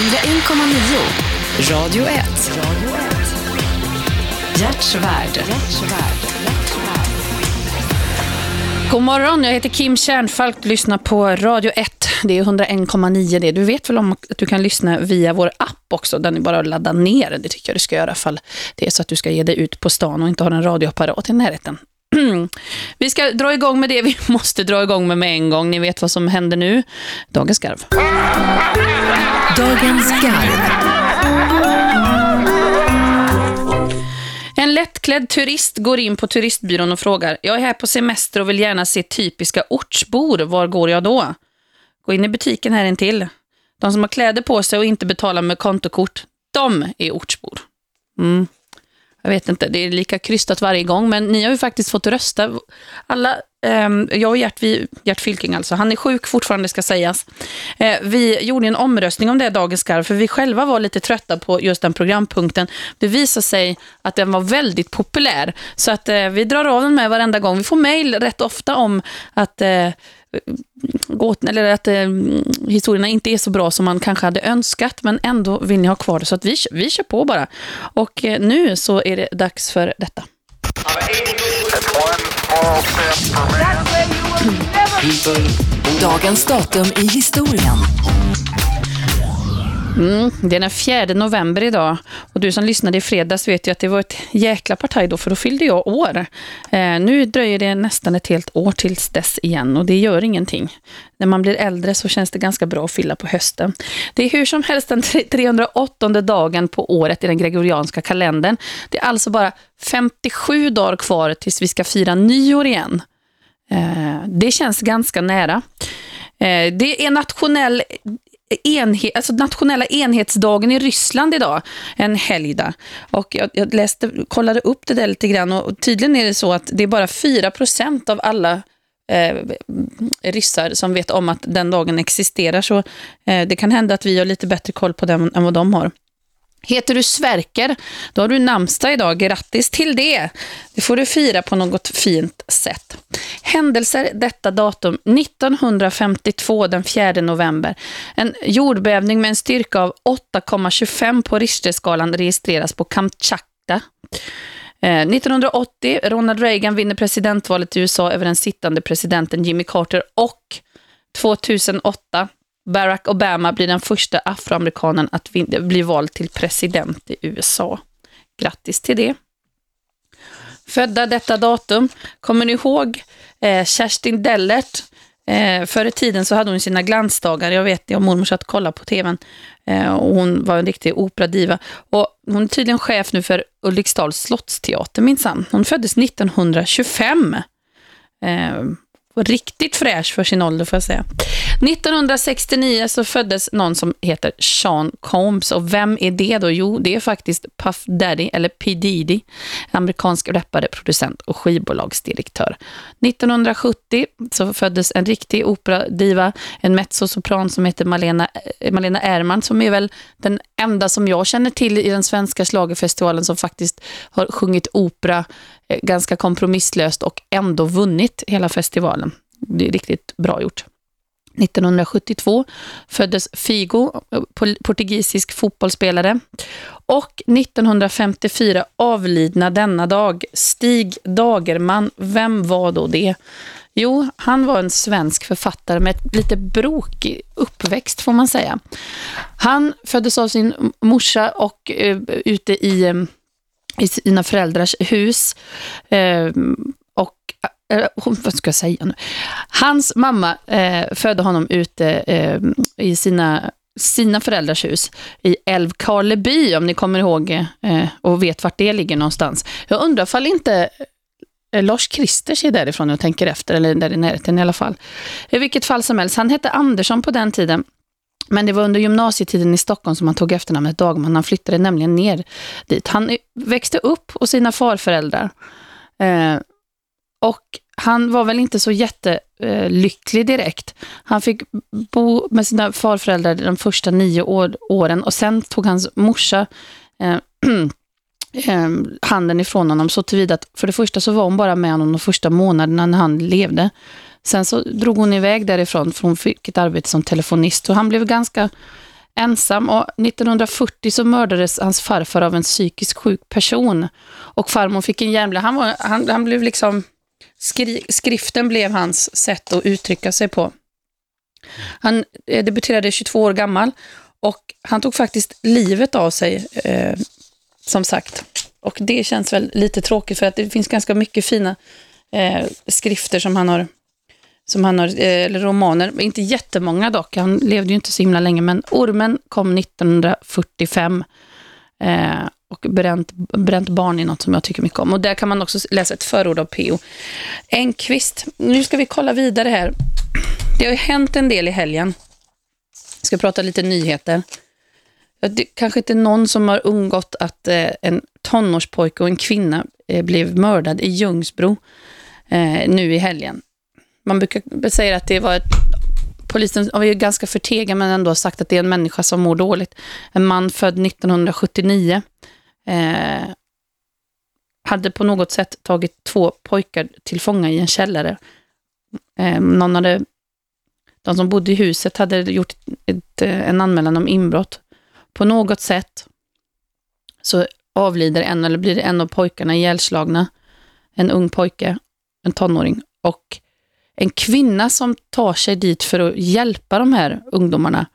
101,9 Radio 1. Hjärtsvärd. God morgon, jag heter Kim Kärnfalk. och lyssnar på Radio 1. Det är 101,9 det. Du vet väl om att du kan lyssna via vår app också, där ni bara laddar ner. Det tycker jag du ska göra ifall det är så att du ska ge dig ut på stan och inte har en radioapparat i närheten. Vi ska dra igång med det vi måste dra igång med med en gång. Ni vet vad som händer nu. Dagens skarv. Dagens garv. En lättklädd turist går in på turistbyrån och frågar Jag är här på semester och vill gärna se typiska ortsbor. Var går jag då? Gå in i butiken här intill. De som har kläder på sig och inte betalar med kontokort, de är ortsbor. Mm. Jag vet inte, det är lika krystat varje gång, men ni har ju faktiskt fått rösta. Alla, eh, jag och Gert, vi, Gert Fylking alltså, han är sjuk fortfarande ska sägas. Eh, vi gjorde en omröstning om det dagens skarv, för vi själva var lite trötta på just den programpunkten. Det visade sig att den var väldigt populär, så att eh, vi drar av den med varenda gång. Vi får mejl rätt ofta om att eh, gåt, eller att eh, historierna inte är så bra som man kanske hade önskat, men ändå vill ni ha kvar det, så att vi, vi kör på bara. Och eh, nu så är det dags för detta. Dagens datum i historien. Mm, det är den 4 november idag och du som lyssnade i fredags vet ju att det var ett jäkla partaj då, för då fyllde jag år. Eh, nu dröjer det nästan ett helt år tills dess igen och det gör ingenting. När man blir äldre så känns det ganska bra att fylla på hösten. Det är hur som helst den 308 dagen på året i den gregorianska kalendern. Det är alltså bara 57 dagar kvar tills vi ska fira nyår igen. Eh, det känns ganska nära. Eh, det är nationell enhet, alltså nationella enhetsdagen i Ryssland idag, en helgdag. Och jag, jag läste, kollade upp det där lite grann och tydligen är det så att det är bara 4% av alla eh, ryssar som vet om att den dagen existerar. Så eh, det kan hända att vi har lite bättre koll på den än vad de har. Heter du Sverker, då har du namnsdag idag. Grattis till det! Det får du fira på något fint sätt. Händelser detta datum 1952 den 4 november. En jordbävning med en styrka av 8,25 på Richterskalan registreras på Kamchatka. 1980, eh, Ronald Reagan vinner presidentvalet i USA över den sittande presidenten Jimmy Carter och 2008 Barack Obama blir den första afroamerikanen att bli vald till president i USA. Grattis till det. Födda detta datum. Kommer ni ihåg eh, Kerstin Dellert? Eh, förr i tiden så hade hon sina glansdagar. Jag vet, jag och mormor satt och kollade på tvn. Eh, och hon var en riktig operadiva. Och hon är tydligen chef nu för Ulriksdals slottsteater minsann. Hon föddes 1925. Riktigt fräsch för sin ålder får jag säga. 1969 så föddes någon som heter Sean Combs och vem är det då? Jo, det är faktiskt Puff Daddy eller P. Diddy, amerikansk rappare, producent och skivbolagsdirektör. 1970 så föddes en riktig operadiva, en mezzosopran som heter Malena, eh, Malena som är väl den enda som jag känner till i den svenska slagerfestivalen som faktiskt har sjungit opera Eh, ganska kompromisslöst och ändå vunnit hela festivalen. Det är riktigt bra gjort. 1972 föddes Figo, eh, portugisisk fotbollsspelare. Och 1954 avlidna denna dag Stig Dagerman. Vem var då det? Jo, han var en svensk författare med ett lite brokig uppväxt får man säga. Han föddes av sin morsa och uh, ute i, i sina föräldrars hus. Eh, och eh, eh vad ska jag säga nu? Hans mamma eh, födde honom ute eh, i sina, sina föräldrars hus i Älvkarleby, om ni kommer ihåg eh, och vet vart det ligger någonstans. Jag undrar fall inte eh, Lars Kristers är därifrån och tänker efter, eller där i närheten i alla fall. I vilket fall som helst, han hette Andersson på den tiden. Men det var under gymnasietiden i Stockholm som han tog efternamnet Dagman. Han flyttade nämligen ner dit. Han växte upp hos sina farföräldrar. Eh, och han var väl inte så jättelycklig direkt. Han fick bo med sina farföräldrar de första nio år, åren och sen tog hans morsa eh, eh, handen ifrån honom så tillvida att för det första så var hon bara med honom de första månaderna när han levde. Sen så drog hon iväg därifrån för hon fick ett arbete som telefonist och han blev ganska ensam och 1940 så mördades hans farfar av en psykiskt sjuk person. Och farmor fick en hjärnblödning. Han, var, han, han blev liksom... Skri, skriften blev hans sätt att uttrycka sig på. Han eh, debuterade 22 år gammal och han tog faktiskt livet av sig, eh, som sagt. Och det känns väl lite tråkigt för att det finns ganska mycket fina eh, skrifter som han har, som han har eh, eller romaner, inte jättemånga dock, han levde ju inte så himla länge, men Ormen kom 1945 eh, och bränt, bränt barn är något som jag tycker mycket om. Och där kan man också läsa ett förord av P.O. Enqvist. Nu ska vi kolla vidare här. Det har ju hänt en del i helgen. Jag ska prata lite nyheter. Det kanske inte är någon som har undgått att eh, en tonårspojke och en kvinna eh, blev mördad i Ljungsbro eh, nu i helgen. Man brukar säga att det var ett Polisen var ju ganska förtegen, men ändå sagt att det är en människa som mår dåligt. En man född 1979 eh, hade på något sätt tagit två pojkar till fånga i en källare. Eh, någon hade, de som bodde i huset hade gjort ett, eh, en anmälan om inbrott. På något sätt så avlider en eller blir en av pojkarna ihjälslagna. En ung pojke, en tonåring. Och en kvinna som tar sig dit för att hjälpa de här ungdomarna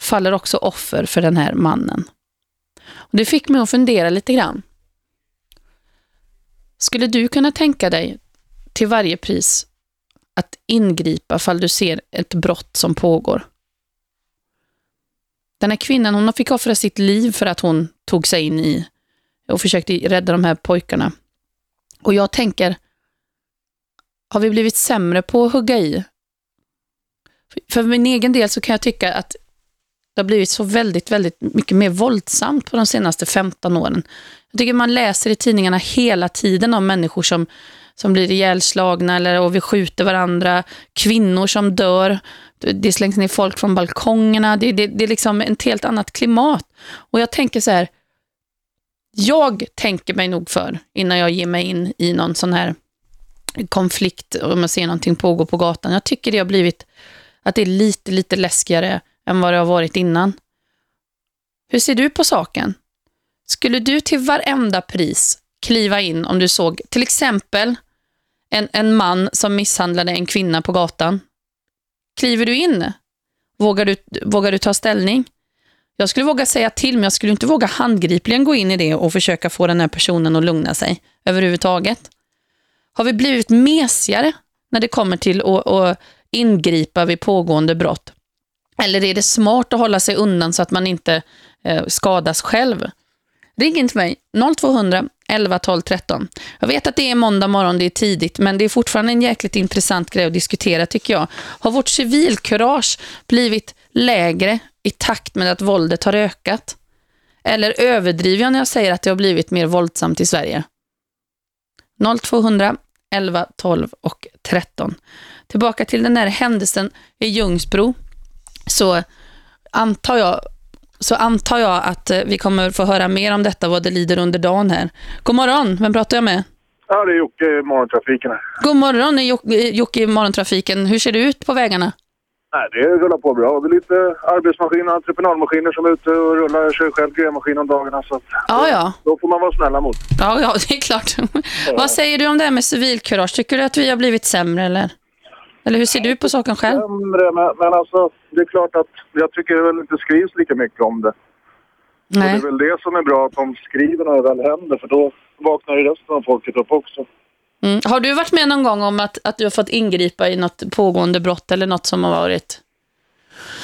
faller också offer för den här mannen. Och det fick mig att fundera lite grann. Skulle du kunna tänka dig till varje pris att ingripa fall du ser ett brott som pågår? Den här kvinnan hon fick offra sitt liv för att hon tog sig in i och försökte rädda de här pojkarna. Och jag tänker, har vi blivit sämre på att hugga i? För min egen del så kan jag tycka att det har blivit så väldigt, väldigt mycket mer våldsamt på de senaste 15 åren. Jag tycker man läser i tidningarna hela tiden om människor som, som blir ihjälslagna eller och vi skjuter varandra, kvinnor som dör, det slängs ner folk från balkongerna, det, det, det är liksom ett helt annat klimat. Och jag tänker så här, jag tänker mig nog för innan jag ger mig in i någon sån här konflikt om jag ser någonting pågå på gatan. Jag tycker det har blivit att det är lite, lite läskigare än vad det har varit innan. Hur ser du på saken? Skulle du till varenda pris kliva in om du såg till exempel en, en man som misshandlade en kvinna på gatan? Kliver du in? Vågar du, vågar du ta ställning? Jag skulle våga säga till, men jag skulle inte våga handgripligen gå in i det och försöka få den här personen att lugna sig överhuvudtaget. Har vi blivit mesigare när det kommer till att, att ingripa vid pågående brott? Eller är det smart att hålla sig undan så att man inte eh, skadas själv? Ring in till mig, 0200 11 12 13. Jag vet att det är måndag morgon, det är tidigt, men det är fortfarande en jäkligt intressant grej att diskutera tycker jag. Har vårt civilkurage blivit lägre i takt med att våldet har ökat? Eller överdriver jag när jag säger att det har blivit mer våldsamt i Sverige? 0200 11 12 och 13. Tillbaka till den här händelsen i Ljungsbro så antar jag så antar jag att eh, vi kommer få höra mer om detta vad det lider under dagen här. God morgon, vem pratar jag med? Ja, det är Jocke i morgontrafiken. God morgon, Jocke i morgontrafiken. Hur ser det ut på vägarna? Nej, det rullar på bra. Det är lite arbetsmaskiner och entreprenadmaskiner som är ute och rullar. kör själv grävmaskin om dagarna. Så ja, ja. Då får man vara snälla mot. Ja, ja, det är klart. Ja. Vad säger du om det här med civilkurage? Tycker du att vi har blivit sämre eller? Eller hur ser du på saken själv? Sämre, men, men alltså det är klart att jag tycker det väl inte skrivs lika mycket om det. Nej. Och det är väl det som är bra att de skriver när det väl händer för då vaknar ju resten av folket upp också. Mm. Har du varit med någon gång om att, att du har fått ingripa i något pågående brott eller något som har varit?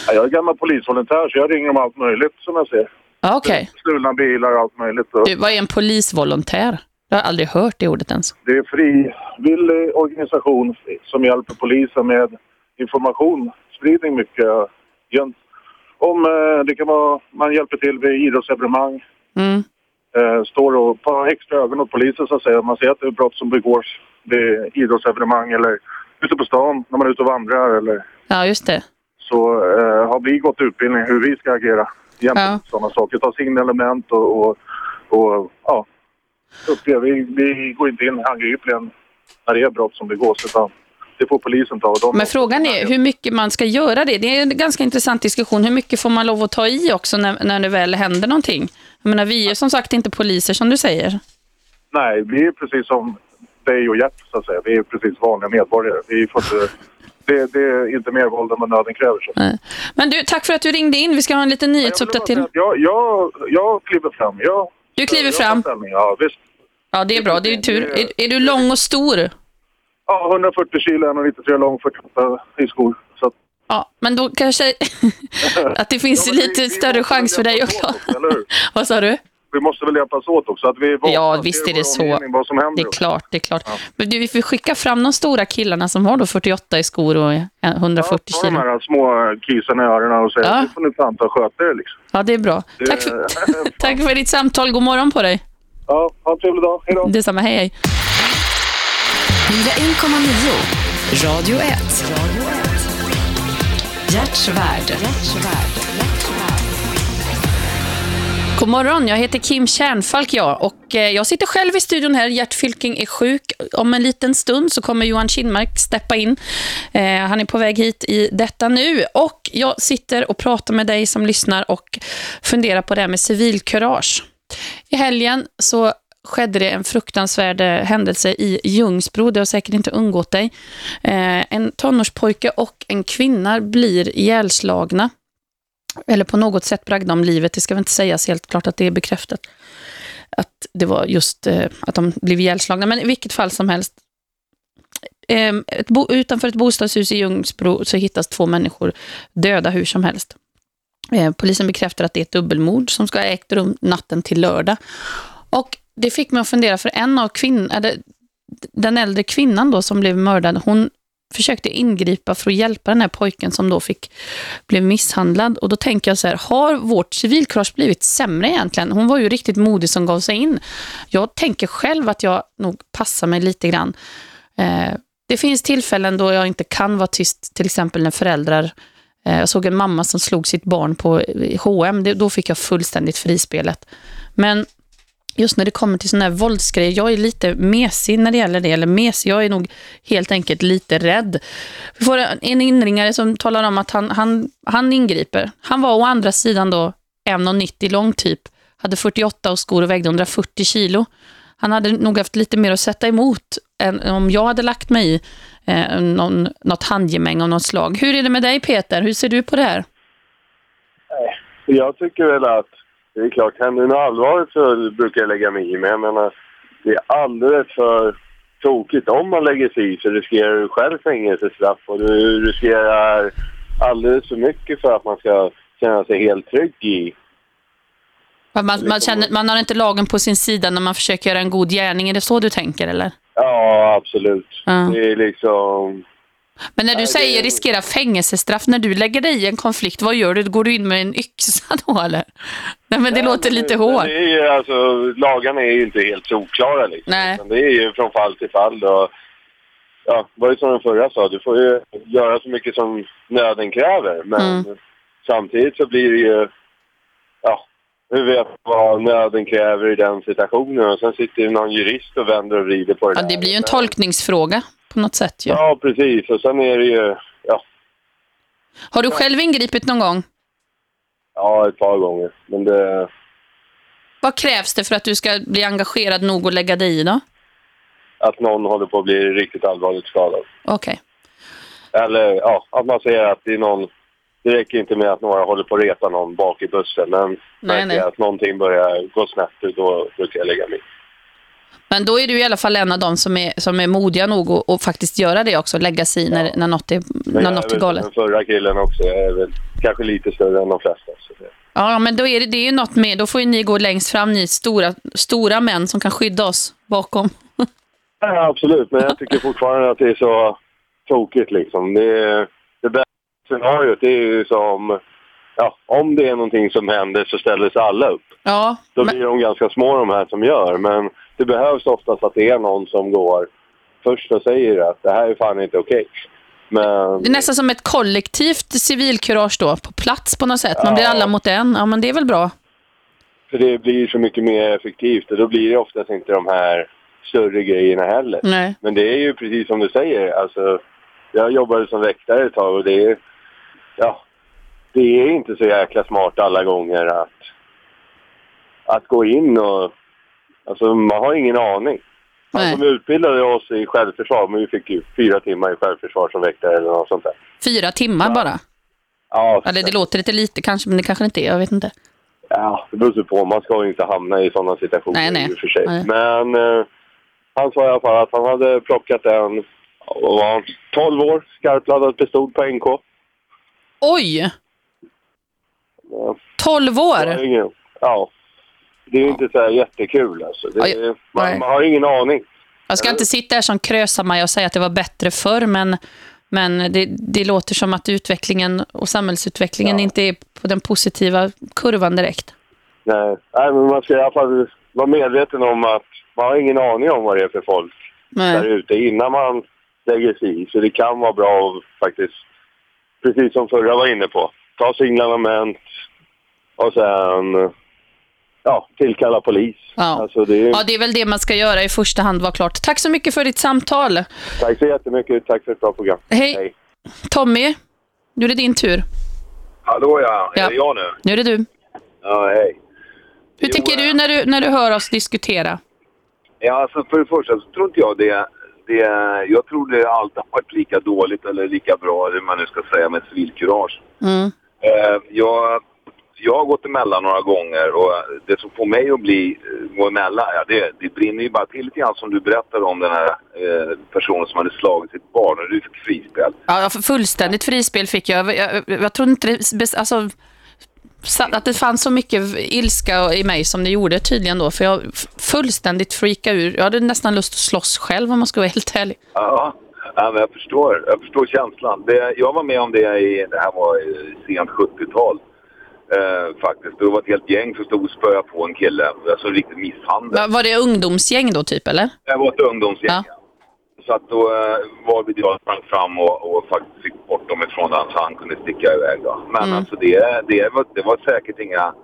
Ja, jag är gammal polisvolontär så jag ringer om allt möjligt som jag ser. Ja, okay. Stulna bilar och allt möjligt. Du, vad är en polisvolontär? Jag har aldrig hört det ordet ens. Det är en frivillig organisation som hjälper polisen med information, spridning mycket. Om eh, det kan vara, man hjälper till vid idrottsevenemang. Mm. Eh, står och på extra ögon åt polisen så att säga. Man ser att det är brott som begås vid idrottsevenemang eller ute på stan när man är ute och vandrar eller... Ja, just det. Så eh, har vi gått utbildning hur vi ska agera jämfört ja. sådana saker. Ta signelement och, och, och ja, vi, vi går inte in handgripligen när det är brott som begås utan det får polisen ta. Och de Men frågan är hur mycket man ska göra det. Det är en ganska intressant diskussion. Hur mycket får man lov att ta i också när, när det väl händer någonting? Jag menar, vi är som sagt inte poliser som du säger. Nej, vi är precis som dig och Gert, så att säga. Vi är precis vanliga medborgare. Vi får inte, det, det är inte mer våld än vad nöden kräver. Så. Nej. Men du, tack för att du ringde in. Vi ska ha en liten nyhetsuppdatering. Jag, jag, jag kliver fram. Jag, Du kliver jag fram. Ja, visst. Ja, det är bra. Det är tur. Är, är du lång och stor? Ja, 140 kilo, 1,93 lång, 48 i skor. Ja, men då kanske att det finns Ja, vi- lite vi större måste chans för dig också. också? Vad sa du? vi måste väl hjälpas åt också. Att vi Ja, visst är det så. Det är klart, det är klart. Men du, vi får skicka fram de stora killarna som har då 48 i skor och 140 ja, ta de kilo. här små kisarna i öronen och säga Ja. att får ni fan ta sköta er liksom. Ja, det är bra. Tack för, tack för ditt samtal. God morgon på dig. Ja, ha en trevlig dag. Hej då. Detsamma, hej hej. 101,9. Radio 1. Hjärtsvärd. God morgon, jag heter Kim Kärnfalk jag och eh, jag sitter själv i studion här. Gert Fylking är sjuk. Om en liten stund så kommer Johan Kinmark steppa in. Eh, han är på väg hit i detta nu och jag sitter och pratar med dig som lyssnar och funderar på det här med civilkurage. I helgen så skedde det en fruktansvärd eh, händelse i Ljungsbro. Det har säkert inte undgått dig. Eh, en tonårspojke och en kvinna blir ihjälslagna eller på något sätt bragda om livet. Det ska väl inte sägas helt klart att det är bekräftat att det var just eh, att de blev ihjälslagna. Men i vilket fall som helst. Eh, ett utanför ett bostadshus i Ljungsbro så hittas två människor döda hur som helst. Eh, polisen bekräftar att det är ett dubbelmord som ska ha ägt rum natten till lördag. Och det fick mig att fundera, för en av kvinnorna, den äldre kvinnan då som blev mördad, hon försökte ingripa för att hjälpa den här pojken som då fick, blev misshandlad. Och då tänker jag så här, har vårt civilkurage blivit sämre egentligen? Hon var ju riktigt modig som gav sig in. Jag tänker själv att jag nog passar mig lite grann. Eh, det finns tillfällen då jag inte kan vara tyst, till exempel när föräldrar eh, jag såg en mamma som slog sitt barn på H&M. Det, då fick jag fullständigt frispelet. Men just när det kommer till sådana här våldsgrejer, jag är lite mesig när det gäller det, eller mesig, jag är nog helt enkelt lite rädd. Vi får en inringare som talar om att han, han, han ingriper. Han var å andra sidan då 1,90 lång typ, hade 48 och skor och vägde 140 kilo. Han hade nog haft lite mer att sätta emot än om jag hade lagt mig i eh, någon, något handgemäng av något slag. Hur är det med dig Peter? Hur ser du på det här? Jag tycker väl att det är klart, händer det något allvarligt så brukar jag lägga mig i. Men jag menar, det är alldeles för tokigt. Om man lägger sig i så riskerar du själv fängelsestraff och du riskerar alldeles för mycket för att man ska känna sig helt trygg i. Man, man, känner, man har inte lagen på sin sida när man försöker göra en god gärning. Är det så du tänker eller? Ja, absolut. Ja. Det är liksom... Men när du Nej, säger det- riskera fängelsestraff, när du lägger dig i en konflikt, vad gör du? Går du in med en yxa då eller? Nej men det Ja, låter men lite hårt. Det är ju, alltså, lagarna är ju inte helt solklara liksom. Nej. Det är ju från fall till fall. Och, ja, var ju som den förra sa, du får ju göra så mycket som nöden kräver. Men Mm. samtidigt så blir det ju... Ja, du vet vad nöden kräver i den situationen. Och sen sitter det någon jurist och vänder och vrider på det Ja, där. det blir ju en tolkningsfråga på något sätt ju. Ja, precis. Och sen är det ju... Ja, Har du själv ingripit någon gång? ja ett par gånger. Men det... Vad krävs det för att du ska bli engagerad nog att lägga dig i då? Att någon håller på att bli riktigt allvarligt skadad. Okej. Eller ja, att man ser att det är någon... Det räcker inte med att några håller på att reta någon bak i bussen. Men Nej, nej. att någonting börjar gå snett, då brukar jag lägga mig. Men då är du i alla fall en av dem som är, som är modiga nog att och faktiskt göra det också, lägga sig i när, när något är, när jag något är galet. Den förra killen också. Jag är väl kanske lite större än de flesta. Ja, men då är det, det är ju något med, då får ju ni gå längst fram, ni stora, stora män som kan skydda oss bakom. Ja, absolut, men jag tycker fortfarande att det är så tokigt liksom. Det, det bästa scenariot det är ju som... Ja, om det är någonting som händer så ställer sig alla upp. Ja, Då men, blir de ganska små de här som gör, men det behövs oftast att det är någon som går först och säger att det här är fan inte okej. Men det är nästan som ett kollektivt civilkurage då, på plats på något sätt. Man blir Ja. alla mot en. Ja, men det är väl bra. för det blir så mycket mer effektivt och då blir det oftast inte de här större grejerna heller. Nej. Men det är ju precis som du säger, alltså jag jobbade som väktare ett tag och det är, ja, det är inte så jäkla smart alla gånger att, att gå in och, alltså man har ingen aning. Nej. Alltså, de utbildade oss i självförsvar, men vi fick ju fyra timmar i självförsvar som väktare eller något sånt där. Fyra timmar bara. Ja, Eller det låter lite lite kanske, men det kanske inte är. Jag vet inte. Ja, det beror på. Man ska ju inte hamna i sådana situationer Nej, nej. i och för sig. Nej. Men eh, han sa i alla fall att han hade plockat en, var han, 12 år, skarpladdad pistol på NK. Oj! Ja, 12 det var år? ja. Det är inte så här jättekul alltså. Det, nej. man, man har ingen aning. Jag ska inte sitta här som krösa och säga att det var bättre förr, men, men det, det låter som att utvecklingen och samhällsutvecklingen Ja. inte är på den positiva kurvan direkt. Nej, nej, men man ska i alla fall vara medveten om att man har ingen aning om vad det är för folk där Nej. ute innan man lägger sig i. Så det kan vara bra att faktiskt, precis som förra var inne på, ta signalement och sen ja, tillkalla polis. Ja. Alltså det är, Ja, det är väl det man ska göra i första hand, var klart. Tack så mycket för ditt samtal. Tack så jättemycket. Tack för ett bra program. Hej. Tommy, nu är det din tur. Hallå ja, Ja. är det jag nu? Nu är det du. Ja, hej. Hur Jo, tänker du när, du när du hör oss diskutera? Ja, alltså för det första så tror inte jag det, det... Jag tror det alltid har varit lika dåligt eller lika bra, eller man nu ska säga, med civilkurage. Mm. Eh, jag, jag har gått emellan några gånger och det som får mig att bli, gå emellan, ja, det, det brinner ju bara till lite grann som du berättade om den här eh, personen som hade slagit sitt barn och du fick frispel. Ja, fullständigt frispel fick jag. Jag, jag, jag tror inte det, alltså, att det fanns så mycket ilska i mig som det gjorde tydligen då. För jag fullständigt freakade ur. Jag hade nästan lust att slåss själv om man ska vara helt ärlig. Ja, ja men jag förstår. Jag förstår känslan. Det, jag var med om det i, det här var sent 70-tal. Eh, faktiskt. Det var ett helt gäng som stod och spöade på en kille. Alltså riktigt misshandel. Va- Var det ungdomsgäng då typ eller? Det var ett ungdomsgäng. Ja. Så att då eh, var vi jag sprang fram och, och faktiskt fick bort dem ifrån honom så han kunde sticka iväg. Då. Men Mm. alltså det, det, var, det var säkert inga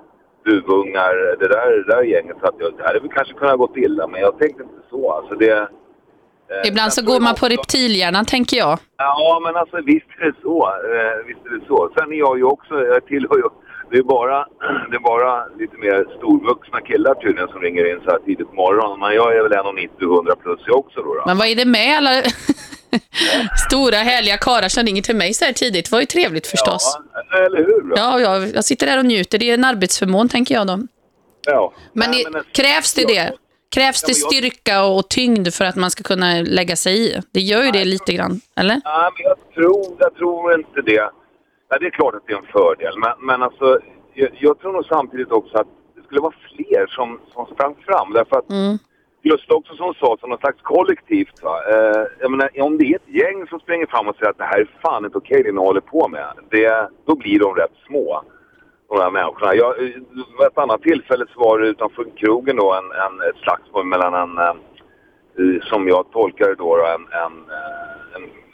duvungar, det där, det där gänget. Så att jag, det hade väl kanske kunnat gått illa, men jag tänkte inte så. Alltså det, eh, Ibland så går man på reptilhjärnan tänker jag. Ja, men alltså visst är det så. Eh, visst är det så. Sen är jag ju också, jag tillhör ju, det är bara, det är bara lite mer storvuxna killar tydligen som ringer in så här tidigt på morgonen. Men jag är väl 1,90 100 plus jag också då. då. Men vad är det med alla stora härliga karlar som ringer till mig så här tidigt? Det var ju trevligt förstås. Ja, eller hur? Då? Ja, jag, jag sitter där och njuter. Det är en arbetsförmån tänker jag då. ja. Men, Nej, det, men, krävs det det? Krävs det styrka och tyngd för att man ska kunna lägga sig i? Det gör ju det lite grann, eller? Ja, men jag tror, jag tror inte det. Ja, det är klart att det är en fördel, men, men alltså, jag, jag tror nog samtidigt också att det skulle vara fler som, som sprang fram. Därför att Mm. just också som sa, som något slags kollektivt. Va? Eh, jag menar, om det är ett gäng som springer fram och säger att det här är fan inte okej det ni håller på med. Det, då blir de rätt små, de här människorna. Jag, vid ett annat tillfälle så var det utanför krogen då en, en, ett slagsmål mellan en, eh, eh, som jag tolkar det då, då, en, en, eh,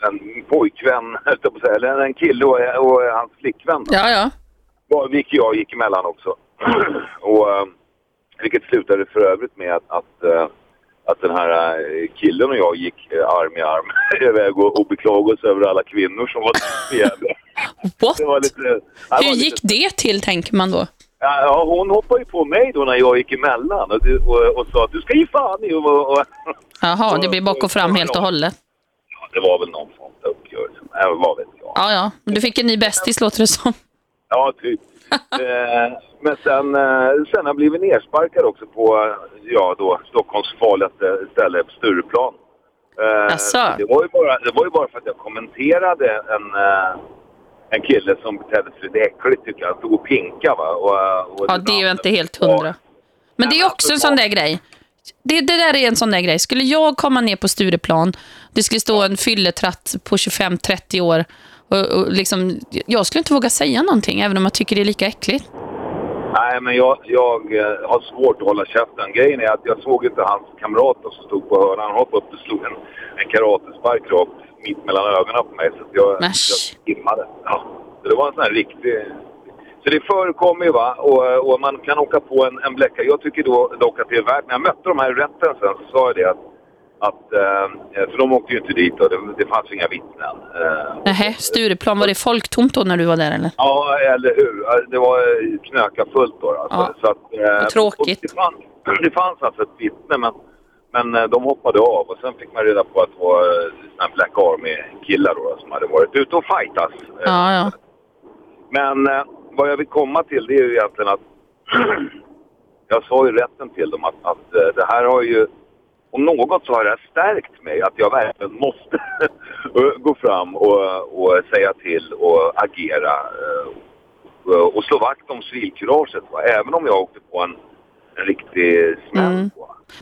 en, pojkvän, eller en kille och, och hans flickvän. Ja, ja. Ja, Vilket jag gick emellan också. och, eh, vilket slutade för övrigt med att, att, eh, att den här eh, killen och jag gick arm i arm iväg och, och beklagade oss över alla kvinnor som var jävla. What? Det var lite... var Hur lite- gick det till, tänker man då? Ja, hon hoppade ju på mig då när jag gick emellan och, och, och sa att du ska ge fan i och, och, och Jaha, det blir bak och fram helt och hållet. Det var väl någon form av uppgörelse. Ja, vad vet jag. Ja, ja. Du fick en ny bästis, låter det som. Ja, typ. eh, men sen, eh, sen har jag blivit nersparkad också på eh, ja, då, Stockholms farligaste ställe på Stureplan. Eh, det, var ju bara, det var ju bara för att jag kommenterade en, eh, en kille som betedde sig lite äckligt tycker jag. Han stod och pinka va. Och, och Ja, det är ju inte helt hundra. Men det är också en sån där grej. Det, det där är en sån där grej. Skulle jag komma ner på Stureplan, det skulle stå en fylletratt på 25-30 år och, och liksom, jag skulle inte våga säga någonting, även om jag tycker det är lika äckligt. Nej, men jag, jag eh, har svårt att hålla käften. Grejen är att jag såg inte hans kamrat som stod på hörnan. Han hoppade upp och slog en, en karatespark rakt mitt mellan ögonen på mig. Så jag, Äsch. jag immade. Ja. Så det var en sån här riktig... Så det förekommer ju va. Och, och man kan åka på en, en bläcka. Jag tycker då, dock att det är värt... När jag mötte de här i rätten sen så sa jag det att Att, eh, för de åkte ju inte dit och det, det fanns inga vittnen. Eh, Nähä, Stureplan, var det folktomt då när du var där eller? Ja, eller hur. Det var eh, knöka fullt då. Alltså. Ja. Att, Vad tråkigt. och Det fanns, det fanns alltså ett vittne, men, men de hoppade av. Och sen fick man reda på att det var såna Black Army-killar då, som hade varit ute och fightas. Ja, ja. Men vad jag vill komma till det är ju egentligen att jag sa ju rätten till dem att, att eh, det här har ju om något så har det här stärkt mig att jag verkligen måste gå fram och, och säga till och agera eh, och, och slå vakt om civilkuraget. va. Även om jag åkte på en, en riktig smäll. Mm.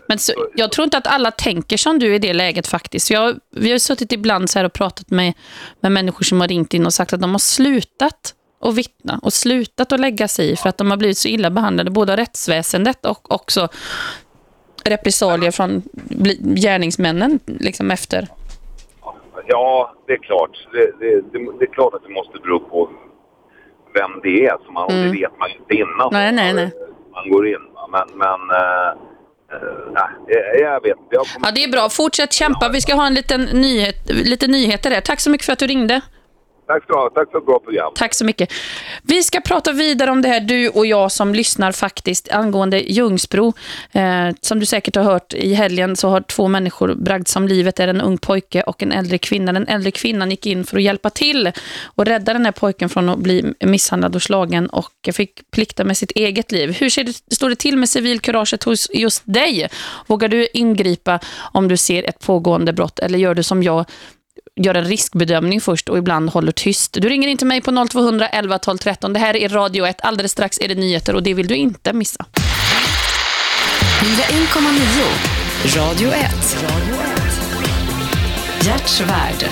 Men så, jag tror inte att alla tänker som du i det läget faktiskt. Jag, vi har suttit ibland så här och pratat med, med människor som har ringt in och sagt att de har slutat att vittna och slutat att lägga sig i för att de har blivit så illa behandlade, både av rättsväsendet och också repressalier från gärningsmännen liksom efter. Ja, det är klart. Det, det, det, det är klart att det måste bero på vem det är. Som man, och Mm. Det vet man ju inte innan Nej, nej, nej. man går in. Men, men eh, eh, nej, jag- vet. Jag kommer Ja, det är bra. Fortsätt kämpa. Vi ska ha en liten nyhet, lite nyheter där. Tack så mycket för att du ringde. Tack ska du ha. Tack för ett bra program. Tack så mycket. Vi ska prata vidare om det här, du och jag som lyssnar faktiskt, angående Ljungsbro. Eh, som du säkert har hört, i helgen så har två människor bragts om livet. Det är en ung pojke och en äldre kvinna. Den äldre kvinnan gick in för att hjälpa till och rädda den här pojken från att bli misshandlad och slagen och fick plikta med sitt eget liv. Hur ser det, står det till med civilkuraget hos just dig? Vågar du ingripa om du ser ett pågående brott eller gör du som jag gör en riskbedömning först och ibland håller tyst. Du ringer in till mig på 0200 11 12 13. Det här är Radio 1. Alldeles strax är det nyheter och det vill du inte missa. 101,9. Radio 1. Hjärtsvärd.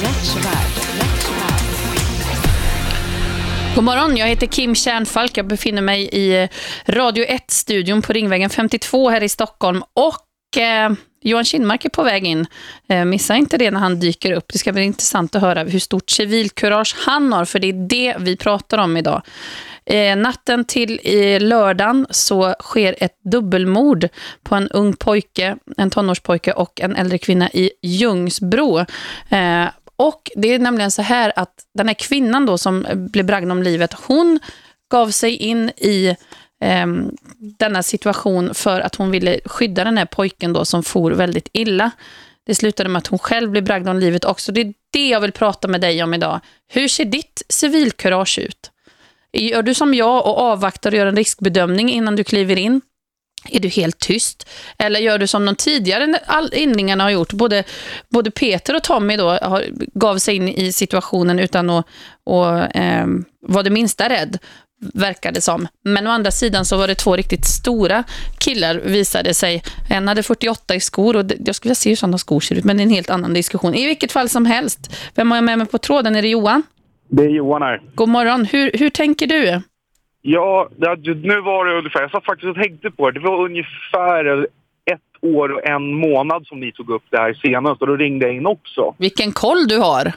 God morgon, jag heter Kim Kärnfalk. Jag befinner mig i Radio 1-studion på Ringvägen 52 här i Stockholm. Och eh, Johan Kindmark är på väg in. Eh, missa inte det när han dyker upp. Det ska bli intressant att höra hur stort civilkurage han har, för det är det vi pratar om idag. Eh, natten till i lördagen så sker ett dubbelmord på en ung pojke, en tonårspojke och en äldre kvinna i Ljungsbro. Eh, och det är nämligen så här att den här kvinnan då som blev bragd om livet, hon gav sig in i Ehm, denna situation för att hon ville skydda den här pojken då som for väldigt illa. Det slutade med att hon själv blev bragd om livet också. Det är det jag vill prata med dig om idag. Hur ser ditt civilkurage ut? Gör du som jag och avvaktar och gör en riskbedömning innan du kliver in? Är du helt tyst? Eller gör du som de tidigare inringarna har gjort? Både, både Peter och Tommy då har, gav sig in i situationen utan att och, eh, vara det minsta rädd, verkade som. Men å andra sidan så var det två riktigt stora killar, visade sig. En hade 48 i skor och det, jag skulle vilja se hur sådana skor ser ut, men det är en helt annan diskussion. I vilket fall som helst. Vem har jag med mig på tråden? Är det Johan? Det är Johan här. God morgon. Hur, hur tänker du? Ja, det, nu var det ungefär, jag satt faktiskt och tänkte på det. Det var ungefär ett år och en månad som ni tog upp det här senast och då ringde jag in också. Vilken koll du har.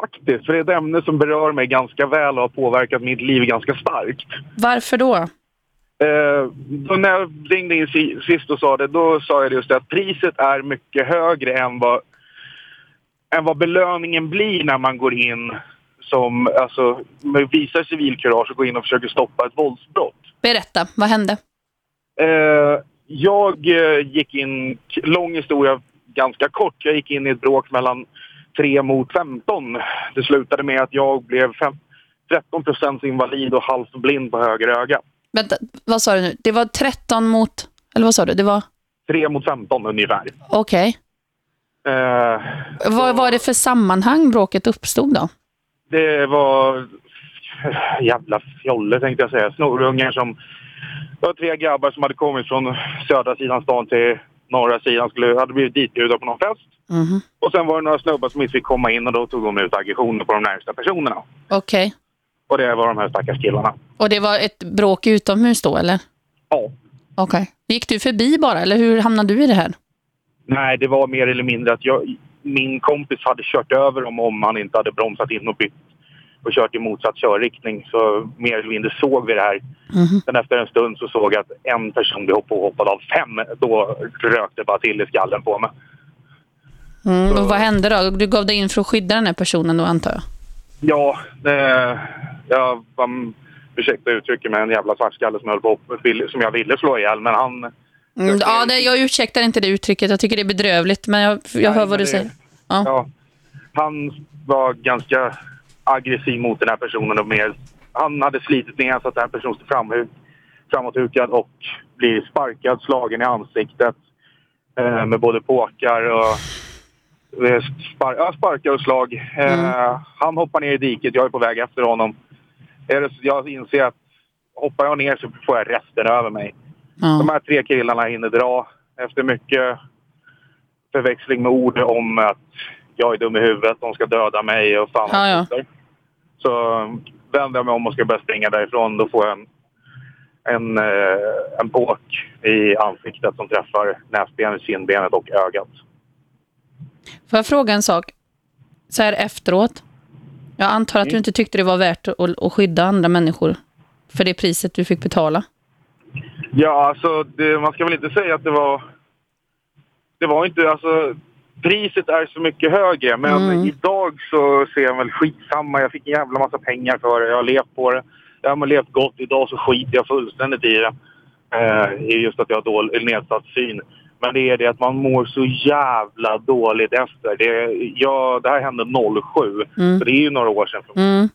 Faktiskt, för det är ett ämne som berör mig ganska väl och har påverkat mitt liv ganska starkt. Varför då? Eh, då när jag ringde in si- sist och sa det, då sa jag just det att priset är mycket högre än vad, än vad belöningen blir när man går in som, alltså, visar civilkurage och går in och försöker stoppa ett våldsbrott. Berätta, vad hände? Eh, jag eh, gick in, lång historia, ganska kort. Jag gick in i ett bråk mellan 3 mot 15. Det slutade med att jag blev fem, 13 procents invalid och halvt blind på höger öga. Vänta, vad sa du nu? Det var 13 mot... Eller vad sa du? Det var... 3 mot 15 ungefär. Okej. Eh, Vad var det för sammanhang bråket uppstod då? det var jävla fjolle tänkte jag säga. Snorungar som... Det var tre grabbar som hade kommit från södra sidan stan till norra sidan. Skulle, hade blivit ditbjudna på någon fest. Mhm. Och sen var det några snubbar som inte fick komma in och då tog de ut aggressioner på de närmsta personerna. Okej. Och det var de här stackars killarna. Och det var ett bråk utomhus då, eller? Ja. Okej. Gick du förbi bara, eller hur hamnade du i det här? Nej, det var mer eller mindre att jag, min kompis hade kört över dem om han inte hade bromsat in och bytt och kört i motsatt körriktning. Så mer eller mindre såg vi det här. Mhm. Sen efter en stund så såg jag att en person blev hoppade av fem. Då rökte bara till i skallen på mig. Mm, Så- och vad hände då? Du gav dig in för att skydda den här personen då antar jag? Ja, det, jag var, ursäkta uttrycket, med en jävla svartskalle som, höll på, som jag ville slå ihjäl. Men han... Mm, ja, det, jag ursäktar inte det uttrycket. Jag tycker det är bedrövligt, men jag, jag hör Nej, vad men du det- säger. Ja. Ja, han var ganska aggressiv mot den här personen. Och mer, han hade slitit ner så att den här personen stod framhuk, framåthukad och blir sparkad, slagen i ansiktet eh, med både påkar och eh, spar, ja, sparkar och slag. Eh, Han hoppar ner i diket, jag är på väg efter honom. Jag inser att hoppar jag ner så får jag resten över mig. De Ja. här tre killarna hinner dra efter mycket förväxling med ord om att jag är dum i huvudet, de ska döda mig och fan Ja, ja. Så vänder jag mig om och ska börja springa därifrån. Då får jag en, en, eh, en påk i ansiktet som träffar näsbenet, kindbenet och ögat. Får jag fråga en sak? Så här efteråt. Jag antar att du inte tyckte det var värt att, att skydda andra människor för det priset du fick betala. Ja, alltså det, man ska väl inte säga att det var... Det var inte... Alltså, priset är så mycket högre, men Mm. idag så ser jag väl skitsamma. Jag fick en jävla massa pengar för det. Jag har levt på det. Jag har levt gott. Idag så skiter jag fullständigt i det. Eh, just att jag har dålig, nedsatt syn. Men det är det att man mår så jävla dåligt efter. Det, ja, det här hände 07, Mm. så det är ju några år sedan. Mm.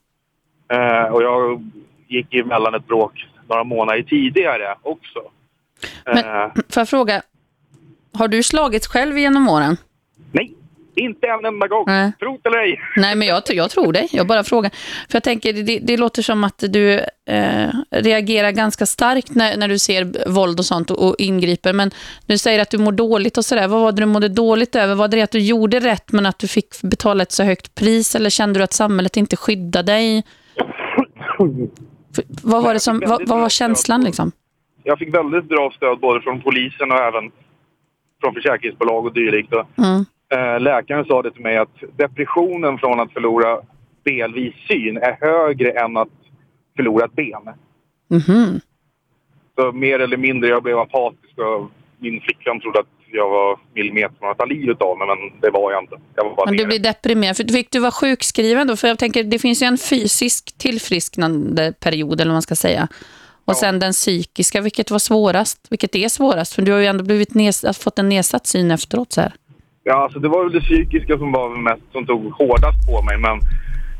Eh, och jag gick emellan ett bråk några månader tidigare också. Men- Eh, Får jag fråga, har du slagits själv genom åren? Nej, inte en enda gång. Nej. Tro det eller ej. Nej, men jag, jag tror dig. Jag bara frågar. För jag tänker, det, det låter som att du eh, reagerar ganska starkt när, när du ser våld och sånt och, och ingriper. Men du säger att du mår dåligt och sådär. Vad var det du mådde dåligt över? Var det att du gjorde rätt men att du fick betala ett så högt pris? Eller kände du att samhället inte skyddade dig? För, vad var det som, vad, vad var känslan liksom? Jag fick väldigt bra stöd både från polisen och även från försäkringsbolag och dylikt. Mm. Eh, läkaren sa det till mig att depressionen från att förlora delvis syn är högre än att förlora ett ben. Mhm. Så mer eller mindre, jag blev apatisk och min flickvän trodde att jag var millimeter från att ta livet av mig, men det var jag inte. Jag var bara Men du blir deprimerad. För fick du vara sjukskriven då? För jag tänker, det finns ju en fysisk tillfrisknande period, eller vad man ska säga. Och sen den psykiska, vilket var svårast? Vilket är svårast? För du har ju ändå blivit fått en nedsatt syn efteråt. Så här. Ja, alltså det var väl det psykiska som var mest som tog hårdast på mig. Men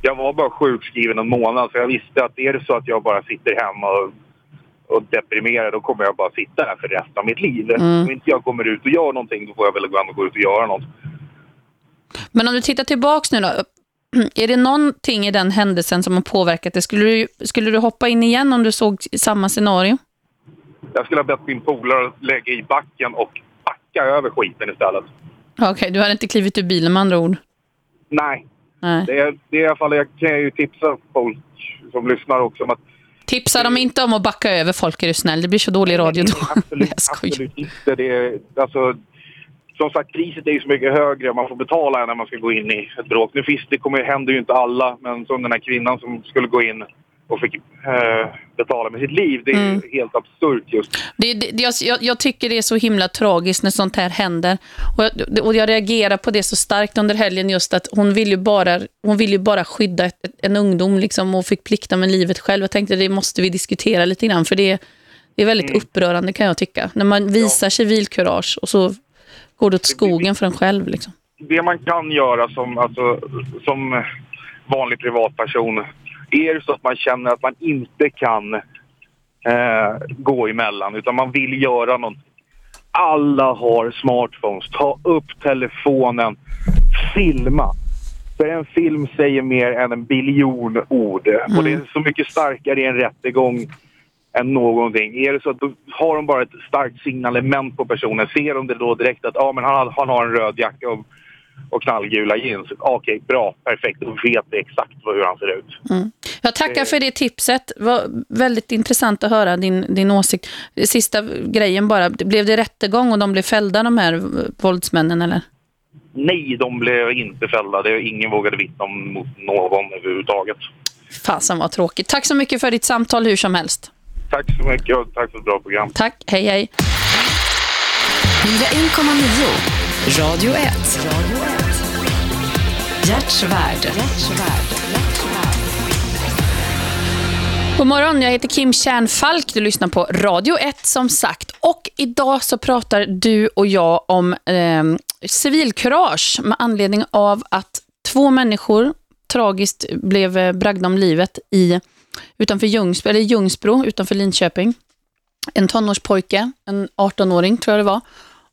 jag var bara sjukskriven en månad så jag visste att är det så att jag bara sitter hemma och, och deprimerad då kommer jag bara sitta här för resten av mitt liv. Mm. Om inte jag kommer ut och gör någonting då får jag väl gå gå ut och göra något. Men om du tittar tillbaks nu då. Är det någonting i den händelsen som har påverkat det? Skulle du, skulle du hoppa in igen om du såg samma scenario? Jag skulle ha bett min polare lägga i backen och backa över skiten istället. Okej, du hade inte klivit ur bilen med andra ord? Nej, Nej. det är, det är i alla fall, jag kan ju tipsa folk som lyssnar också om att Tipsa dem inte om att backa över folk, är du snäll. Det blir så dålig radio då. Absolut, absolut inte. Det är, alltså, som sagt, priset är ju så mycket högre. Man får betala när man ska gå in i ett bråk. Nu finns det kommer, händer ju inte alla, men som den här kvinnan som skulle gå in och fick eh, betala med sitt liv. Det är Mm. helt absurt just. Det, det, jag, jag- tycker det är så himla tragiskt när sånt här händer. Och jag, och jag reagerar på det så starkt under helgen just att hon vill ju bara, hon vill ju bara skydda ett, en ungdom liksom och fick plikta med livet själv. Jag tänkte det måste vi diskutera lite grann för det, det är väldigt upprörande kan jag tycka. När man visar civilkurage och så går det åt skogen för en själv. Liksom. Det man kan göra som, alltså, som vanlig privatperson är det så att man känner att man inte kan eh, gå emellan utan man vill göra något. Alla har smartphones. Ta upp telefonen. Filma. För en film säger mer än en biljon ord. Och det är så mycket starkare i en rättegång än någonting. Är det så att har de bara ett starkt signalement på personen, ser de det då direkt att ah, men han, han har en röd jacka och, och knallgula jeans. Okej, bra, perfekt. Då vet vi exakt vad- hur han ser ut. Jag tackar för det tipset. Det var väldigt intressant att höra din, din åsikt. Sista grejen bara, blev det rättegång och de blev fällda de här våldsmännen eller? Nej, de blev inte fällda. Det, ingen vågade vittna om mot någon överhuvudtaget. Fasen vad tråkigt. Tack så mycket för ditt samtal hur som helst. Tack så mycket och tack för ett bra program. Tack, hej hej. 101,9 Radio 1. Hjärtsvärd. God morgon, jag heter Kim Kärnfalk. Du lyssnar på Radio 1 som sagt. Och idag så pratar du och jag om eh, civilkurage med anledning av att två människor tragiskt blev bragda om livet i, utanför Ljungsbro, eller Ljungsbro utanför Linköping. En tonårspojke, en 18-åring tror jag det var,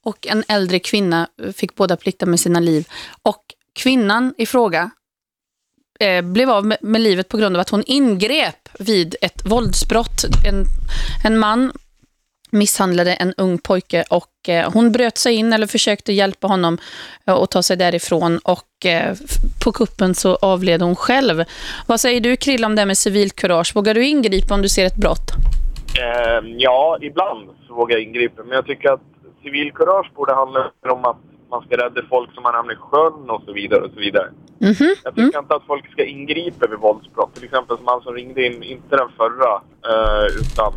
och en äldre kvinna eh, fick båda plikta med sina liv. Och kvinnan i fråga eh, blev av med, med livet på grund av att hon ingrep vid ett våldsbrott. En, en man misshandlade en ung pojke och eh, hon bröt sig in eller försökte hjälpa honom eh, att ta sig därifrån och eh, på kuppen så avled hon själv. Vad säger du Krill om det här med civilkurage? Vågar du ingripa om du ser ett brott? Eh, ja, ibland så vågar jag ingripa. Men jag tycker att civilkurage borde handla om att man ska rädda folk som har hamnat i sjön och så vidare. och så vidare. Mhm. Jag tycker inte att folk ska ingripa vid våldsbrott. Till exempel som han som ringde in, inte den förra, eh, utan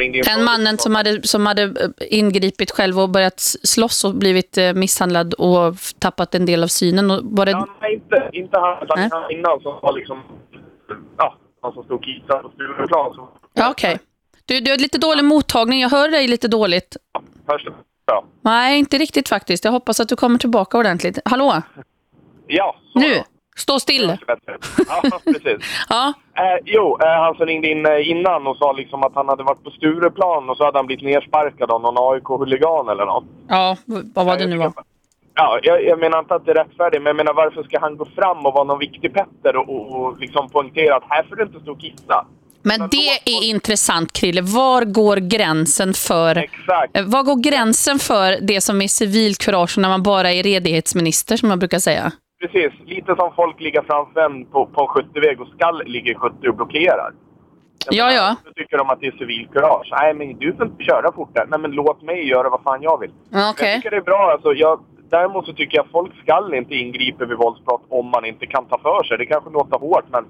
in... Den mannen som hade, som hade eh, ingripit själv och börjat slåss och blivit eh, misshandlad och tappat en del av synen. Och var det... Ja, nej, inte, inte han, utan Nej. han innan som var liksom... Ja, han som stod kissad på Stureplan. Ja, okej. Du, du har lite dålig mottagning. Jag hör dig lite dåligt. Först, ja. Nej, inte riktigt faktiskt. Jag hoppas att du kommer tillbaka ordentligt. Hallå? ja, Nu, stå still. Ja, precis. Ja, Eh, jo, eh, han som ringde in eh, innan och sa liksom att han hade varit på Stureplan och så hade han blivit nersparkad av någon AIK-huligan eller något. ja vad var det nu var. Ja, jag, jag menar inte att det är rättfärdigt, men jag menar varför ska han gå fram och vara någon viktig Petter och, och, och liksom poängtera att här får du inte stå och kissa? Men det är intressant, Krille. Var går gränsen för... Exakt. eh, Var går gränsen för det som är civilkurage när man bara är redighetsminister, som jag brukar säga? Precis. Lite som folk ligger framför en på, på en 70-väg och skall ligga i 70 och blockerar. Jag Ja, menar, ja. Då tycker de att det är civilkurage. Nej, men du får inte köra fort där. Nej, men låt mig göra vad fan jag vill. Okej. Jag tycker det är bra. Alltså, jag, däremot så tycker jag att folk skall inte ingripa vid våldsbrott om man inte kan ta för sig. Det kanske låter hårt, men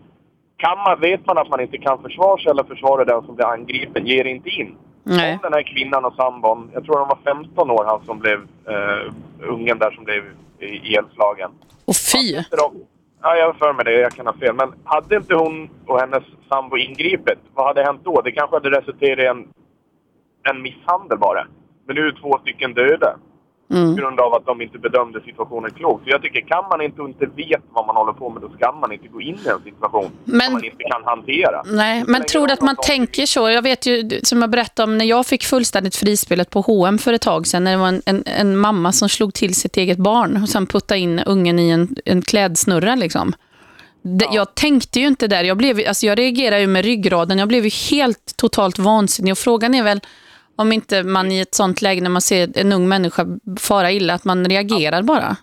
kan man, vet man att man inte kan försvara sig eller försvara den som blir angripen, ge er inte in. Nej. Om den här kvinnan och sambon, jag tror de var 15 år, han som blev, eh, ungen där som blev ihjälslagen. Och fy. Ja, jag för mig det. Jag kan ha fel. Men hade inte hon och hennes sambo ingripit, vad hade hänt då? Det kanske hade resulterat i en, en misshandel bara. Men nu är två stycken döda. Mm. På grund av att de inte bedömde situationen klokt. Så jag tycker, kan man inte och inte vet vad man håller på med, då ska man inte gå in i en situation Men- som man inte kan hantera. Nej, men tror du att man tänker så? Jag vet ju, som jag berättade om, när jag fick fullständigt frispelet på H&M för ett tag sedan, när det var en, en, en mamma som slog till sitt eget barn och sen puttade in ungen i en, en klädsnurra liksom. Det, Jag tänkte ju inte där. Jag, blev, alltså jag reagerade ju med ryggraden. Jag blev ju helt totalt vansinnig. Och frågan är väl om inte man i ett sånt läge när man ser en ung människa fara illa, att man reagerar bara.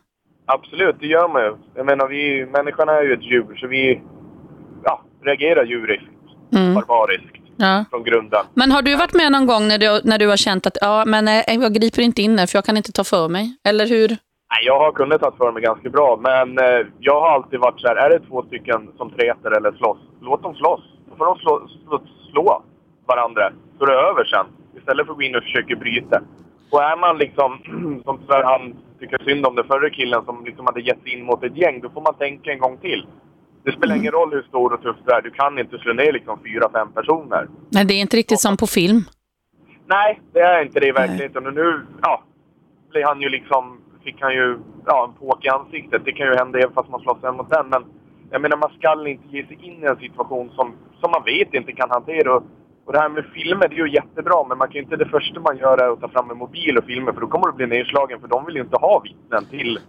Absolut, det gör man ju. Jag menar, vi, människan är ju ett djur, så vi ja, reagerar djuriskt. Mm. Barbariskt, Ja. från grunden. Men har du varit med någon gång när du, när du har känt att ja, men nej, jag griper inte in där för jag kan inte ta för mig? Eller hur? Nej, jag har kunnat ta för mig ganska bra, men eh, jag har alltid varit så här, är det två stycken som träter eller slåss, låt dem slåss. Då får de slå, slå, slå varandra, så det är över sen. Istället för att gå in och försöka bryta. Och är man liksom, som tyvärr han tycker synd om den förre killen som liksom hade gett in mot ett gäng, då får man tänka en gång till. Det spelar ingen roll hur stor och tuff du är, du kan inte slå ner liksom fyra, fem personer. Nej, det är inte riktigt som på film. Nej, det är inte det i verkligheten. Och nu, ja, blir han ju liksom, fick han ju, ja, en påk i ansiktet. Det kan ju hända även fast man slåss en mot den. Men jag menar, man skall inte ge sig in i en situation som, som man vet inte kan hantera. Och, och det här med filmer, det är ju jättebra. Men man kan ju inte, det första man gör är att ta fram en mobil och filma. För då kommer du bli nedslagen. För de vill ju inte ha vittnen till,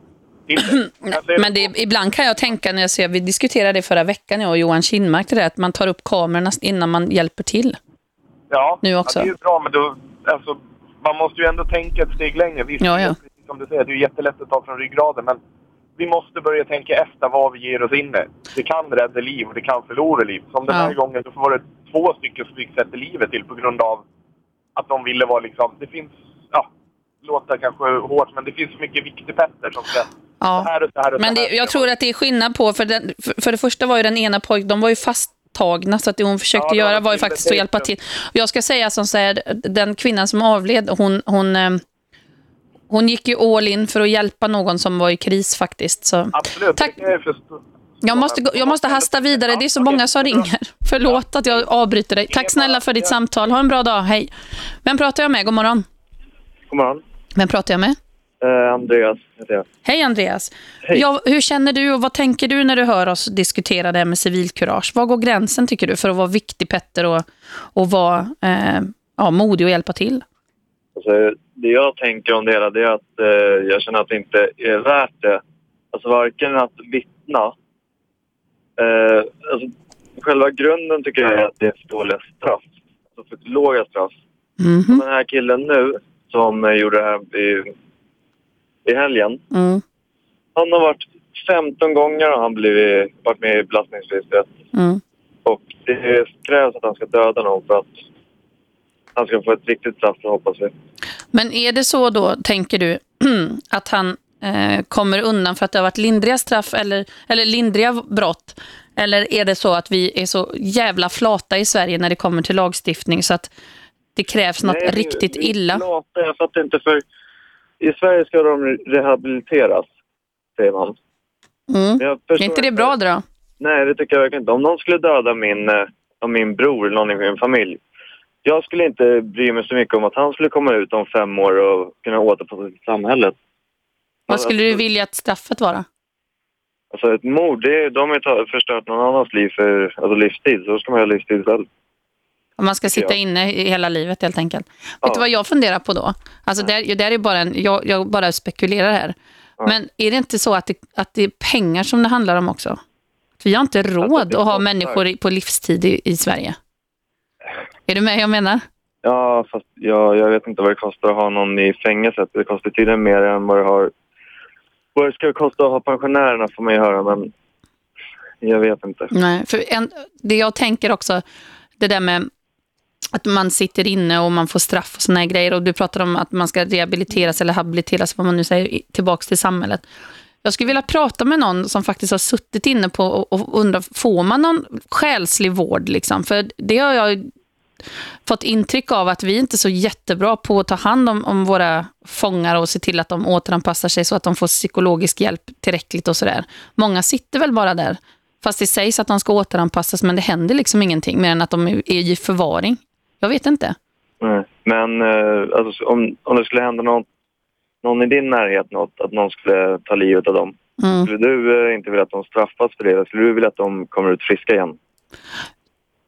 Men det, ibland kan jag tänka när jag ser, vi diskuterade det förra veckan, jag och Johan Kinnmark, det där, att man tar upp kamerorna innan man hjälper till. Ja, Nu också. Ja, det är ju bra, men då, alltså, man måste ju ändå tänka ett steg längre. Visst, Ja, ja. som du säger, det är ju jättelätt att ta från ryggraden, men vi måste börja tänka efter vad vi ger oss in i. Det kan rädda liv och det kan förlora liv. Som den här Ja. gången så var det två stycken som fick sätta livet till på grund av att de ville vara liksom... Det finns, ja, låter kanske hårt, men det finns mycket viktig Petter som ska... Ja. Så här och så här och Men det, jag tror att det är skillnad på, för, den, för, för det första var ju den ena pojken, de var ju fasttagna, så att det hon försökte Ja, göra var ju faktiskt att hjälpa till. Jag ska säga som så här, den kvinnan som avled, hon, hon, eh, hon gick ju all in för att hjälpa någon som var i kris faktiskt. Så. Absolut. Tack. Jag måste, jag måste hasta vidare, det är så många som ringer. Förlåt att jag avbryter dig. Tack snälla för ditt samtal. Ha en bra dag, hej. Vem pratar jag med? God morgon. God morgon. Vem pratar jag med? Eh, Andreas heter. Hej Andreas. Hej. Ja, hur känner du och vad tänker du när du hör oss diskutera det här med civilkurage? Var går gränsen tycker du för att vara viktig Petter och, och vara eh, ja, modig och hjälpa till? Alltså, det jag tänker om det hela det är att eh, jag känner att det inte är värt det. Alltså varken att vittna. Eh, alltså, själva grunden tycker jag är att det är för dåliga straff. Alltså för låga straff. Mhm. Den här killen nu som eh, gjorde det här i, i helgen. Mm. Han har varit 15 gånger och han blivit, varit med i belastningsregistret. Mm. Och det krävs att han ska döda någon för att han ska få ett riktigt straff, hoppas vi. Men är det så då, tänker du, att han eh, kommer undan för att det har varit lindriga straff eller, eller lindriga brott? Eller är det så att vi är så jävla flata i Sverige när det kommer till lagstiftning så att det krävs något Nej, riktigt vi illa? Lata, jag fattar inte för i Sverige ska de rehabiliteras, säger man. Mm. Är inte det bra då? Nej, det tycker jag verkligen inte. Om någon skulle döda min, eh, om min bror eller någon i min familj. Jag skulle inte bry mig så mycket om att han skulle komma ut om fem år och kunna återpassa till samhället. Vad skulle du vilja att straffet vara? Alltså ett mord, det de har förstört någon annans liv för alltså livstid. Så ska man ha livstid själv. Om man ska sitta Ja. inne i hela livet helt enkelt. Ja. Vet du vad jag funderar på då? Alltså där, där är bara en, jag, jag bara spekulerar här. Ja. Men är det inte så att det, att det är pengar som det handlar om också? För vi har inte råd det att ha människor på livstid i, i Sverige. Är du med jag menar? Ja, fast jag, jag vet inte vad det kostar att ha någon i fängelset. Det kostar tydligen mer än vad det har... Vad det ska kosta att ha pensionärerna får man ju höra, men jag vet inte. Nej, för en, det jag tänker också, det där med att man sitter inne och man får straff och såna här grejer. Och du pratar om att man ska rehabiliteras eller habiliteras, vad man nu säger, tillbaks till samhället. Jag skulle vilja prata med någon som faktiskt har suttit inne på och, och undra, får man någon själslig vård? Liksom? För det har jag fått intryck av att vi inte är så jättebra på att ta hand om, om våra fångar och se till att de återanpassar sig så att de får psykologisk hjälp tillräckligt och sådär. Många sitter väl bara där, fast det sägs att de ska återanpassas men det händer liksom ingenting mer än att de är i förvaring. Jag vet inte. Nej. Men eh, alltså, om, om det skulle hända någon, någon i din närhet, något, att någon skulle ta livet av dem. Mm. Skulle du eh, inte vilja att de straffas för det? Skulle du vilja att de kommer ut friska igen?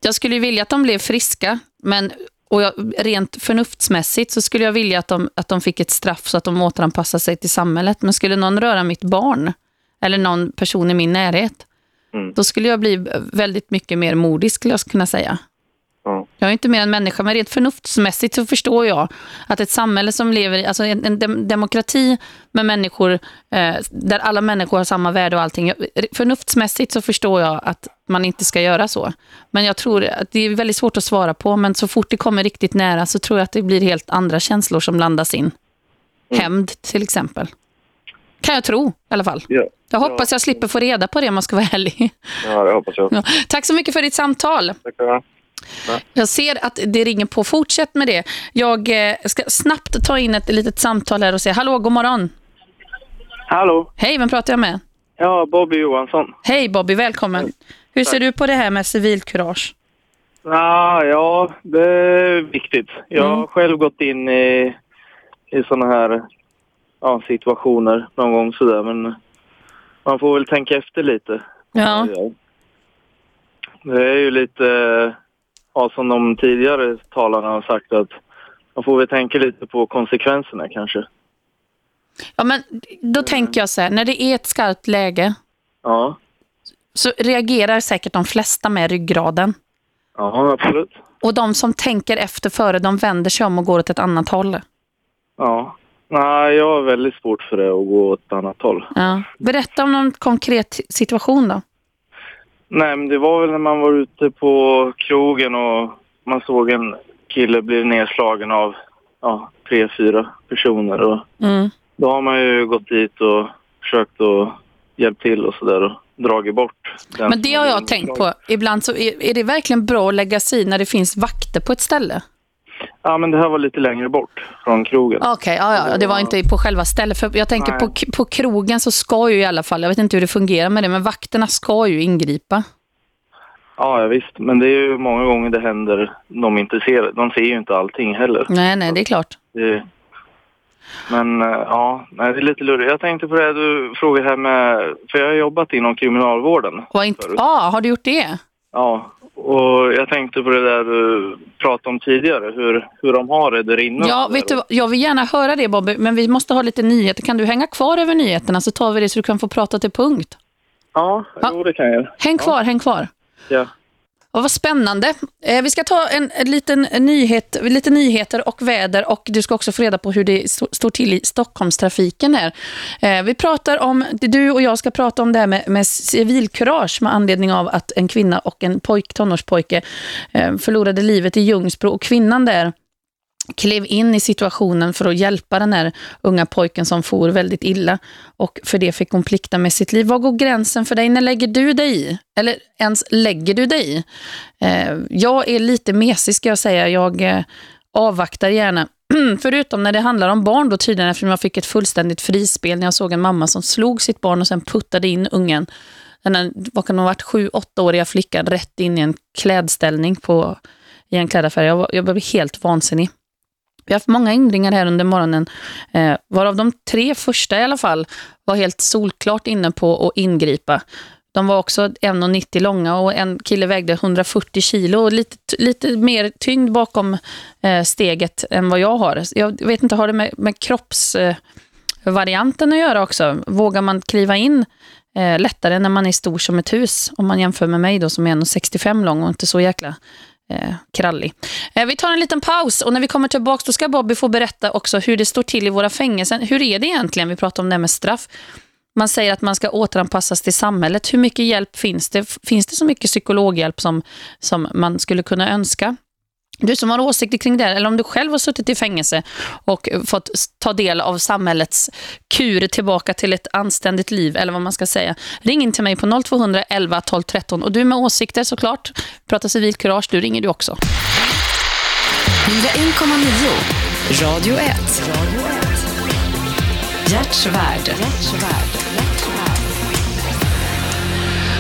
Jag skulle vilja att de blev friska, men och jag, rent förnuftsmässigt så skulle jag vilja att de, att de fick ett straff så att de återanpassar sig till samhället. Men skulle någon röra mitt barn eller någon person i min närhet, Mm. då skulle jag bli väldigt mycket mer modig skulle jag kunna säga. Ja. Jag är inte mer en människa, men rent förnuftsmässigt så förstår jag att ett samhälle som lever i, alltså en, en dem, demokrati med människor, eh, där alla människor har samma värde och allting. Jag, förnuftsmässigt så förstår jag att man inte ska göra så. Men jag tror att det är väldigt svårt att svara på, men så fort det kommer riktigt nära så tror jag att det blir helt andra känslor som blandas in. Hämnd till exempel. Kan jag tro i alla fall. Ja, Jag hoppas jag slipper få reda på det om man ska vara ärlig. ja det hoppas jag. Ja. Tack så mycket för ditt samtal. Tack. Jag ser att det ringer på. Fortsätt med det. Jag eh, ska snabbt ta in ett litet samtal här och säga hallå, god morgon. Hallå? Hej, vem pratar jag med? Ja, Bobby Johansson. Hej Bobby, välkommen. Hur ser du på det här med civilkurage? Ah, ja, det är viktigt. Jag har Mm. själv gått in i, i såna här ja, situationer någon gång sådär, men man får väl tänka efter lite. Ja, Det är ju lite, ja, som de tidigare talarna har sagt, att man får väl tänka lite på konsekvenserna kanske. ja men då tänker jag så här, när det är ett skarpt läge Ja, så reagerar säkert de flesta med ryggraden. ja absolut. Och de som tänker efter före, de vänder sig om och går åt ett annat håll. Ja. Nej, jag har väldigt svårt för det att gå åt ett annat håll. Ja. Berätta om någon konkret situation då. Nej, men det var väl när man var ute på krogen och man såg en kille bli nedslagen av ja, tre, fyra personer. Och Mm. då har man ju gått dit och försökt att hjälpa till och sådär och dragit bort. den Men det har jag tänkt på. Ibland så är, är det verkligen bra att lägga sig i när det finns vakter på ett ställe. Ja, men det här var lite längre bort från krogen. Okej, ja, ja, det var inte på själva stället. För jag tänker på, på krogen så ska ju i alla fall, jag vet inte hur det fungerar med det, men vakterna ska ju ingripa. Ja, ja, visst. Men det är ju många gånger det händer. De inte ser, de ser ju inte allting heller. Nej, nej, det är klart. Det, men eh, ja, nej, det är lite lurigt. Jag tänkte på det du frågade här med, för jag har jobbat inom kriminalvården. Ja, har du gjort det? Ja, och jag tänkte på det där du pratade om tidigare, hur, hur de har det där inne. Ja, vet du, jag vill gärna höra det Bobby, men vi måste ha lite nyheter. Kan du hänga kvar över nyheterna så tar vi det så du kan få prata till punkt. Ja, Ja. jo det kan jag. Häng kvar, häng kvar. Ja. Och vad spännande. Eh, vi ska ta en, en liten nyhet, lite nyheter och väder och du ska också få reda på hur det står till i Stockholmstrafiken här. Eh, vi pratar om, du och jag ska prata om det här med, med civilkurage med anledning av att en kvinna och en pojk, tonårspojke eh, förlorade livet i Ljungsbro och kvinnan där klev in i situationen för att hjälpa den här unga pojken som for väldigt illa. Och för det fick hon plikta med sitt liv. Var går gränsen för dig? När lägger du dig i? Eller ens lägger du dig i? Eh, jag är lite mesig ska jag säga. Jag eh, avvaktar gärna. Förutom när det handlar om barn då tydligen eftersom jag fick ett fullständigt frispel när jag såg en mamma som slog sitt barn och sen puttade in ungen. Den här, vad kan hon ha varit, sju, åttaåriga flickan rätt in i en klädställning på, i en klädaffär. Jag, var- jag blev helt vansinnig. Vi har haft många ynglingar här under morgonen, eh, varav de tre första i alla fall var helt solklart inne på att ingripa. De var också 1,90 långa och en kille vägde 140 kilo och lite, lite mer tyngd bakom eh, steget än vad jag har. Jag vet inte, har det med, med kroppsvarianten eh, att göra också? Vågar man kliva in eh, lättare när man är stor som ett hus? Om man jämför med mig då som är 1,65 lång och inte så jäkla eh, krallig. Eh, vi tar en liten paus och när vi kommer tillbaka då ska Bobby få berätta också hur det står till i våra fängelser. Hur är det egentligen? Vi pratar om det här med straff. Man säger att man ska återanpassas till samhället. Hur mycket hjälp finns det? Finns det så mycket psykologhjälp som, som man skulle kunna önska? Du som har åsikter kring det, eller om du själv har suttit i fängelse och fått ta del av samhällets kur tillbaka till ett anständigt liv, eller vad man ska säga. Ring in till mig på 0200 11 12 13. Och du med åsikter såklart, prata civilkurage, du ringer du också. 1,9 Radio 1. Hjärtsvärd.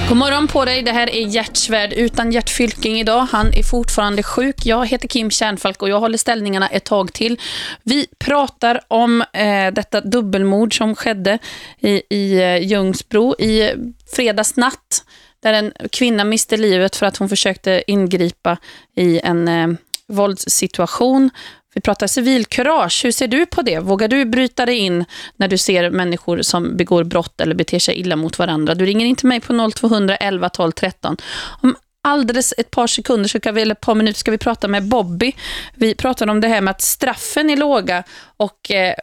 God morgon på dig, det här är Hjärtsvärd utan Gert Fylking idag. Han är fortfarande sjuk. Jag heter Kim Kärnfalk och jag håller ställningarna ett tag till. Vi pratar om eh, detta dubbelmord som skedde i, i eh, Ljungsbro i fredags natt där en kvinna miste livet för att hon försökte ingripa i en eh, våldssituation. Vi pratar civilkurage. Hur ser du på det? Vågar du bryta dig in när du ser människor som begår brott eller beter sig illa mot varandra? Du ringer in till mig på 0200 11 12 13. Om alldeles ett par sekunder, så vi, eller ett par minuter, ska vi prata med Bobby. Vi pratade om det här med att straffen är låga och eh,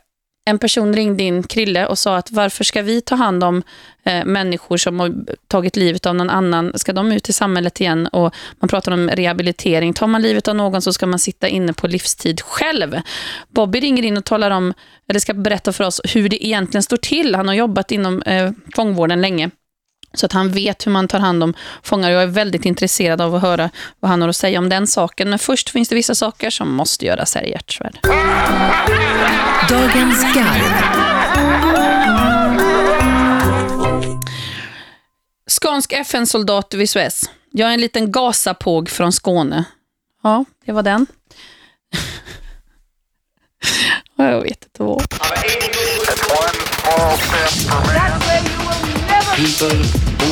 en person ringde in, Krille, och sa att varför ska vi ta hand om eh, människor som har tagit livet av någon annan? Ska de ut i samhället igen? Och man pratar om rehabilitering. Tar man livet av någon så ska man sitta inne på livstid själv. Bobby ringer in och talar om, eller ska berätta för oss hur det egentligen står till. Han har jobbat inom eh, fångvården länge. Så att han vet hur man tar hand om fångar. Jag är väldigt intresserad av att höra vad han har att säga om den saken. Men först finns det vissa saker som måste göras här i Hjärtsvärd. Dagens garv. Skånsk FN-soldat vid Suez. Jag är en liten gasapåg från Skåne. Ja, det var den. Ja, jag vet inte vad.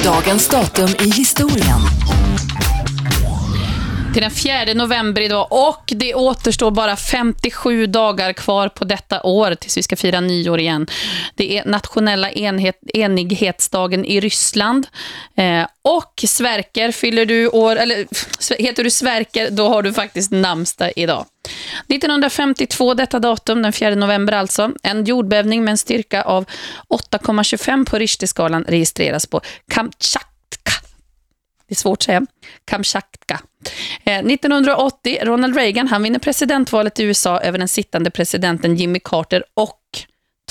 Dagens datum i historien. Till den 4 november idag och det återstår bara 57 dagar kvar på detta år tills vi ska fira nyår igen. Det är nationella enhet, enighetsdagen i Ryssland. Eh, och Sverker fyller du år, eller heter du Sverker, då har du faktiskt namnsdag idag. 1952, detta datum, den 4 november alltså, en jordbävning med en styrka av 8,25 på Richterskalan registreras på Kamchatka. Det är svårt att säga. Kamchatka. 1980, eh, Ronald Reagan, han vinner presidentvalet i USA över den sittande presidenten Jimmy Carter och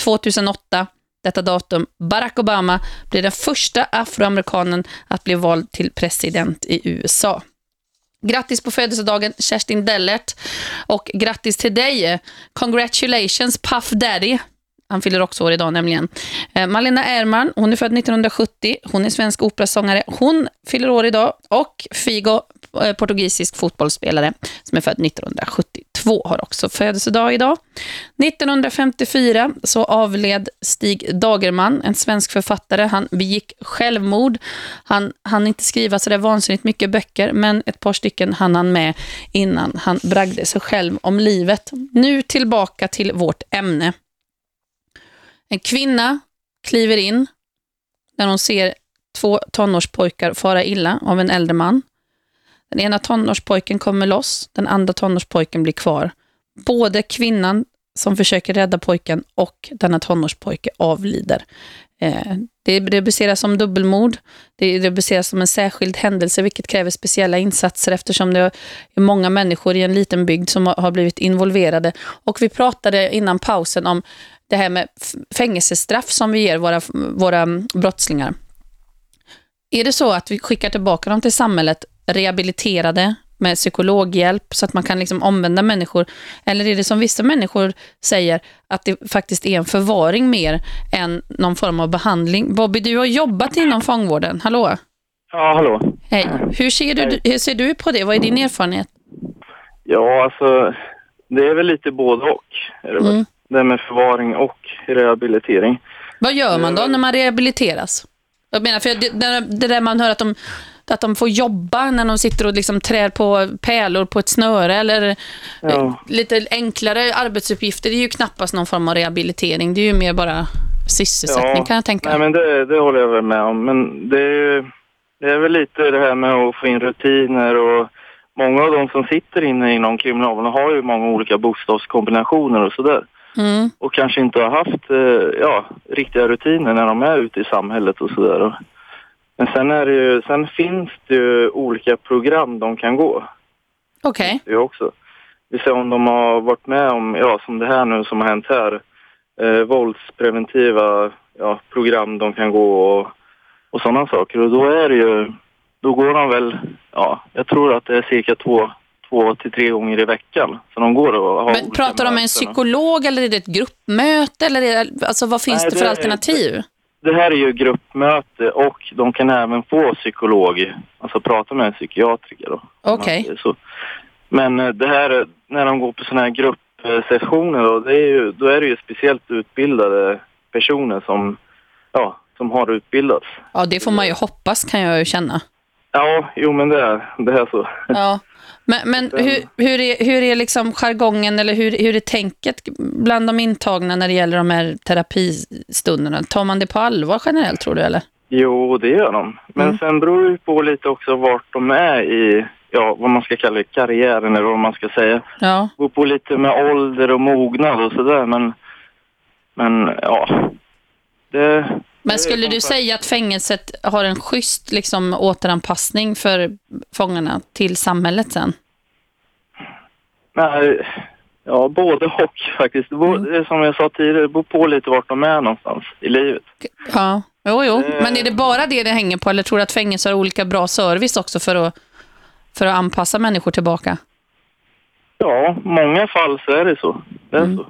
2008, detta datum, Barack Obama blir den första afroamerikanen att bli vald till president i USA. Grattis på födelsedagen Kerstin Dellert och grattis till dig. Congratulations Puff Daddy. Han fyller också år idag nämligen. Eh, Malena Erman, hon är född 1970. Hon är svensk operasångare. Hon fyller år idag. Och Figo, Eh, portugisisk fotbollsspelare som är född 1972, har också födelsedag idag. 1954 så avled Stig Dagerman, en svensk författare. Han begick självmord. Han hann inte skriva så där vansinnigt mycket böcker, men ett par stycken hann han med innan han bragde sig själv om livet. Nu tillbaka till vårt ämne. En kvinna kliver in när hon ser två tonårspojkar fara illa av en äldre man. Den ena tonårspojken kommer loss, den andra tonårspojken blir kvar. Både kvinnan som försöker rädda pojken och denna tonårspojke avlider. Eh, det rubriceras som dubbelmord. Det rubriceras som en särskild händelse, vilket kräver speciella insatser eftersom det är många människor i en liten bygd som har blivit involverade. Och vi pratade innan pausen om det här med fängelsestraff som vi ger våra, våra brottslingar. Är det så att vi skickar tillbaka dem till samhället rehabiliterade med psykologhjälp så att man kan liksom omvända människor? Eller är det som vissa människor säger att det faktiskt är en förvaring mer än någon form av behandling? Bobby, du har jobbat inom fångvården. Hallå? Ja, hallå. Hej. Hur ser du, hur ser du på det? Vad är din erfarenhet? Ja, alltså det är väl lite både och. Är det? Mm. det med förvaring och rehabilitering. Vad gör man då när man rehabiliteras? Jag menar, för det, det, där man hör att de, att de får jobba när de sitter och liksom trär på pärlor på ett snöre eller Ja. eh, lite enklare arbetsuppgifter. Det är ju knappast någon form av rehabilitering. Det är ju mer bara sysselsättning Ja. kan jag tänka. Nej, men det, det håller jag väl med om. Men det är, ju, det är väl lite det här med att få in rutiner och många av de som sitter inne inom kriminalvården har ju många olika bokstavskombinationer och sådär. Mm. Och kanske inte har haft eh, ja, riktiga rutiner när de är ute i samhället och sådär. Men sen, är det ju, sen finns det ju olika program de kan gå. Okej. Det också. Vi ser om de har varit med om, ja som det här nu som har hänt här, eh, våldspreventiva ja, program de kan gå och, och sådana saker. Och då är det ju, då går de väl, ja, jag tror att det är cirka två, två till tre gånger i veckan. Så de går och har Men pratar de med en psykolog eller är det ett gruppmöte? Eller det, alltså, vad finns Nej, det för det alternativ? Det här är ju gruppmöte och de kan även få psykolog, alltså prata med en psykiatriker. Okej. så. Men eh, det här, eh, när de går på sådana här gruppsessioner, då, det är ju, då är det ju speciellt utbildade personer som, ja, som har utbildats. Ja, det får man ju hoppas kan jag ju känna. Ja, jo men det är, det är så. Ja. Men, men hur, hur, är, hur är liksom jargongen eller hur, hur är tänket bland de intagna när det gäller de här terapistunderna? Tar man det på allvar generellt tror du eller? Jo, det gör de. Men Mm. sen beror det på lite också vart de är i, ja, vad man ska kalla det, karriären eller vad man ska säga. Ja. beror på lite med ålder och mognad och sådär. Men, men ja. Det, Men skulle du säga att fängelset har en schysst liksom, återanpassning för fångarna till samhället sen? Nej, ja, både och faktiskt. Beror, Mm. som jag sa tidigare, det beror på lite vart de är någonstans i livet. Ja, jo, jo. Eh. Men är det bara det det hänger på eller tror du att fängelser har olika bra service också för att, för att anpassa människor tillbaka? Ja, många fall så är det så. Det är Mm. så.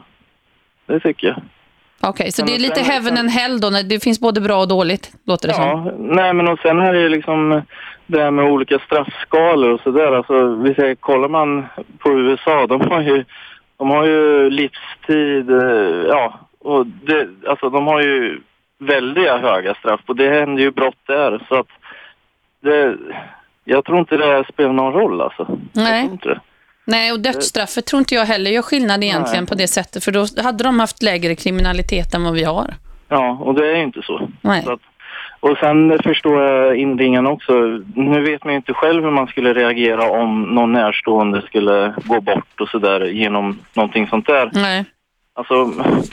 Det tycker jag. Okej, så Men det är lite heaven sen- and hell då? när Det finns både bra och dåligt, låter det som. Ja, nej men och sen är det liksom det här med olika straffskalor och sådär. Alltså, vi säger, kollar man på USA, de har ju, de har ju livstid, eh, ja, och det, alltså de har ju väldiga höga straff och det händer ju brott där så att det, jag tror inte det spelar någon roll alltså. Jag Nej. tror inte det. Nej, och dödsstraffet tror inte jag heller gör skillnad egentligen Nej. på det sättet. För då hade de haft lägre kriminalitet än vad vi har. Ja, och det är ju inte så. Nej. så att, och sen förstår jag inringen också. Nu vet man ju inte själv hur man skulle reagera om någon närstående skulle gå bort och sådär genom någonting sånt där. Nej. Alltså,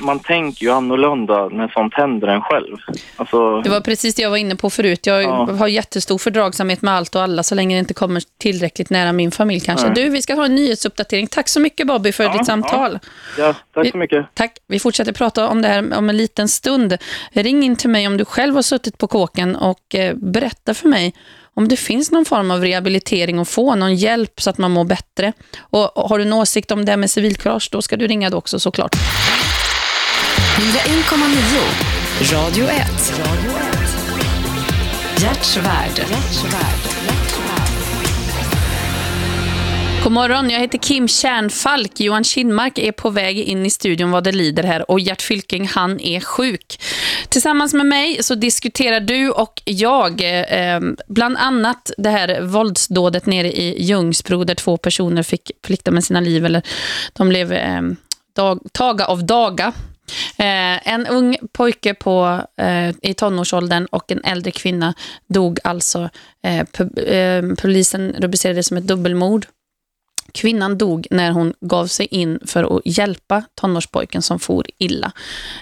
man tänker ju annorlunda när sånt händer en själv. Alltså, Det var precis det jag var inne på förut. Jag Ja. har jättestor fördragsamhet med allt och alla så länge det inte kommer tillräckligt nära min familj kanske. Nej. Du, vi ska ha en nyhetsuppdatering. Tack så mycket Bobby för Ja, ditt samtal. ja, tack så mycket. Tack. Vi fortsätter prata om det här om en liten stund. Ring in till mig om du själv har suttit på kåken och eh, berätta för mig om det finns någon form av rehabilitering och få, någon hjälp så att man mår bättre. Och, har du en åsikt om det med civilkurage, då ska du ringa då också såklart. 1,9 Radio 1. Radio 1 Hjärtsvärd. Hjärtsvärd. God morgon, jag heter Kim Kärnfalk. Johan Kindmark är på väg in i studion vad det lider här och Gert Fylking, han är sjuk. Tillsammans med mig så diskuterar du och jag eh, bland annat det här våldsdådet nere i Ljungsbro där två personer fick plikta med sina liv eller de blev eh, dag, taga av daga. Eh, en ung pojke på, eh, i tonårsåldern och en äldre kvinna dog alltså. Eh, eh, polisen rubricerade det som ett dubbelmord. Kvinnan dog när hon gav sig in för att hjälpa tonårspojken som for illa.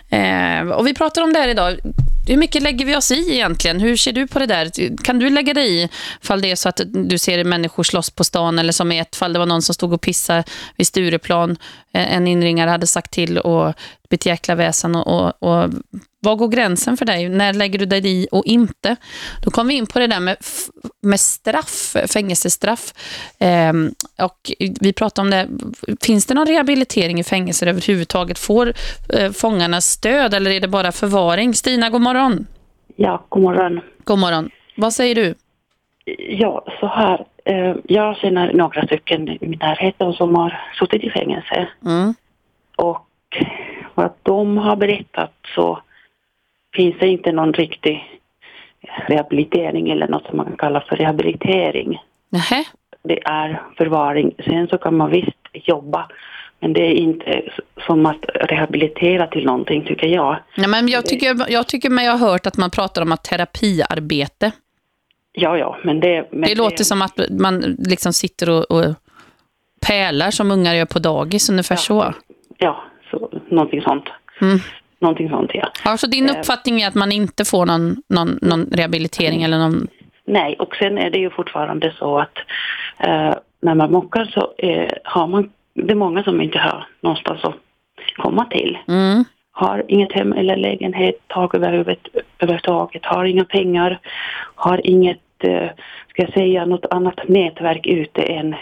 Eh, och vi pratar om det här idag. Hur mycket lägger vi oss i egentligen? Hur ser du på det där? Kan du lägga dig i fall det är så att du ser människor slåss på stan eller som i ett fall det var någon som stod och pissade vid Stureplan. Eh, en inringare hade sagt till och ett jäkla väsen och, och, och vad går gränsen för dig? När lägger du dig i och inte? Då kommer vi in på det där med, med straff, fängelsestraff. Eh, och vi pratar om det. Finns det någon rehabilitering i fängelser överhuvudtaget? Får eh, fångarna stöd eller är det bara förvaring? Stina, god morgon. Ja, god morgon. God morgon. Vad säger du? Ja, så här. Eh, jag känner några stycken i min närhet som har suttit i fängelse. Mm. Och vad de har berättat så finns det inte någon riktig rehabilitering eller något som man kan kalla för rehabilitering. Nähä. Det är förvaring. Sen så kan man visst jobba men det är inte som att rehabilitera till någonting tycker jag. Ja, men jag, tycker, jag tycker mig ha hört att man pratar om att terapiarbete. Ja, ja, men det... Men det, det låter som att man liksom sitter och, och pälar som ungar gör på dagis, ungefär ja, så. Ja, så, någonting sånt. Mm. Någonting sånt, ja. Alltså din Eh. uppfattning är att man inte får någon, någon, någon rehabilitering eller någon... Nej, och sen är det ju fortfarande så att eh, när man mockar så eh, har man, det är många som inte har någonstans att komma till. Mm. Har inget hem eller lägenhet, tak över huvudet överhuvudtaget, har inga pengar, har inget, eh, ska jag säga, något annat nätverk ute än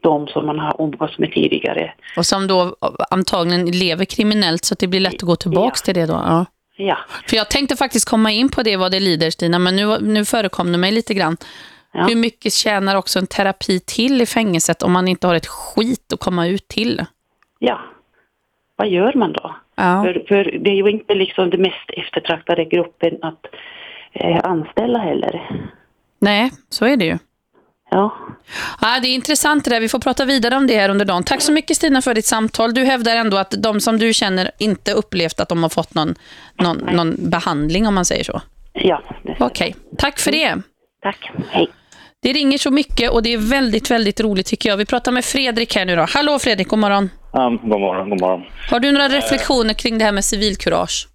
de som man har umgåtts med tidigare. Och som då antagligen lever kriminellt så det blir lätt att gå tillbaks till det då. Ja. Ja, För jag tänkte faktiskt komma in på det vad det lider Stina, men nu, nu förekom det mig lite grann. Ja. Hur mycket tjänar också en terapi till i fängelset om man inte har ett skit att komma ut till? ja. Vad gör man då? Ja. För, för det är ju inte liksom den mest eftertraktade gruppen att eh, anställa heller. Nej, så är det ju. Ja, Ja, det är intressant det där. Vi får prata vidare om det här under dagen. Tack så mycket Stina för ditt samtal. Du hävdar ändå att de som du känner inte upplevt att de har fått någon, någon, någon behandling om man säger så. ja. Okej, tack för det. Tack. Hej. Det ringer så mycket och det är väldigt, väldigt roligt tycker jag. Vi pratar med Fredrik här nu då. Hallå Fredrik, god morgon. Ja, god morgon, god morgon. Har du några reflektioner kring det här med civilkurage?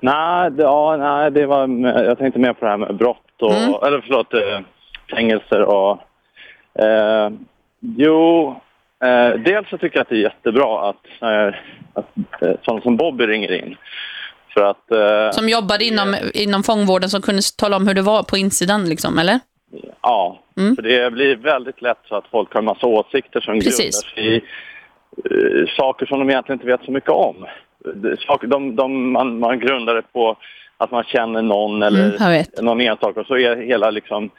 Nej, det, ja, nej, det var, jag tänkte mer på det här med brott och, Mm. eller förlåt, eh, fängelser och... Eh, jo, eh, dels så tycker jag att det är jättebra att, eh, att eh, sådana som Bobby ringer in. För att... Eh, Som jobbade inom, inom fångvården som kunde tala om hur det var på insidan, liksom, eller? Ja, Mm. för det blir väldigt lätt så att folk har en massa åsikter som Precis. grundar sig i eh, saker som de egentligen inte vet så mycket om. Saker, de, de, man, man grundar det på att man känner någon eller Mm, någon enstaka och så är hela liksom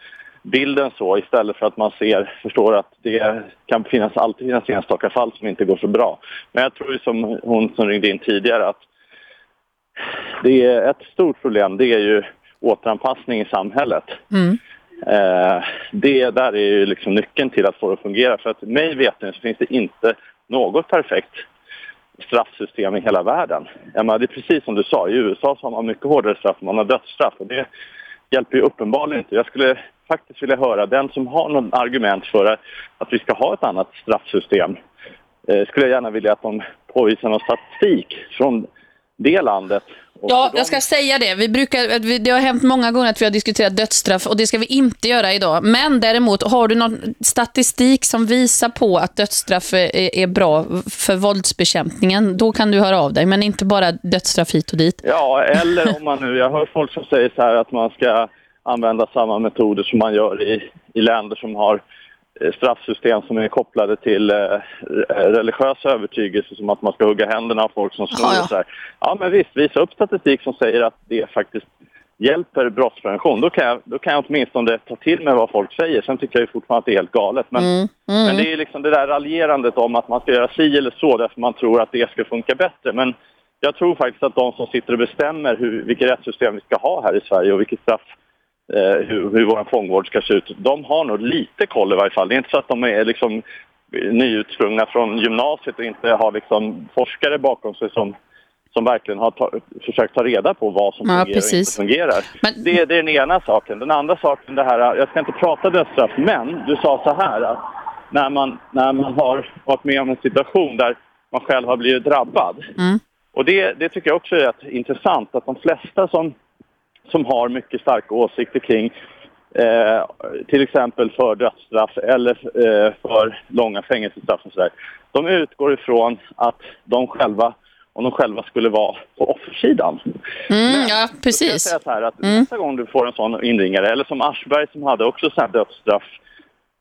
bilden så istället för att man ser, förstår att det kan finnas, alltid finnas enstaka fall som inte går så bra. Men jag tror som hon som ringde in tidigare att det är ett stort problem, det är ju återanpassning i samhället. Mm. Eh, det där är ju liksom nyckeln till att få det att fungera. För att mig veterligen så finns det inte något perfekt straffsystem i hela världen. Menar, det är precis som du sa, i USA så har man mycket hårdare straff, man har dödsstraff och det hjälper ju uppenbarligen inte. Jag skulle faktiskt vilja höra den som har något argument för att, vi ska ha ett annat straffsystem. Eh, skulle jag gärna vilja att de påvisar någon statistik från det landet. Ja, jag ska säga det. Vi brukar, det har hänt många gånger att vi har diskuterat dödsstraff och det ska vi inte göra idag. Men däremot, har du någon statistik som visar på att dödsstraff är, är bra för våldsbekämpningen, då kan du höra av dig. Men inte bara dödsstraff hit och dit. Ja, eller om man nu, jag hör folk som säger så här att man ska använda samma metoder som man gör i, i länder som har eh, straffsystem som är kopplade till eh, religiösa övertygelser som att man ska hugga händerna av folk som snor Ja, ja. Ja men visst, visa upp statistik som säger att det faktiskt hjälper brottsprevention. Då kan jag, då kan jag åtminstone ta till mig vad folk säger. Sen tycker jag ju fortfarande att det är helt galet. Men, Mm, mm. men det är liksom det där raljerandet om att man ska göra si eller så därför man tror att det ska funka bättre. Men jag tror faktiskt att de som sitter och bestämmer hur, vilket rättssystem vi ska ha här i Sverige och vilket straff, eh, hur, hur vår fångvård ska se ut, de har nog lite koll i varje fall. Det är inte så att de är liksom nyutsprungna från gymnasiet och inte har liksom forskare bakom sig som, som verkligen har ta, försökt ta reda på vad som Ja, fungerar och precis. inte fungerar. Men- Det, det är den ena saken. Den andra saken, det här, jag ska inte prata dödsstraff, men du sa så här att när man, när man har varit med om en situation där man själv har blivit drabbad. Mm. Och det, det tycker jag också är rätt intressant att de flesta som, som har mycket starka åsikter kring eh, till exempel för dödsstraff eller eh, för långa fängelsestraff och sådär. De utgår ifrån att de själva, om de själva skulle vara på offersidan. Mm, ja, Jag kan precis. säga så här att Mm. nästa gång du får en sån inringare, eller som Aschberg som hade också sån här dödsstraff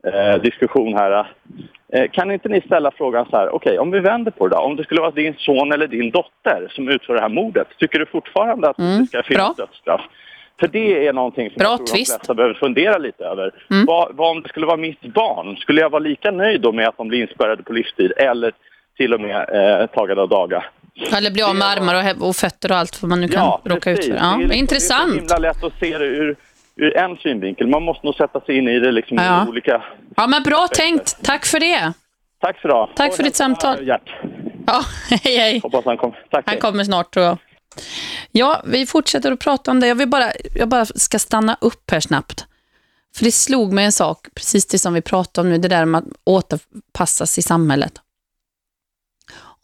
eh, diskussion här. Eh, kan inte ni ställa frågan så här, okej om vi vänder på det då, om det skulle vara din son eller din dotter som utför det här mordet, tycker du fortfarande att Mm, det ska finnas bra. dödsstraff? För det är någonting som Bra jag tror twist. de flesta behöver fundera lite över. Mm. Vad, vad om det skulle vara mitt barn? Skulle jag vara lika nöjd då med att de blir inspärrade på livstid eller till och med eh, tagade av daga? Eller bli av med armar och, och fötter och allt vad man nu kan råka ut för. Ja, Det är liksom- intressant. Det är så himla lätt att se det ur, ur en synvinkel. Man måste nog sätta sig in i det liksom Ja. olika... Ja, men bra tänkt. Tack för det. Tack för idag. Tack för ditt samtal. Gert. Ja, hej, hej. Hoppas han kommer. Tack. Han kommer snart tror jag. Ja, vi fortsätter att prata om det. Jag vill bara, jag bara ska stanna upp här snabbt. För det slog mig en sak, precis det som vi pratade om nu, det där med att återpassas i samhället.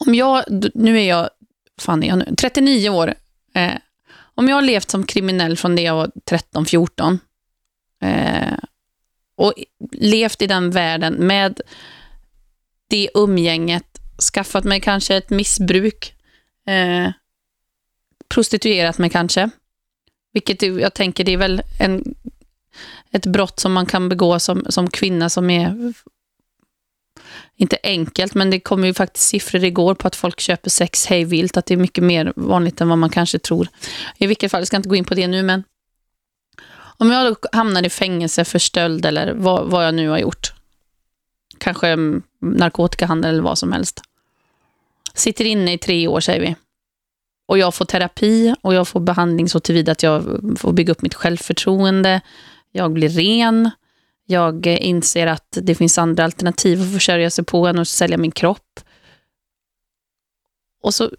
Om jag, nu är jag, fan är jag nu, 39 år. Eh, om jag har levt som kriminell från det jag var 13-14 eh, och levt i den världen med det umgänget, skaffat mig kanske ett missbruk, eh, prostituerat mig kanske. Vilket jag tänker det är väl en, ett brott som man kan begå som, som kvinna som är inte enkelt, men det kom ju faktiskt siffror igår på att folk köper sex hejvilt, att det är mycket mer vanligt än vad man kanske tror. I vilket fall, jag ska inte gå in på det nu, men om jag då hamnar i fängelse för stöld eller vad, vad jag nu har gjort, kanske mm, narkotikahandel eller vad som helst, sitter inne i tre år säger vi, och jag får terapi och jag får behandling så tillvida att jag får bygga upp mitt självförtroende, jag blir ren, jag inser att det finns andra alternativ att försörja sig på än att sälja min kropp. Och så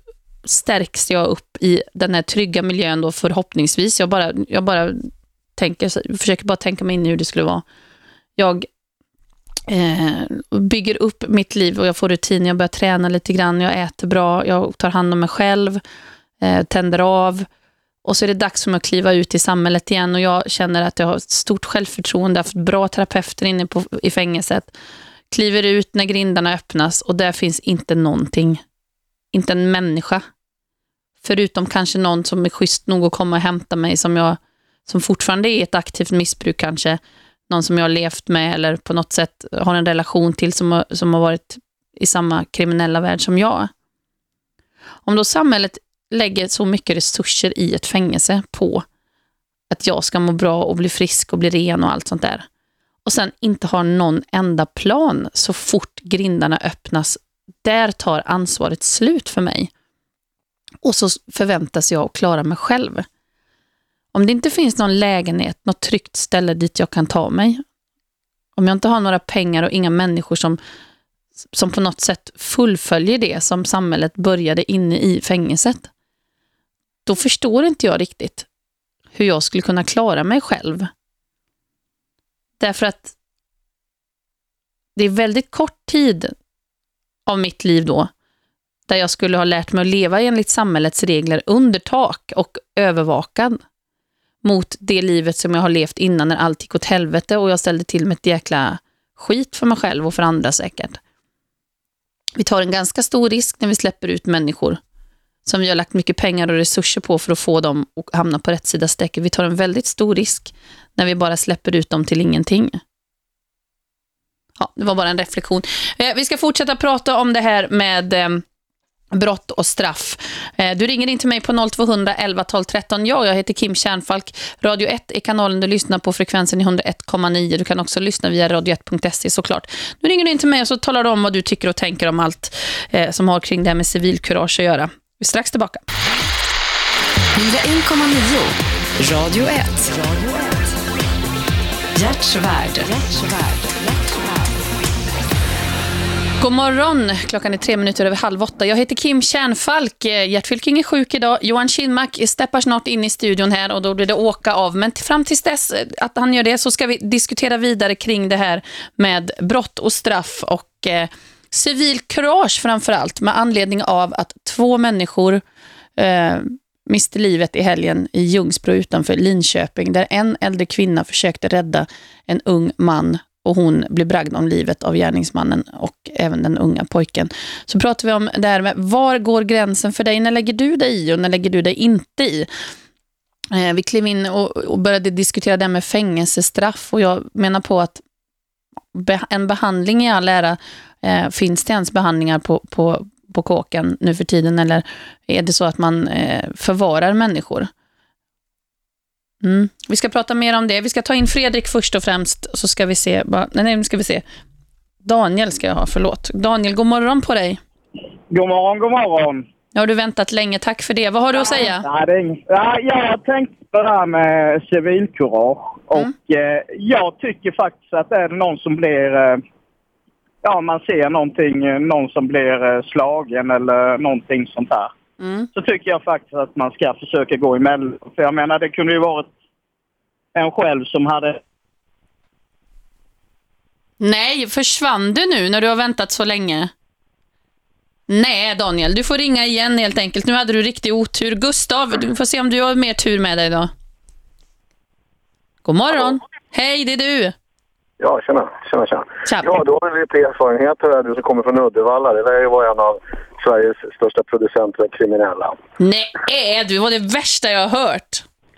stärks jag upp i den här trygga miljön då förhoppningsvis. Jag bara, jag bara tänker, försöker bara tänka mig in i hur det skulle vara. Jag eh, bygger upp mitt liv och jag får rutin. Jag börjar träna lite grann, jag äter bra, jag tar hand om mig själv, eh, tänder av. Och så är det dags för mig att kliva ut i samhället igen och jag känner att jag har ett stort självförtroende, jag har haft bra terapeuter inne på, i fängelset. Kliver ut när grindarna öppnas och där finns inte någonting. Inte en människa. Förutom kanske någon som är schysst nog att komma och hämta mig som jag som fortfarande är i ett aktivt missbruk kanske. Någon som jag har levt med eller på något sätt har en relation till som har, som har varit i samma kriminella värld som jag. Om då samhället lägger så mycket resurser i ett fängelse på att jag ska må bra och bli frisk och bli ren och allt sånt där. Och sen inte har någon enda plan så fort grindarna öppnas. Där tar ansvaret slut för mig. Och så förväntas jag att klara mig själv. Om det inte finns någon lägenhet, något tryggt ställe dit jag kan ta mig. Om jag inte har några pengar och inga människor som, som på något sätt fullföljer det som samhället började inne i fängelset. Då förstår inte jag riktigt hur jag skulle kunna klara mig själv. Därför att det är väldigt kort tid av mitt liv då där jag skulle ha lärt mig att leva enligt samhällets regler under tak och övervakad mot det livet som jag har levt innan när allt gick åt helvete och jag ställde till med ett jäkla skit för mig själv och för andra säkert. Vi tar en ganska stor risk när vi släpper ut människor som vi har lagt mycket pengar och resurser på för att få dem att hamna på rätt sida strecket. Vi tar en väldigt stor risk när vi bara släpper ut dem till ingenting. Ja, det var bara en reflektion. Eh, vi ska fortsätta prata om det här med eh, brott och straff. Eh, du ringer in till mig på 0200 11 12 13. Ja, jag heter Kim Kärnfalk. Radio 1 är kanalen du lyssnar på frekvensen i 101,9. Du kan också lyssna via radio1.se såklart. Nu ringer du in till mig och så talar du om vad du tycker och tänker om allt eh, som har kring det här med civilkurage att göra. Vi är strax tillbaka. 101,9 Radio 1. Hjärtsvärd. God morgon, klockan är tre minuter över halv åtta. Jag heter Kim Kärnfalk. Gert Fylking är sjuk idag. Johan Kinmark steppar snart in i studion här och då blir det åka av. Men fram tills dess att han gör det så ska vi diskutera vidare kring det här med brott och straff och eh, civilkurage framför allt med anledning av att två människor eh, miste livet i helgen i Ljungsbro utanför Linköping där en äldre kvinna försökte rädda en ung man och hon blev bragd om livet av gärningsmannen och även den unga pojken. Så pratar vi om det här med var går gränsen för dig? När lägger du dig i och när lägger du dig inte i? Eh, vi klev in och, och började diskutera det här med fängelsestraff och jag menar på att en behandling i all ära, eh, finns det ens behandlingar på, på, på kåken nu för tiden eller är det så att man eh, förvarar människor? Mm. Vi ska prata mer om det. Vi ska ta in Fredrik först och främst, så ska vi se. Nej, nej, nu ska vi se. Daniel ska jag ha, förlåt. Daniel, god morgon på dig. God morgon, god morgon. Nu har du väntat länge, tack för det. Vad har du att säga? Ja, det är ja, jag har tänkt på det här med civilkurage. Och eh, jag tycker faktiskt att är det någon som blir... Eh, ja, man ser någonting, eh, någon som blir eh, slagen eller någonting sånt där. Mm. Så tycker jag faktiskt att man ska försöka gå emellan. För jag menar, det kunde ju varit en själv som hade... Nej, försvann du nu när du har väntat så länge? Nej, Daniel, du får ringa igen helt enkelt. Nu hade du riktig otur. Gustav, du får se om du har mer tur med dig då. God morgon. Hej, det är du. Ja, tjena. Tjena, tjena. Tja. Ja, du har lite erfarenheter här, du som kommer från Uddevalla. Det där var en av Sveriges största producenter av kriminella. Nej, du var det värsta jag har hört.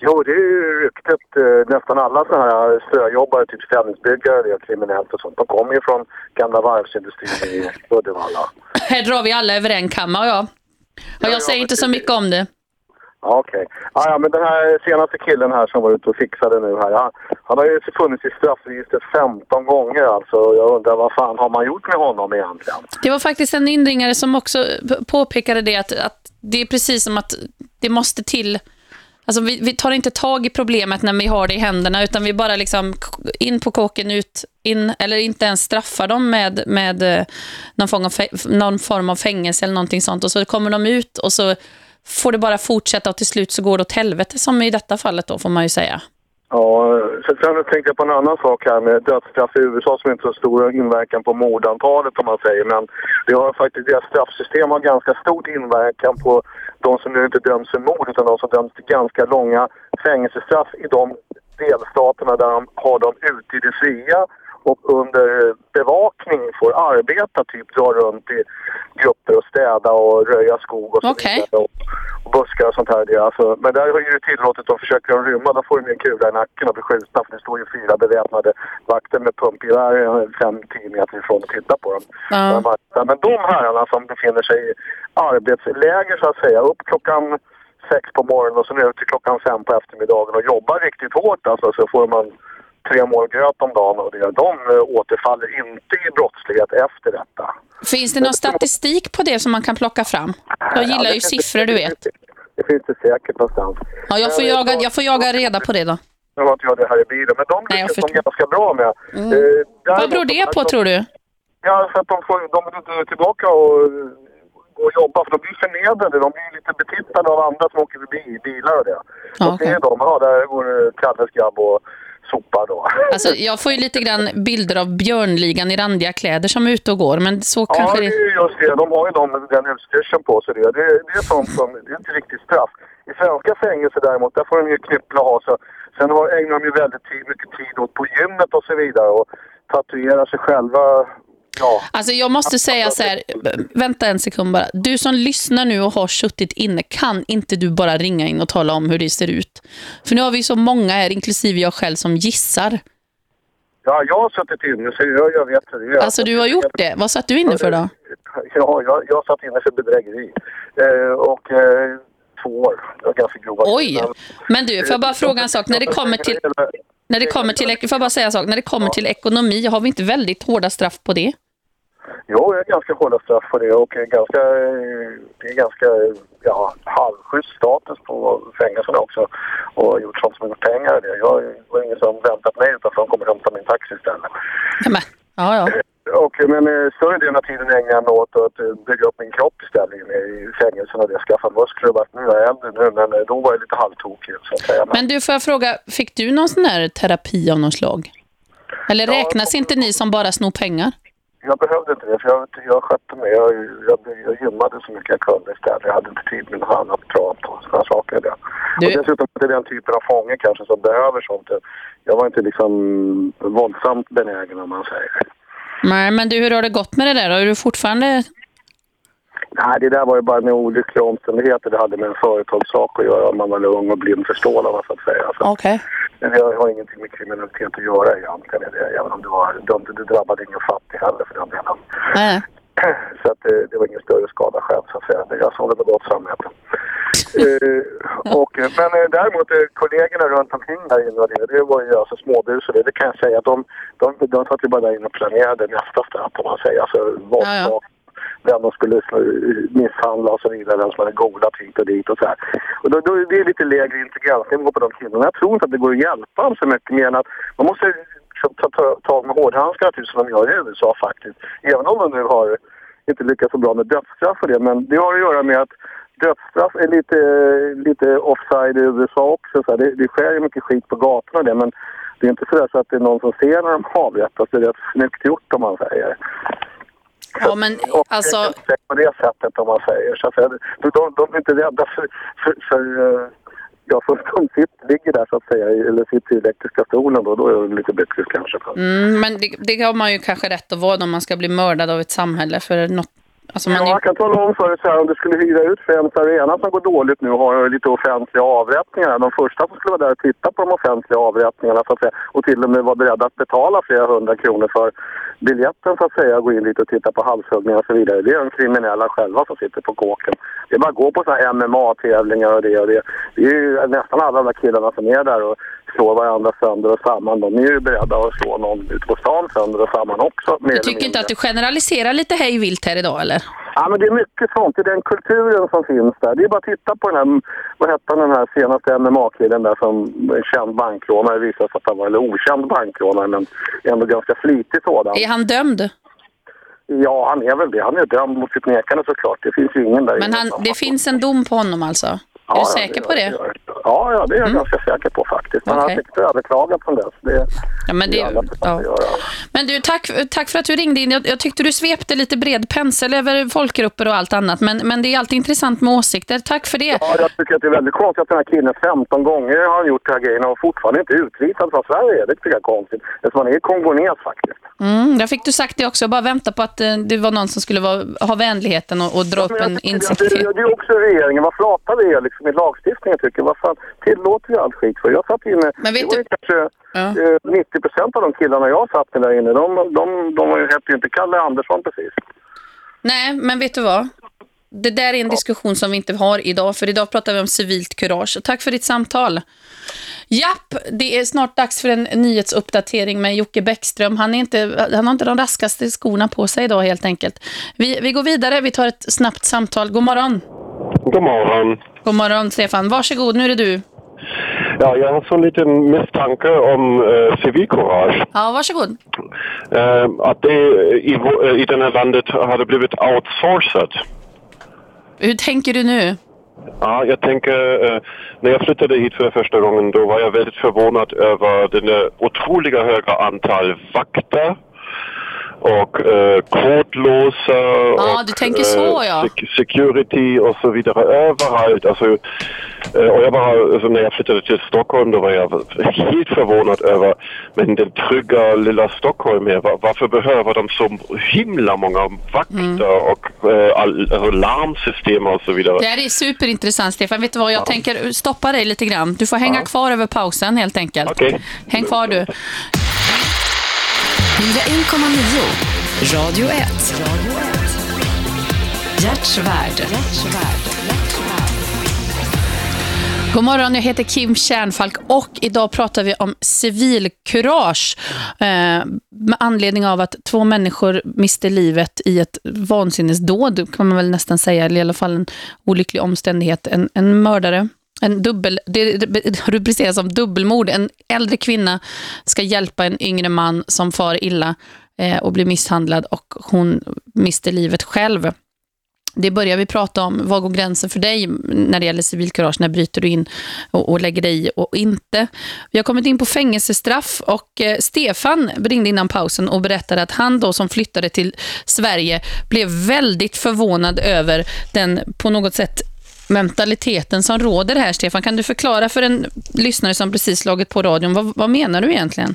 Jo, det är ju ryktet. eh, Nästan alla sådana här ströjobbare, typ ställningsbyggare, det är kriminellt och sånt. De kommer ju från gamla varvsindustrin i Uddevalla. Här drar vi alla över en kamma, ja. Och jag säger inte så mycket om det. Okej. Okej. Ah, ja, men den här senaste killen här som var ute och fixade nu här. Han, han har ju funnits i straffregistret 15 gånger alltså. Jag undrar vad fan har man gjort med honom egentligen? Det var faktiskt en inringare som också påpekade det att, att det är precis som att det måste till Alltså vi, vi tar inte tag i problemet när vi har det i händerna utan vi bara liksom in på kåken ut in eller inte ens straffar dem med, med eh, någon, form av någon form av fängelse eller någonting sånt och så kommer de ut och så får det bara fortsätta och till slut så går det åt helvete som i detta fallet då får man ju säga. Ja, sen tänkte jag på en annan sak här med dödsstraff i USA som inte har så stor inverkan på mordantalet om man säger. Men det har faktiskt, deras straffsystem har ganska stor inverkan på de som nu inte döms för mord utan de som döms till ganska långa fängelsestraff i de delstaterna där de har dem ute i det fria och under bevakning får arbeta, typ dra runt i grupper och städa och röja skog och så vidare. Och, och buskar och sånt här. Det, alltså, men där är det tillåtet att försöka rymma, då får de en kula i nacken och blir skjutna för det står ju fyra beväpnade vakter med pumpgevär 5-10 meter ifrån och tittar på dem. Ja. Men, de herrarna som befinner sig i arbetsläger så att säga, upp klockan sex på morgonen och så ner till klockan fem på eftermiddagen och jobbar riktigt hårt alltså så får man tre mål gröt om dagen och det, de eh, återfaller inte i brottslighet efter detta. Finns det någon statistik på det som man kan plocka fram? Jag gillar det ju siffror, du vet. Det finns det säkert någonstans. Ja, jag, får Eh, jaga, jag får jaga reda på det då. Nu har inte jag det här i bilen, men de lyckas de ganska bra med. Mm. Eh, Vad beror det på, tror du? Ja, för att de, får, de inte tillbaka och gå och jobba för de blir förnedrade. De blir lite betittade av andra som åker förbi i bilar och det. Ja, och ser de, ja där går eh, Kalles grabb och sopar då. Alltså, jag får ju lite grann bilder av björnligan i randiga kläder som är ute och går, men så Ja, kanske det det... är ju just det. De har ju de, den utstyrseln på sig. Det, det, det är sånt som, det är inte riktigt straff. I svenska fängelser däremot, där får de ju knyppla och ha sig. Sen har, ägnar de ju väldigt mycket tid åt på gymmet och så vidare och tatuera sig själva Ja. Alltså jag måste säga så här, vänta en sekund bara. Du som lyssnar nu och har suttit inne, kan inte du bara ringa in och tala om hur det ser ut? För nu har vi så många här, inklusive jag själv, som gissar. Ja, jag har suttit inne så jag, jag vet hur det är. Alltså du har gjort det. Vad satt du inne för då? Ja, jag, jag satt inne för bedrägeri. Eh, och eh, två år. Det var ganska grova Oj! Men du, får jag bara fråga en sak? När det kommer till, när det kommer till, får bara säga en sak? När det kommer till ekonomi, har vi inte väldigt hårda straff på det? Jo, jag är ganska hårda straff för det och ganska, det är ganska ja, halvschysst status på fängelserna också. Och gjort sånt som gjort pengar det. Jag var ingen som väntat mig utanför de kommer hämta min taxi istället. Nämen. Ja, ja. Och, men eh, större delen av tiden ägnar jag mig åt att eh, bygga upp min kropp istället i fängelserna. Det skaffa muskler och nu är jag äldre nu men eh, då var jag lite halvtokig så att säga. Men du, får jag fråga, fick du någon sån här terapi av något slag? Eller räknas inte ni som bara snor pengar? Jag behövde inte det för jag, jag skötte mig. Jag, jag, jag gymmade så mycket jag kunde istället. Jag hade inte tid med något annat prat och sådana saker. Det. Du- Och dessutom är det den typen av fånge kanske som behöver sånt. Jag var inte liksom våldsamt benägen om man säger. Nej, men du, hur har det gått med det där? Är du fortfarande... Nej, det där var ju bara med olyckliga omständigheter. Det hade med en företagssak att göra. Man var ung och blind för stålarna så att säga. Okej. Men det har ingenting med kriminalitet att göra egentligen. Det, även om det var. Det drabbade ingen fattig heller för den delen. Nej. Så att det, det var ingen större skada själv så att säga. Jag såg det med gott samvete. Eh, och, eh, men eh, däremot eh, kollegorna runt omkring där inne, det, det var ju alltså småbusade. Det kan jag säga att de, de, de satt ju bara där inne och planerade nästa straff om man säger. Alltså våldsak, vem de skulle misshandla och så vidare. Vem som hade golat hit och dit och så här. Och då, då, det är lite lägre intelligensnivå på de killarna. Jag tror inte att det går att hjälpa dem så mycket mer än att man måste ta, ta tag med hårdhandskarna typ som de gör i USA faktiskt. Även om de nu har inte lyckats så bra med dödsstraff och det. Men det har att göra med att dödsstraff är lite, lite offside i USA också. Så. Det, det sker ju mycket skit på gatorna och det, men det är inte så, så att det är någon som ser när de avrättas. Det är rätt snyggt gjort om man säger. Ja, men alltså... På det sättet om man säger. Så att de, de, de är inte rädda för, för, för eh, ja, för de sitter, ligger där så att säga, eller sitter i elektriska stolen då, då är det lite bättre kanske. Mm, men det, det har man ju kanske rätt att vara om man ska bli mördad av ett samhälle för något... Alltså man Ja, jag kan tala om för dig så här, om du skulle hyra ut Friends Arena som går dåligt nu och har lite offentliga avrättningar. De första som skulle vara där och titta på de offentliga avrättningarna så att säga, och till och med vara beredda att betala flera hundra kronor för biljetten så att säga, gå in dit och titta på halshuggningar och så vidare. Det är de kriminella själva som sitter på kåken. Det är bara att gå på sådana här MMA-tävlingar och det och det. Det är ju nästan alla de där killarna som är där och slår varandra sönder och samman. De är ju beredda att slå någon ute på stan sönder och samman också. du tycker inte att du generaliserar lite hej vilt här idag, eller? Ja, men det är mycket sånt i den kulturen som finns där. Det är bara att titta på den här, vad hette den här senaste MMA-killen där som en känd bankrånare visade sig att han var, eller okänd bankrånare men ändå ganska flitig sådan. Är han dömd? Ja, han är väl det. Han är dömd mot sitt nekande såklart. Det finns ju ingen där Men han, det finns en dom på honom alltså? Är du ja, säker på det? Ja, ja, det är jag ganska säker på faktiskt. Men Okej. han fick överklagat från dess. Det, Ja, men, det är det, ja. men du, tack, tack för att du ringde in. Jag, jag tyckte du svepte lite bred pensel över folkgrupper och allt annat. Men, men det är alltid intressant med åsikter. Tack för det. Ja, jag tycker att det är väldigt konstigt att den här killen 15 gånger har gjort den här grejen och fortfarande inte utvisad från Sverige. Det tycker jag är konstigt. Eftersom han är kongones faktiskt. Mm, där fick du sagt det också. Bara vänta på att eh, det var någon som skulle vara, ha vänligheten och, och dra upp en insikt. Det, det, det är också regeringen. Vad pratar vi liksom i lagstiftningen tycker Vad fan tillåter vi allt skit för? Jag satt inne... Men vet det var ju kanske eh, 90 procent av de killarna jag satt med där inne. De, de, de ju- hette ju inte Kalle Andersson precis. Nej, men vet du vad? Det där är en diskussion som vi inte har idag, för idag pratar vi om civilt kurage. Tack för ditt samtal. Japp, det är snart dags för en nyhetsuppdatering med Jocke Bäckström. Han, är inte, han har inte de raskaste skorna på sig idag helt enkelt. Vi, vi går vidare, vi tar ett snabbt samtal. God morgon. God morgon. God morgon Stefan, varsågod, nu är det du. Ja, jag har så en liten misstanke om uh, civilkurage. Ja, varsågod. Eh, att det i, vå- eh, i det här landet hade blivit outsourcat. Hur tänker du nu? Ja, jag tänker, eh, när jag flyttade hit för första gången då var jag väldigt förvånad över den otroliga höga antal vakter och uh, kodlåsar Ja, och du tänker så, ja. sec- security och så vidare överallt. Alltså, eh, och jag bara, alltså, när jag flyttade till Stockholm då var jag helt förvånad över men den trygga lilla Stockholm är, var, varför behöver de så himla många vakter Mm. och eh, all, alltså, larmsystem och så vidare? Det här är superintressant, Stefan. Vet du vad, jag tänker stoppa dig lite grann. Du får hänga kvar över pausen helt enkelt. Okej. Häng kvar du. 101,9 Radio 1. Hjärtsvärd. God morgon, jag heter Kim Kärnfalk och idag pratar vi om civilkurage eh, med anledning av att två människor miste livet i ett vansinnesdåd kan man väl nästan säga, eller i alla fall en olycklig omständighet. En, en mördare, en dubbel, det det rubriceras som dubbelmord. En äldre kvinna ska hjälpa en yngre man som far illa eh, och blir misshandlad och hon mister livet själv. Det börjar vi prata om. Vad går gränsen för dig när det gäller civilkurage? När bryter du in och, och lägger dig i och inte? Vi har kommit in på fängelsestraff och eh, Stefan ringde innan pausen och berättade att han då som flyttade till Sverige blev väldigt förvånad över den på något sätt mentaliteten som råder här. Stefan, kan du förklara för en lyssnare som precis slagit på radion, vad, vad menar du egentligen?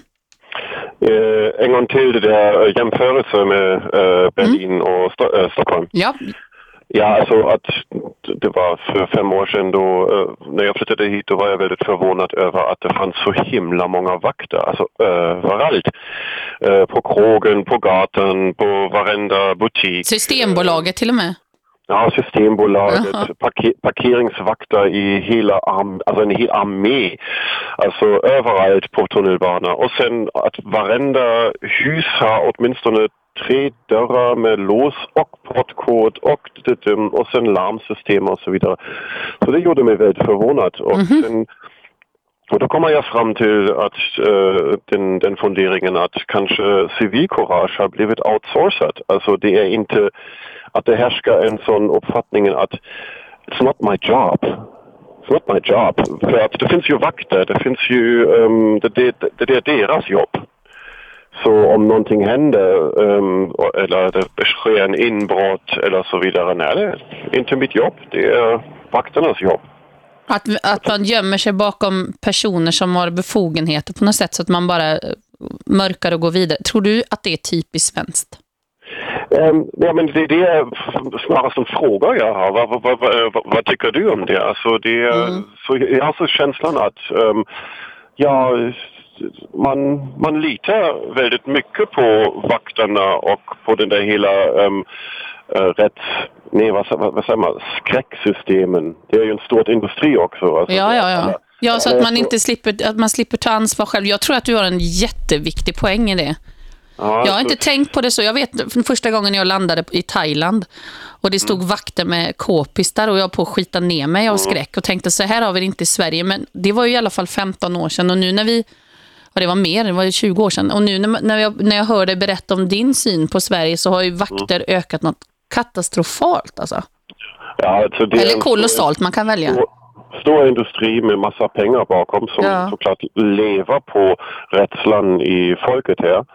Eh, en gång till det där eh, jämförelse med eh, Berlin och Sto- eh, Stockholm. Ja. Ja, alltså att det var för fem år sedan då, eh, när jag flyttade hit, då var jag väldigt förvånad över att det fanns så himla många vakter, alltså överallt. Eh, på krogen, på gatan, på varenda butik. Systembolaget till och med. Ja, Systembolaget, parker, parkeringsvakter i hela arm, alltså en hel armé. Alltså överallt på tunnelbanan. Och sen att varenda hus har åtminstone tre dörrar med lås och portkod och, och sen larmsystem och så vidare. Så det gjorde mig väldigt förvånad. Och, sen, och då kommer jag fram till att eh, den, den funderingen att kanske civilkurage har blivit outsourcat. Alltså det är inte att det härskar en sån uppfattning att it's not my job. It's not my job. För att det finns ju vakter, det finns ju, um, det, det, det, det är deras jobb. Så om någonting händer um, eller det sker en inbrott eller så vidare, nej det är inte mitt jobb. Det är vakternas jobb. Att, att man gömmer sig bakom personer som har befogenheter på något sätt så att man bara eh, mörkar och går vidare. Tror du att det är typiskt svenskt? Um, ja, men det, det är snarast en fråga jag har. Vad, vad, vad, vad, tycker du om det? Alltså det är, så jag har så känslan att um, ja, man, man litar väldigt mycket på vakterna och på den där hela um, rätts... Nej, vad, vad, vad säger man? Skräcksystemen. Det är ju en stor industri också. Alltså, Ja, ja, ja. Ja, så att man så- inte slipper, att man slipper ta ansvar själv. Jag tror att du har en jätteviktig poäng i det. Ja, Jag har inte tänkt på det så. Jag vet första gången jag landade i Thailand och det stod vakter med k-pistar och jag på att skita ner mig av skräck och tänkte så här har vi det inte i Sverige. Men det var ju i alla fall 15 år sedan och nu när vi, och det var mer, det var ju 20 år sedan. Och nu när, jag, när jag hör dig berätta om din syn på Sverige så har ju vakter ökat något katastrofalt alltså. Ja, alltså Eller kolossalt, man kan välja. stor, stor industri med massa pengar bakom som Ja. såklart lever på rädslan i folket här.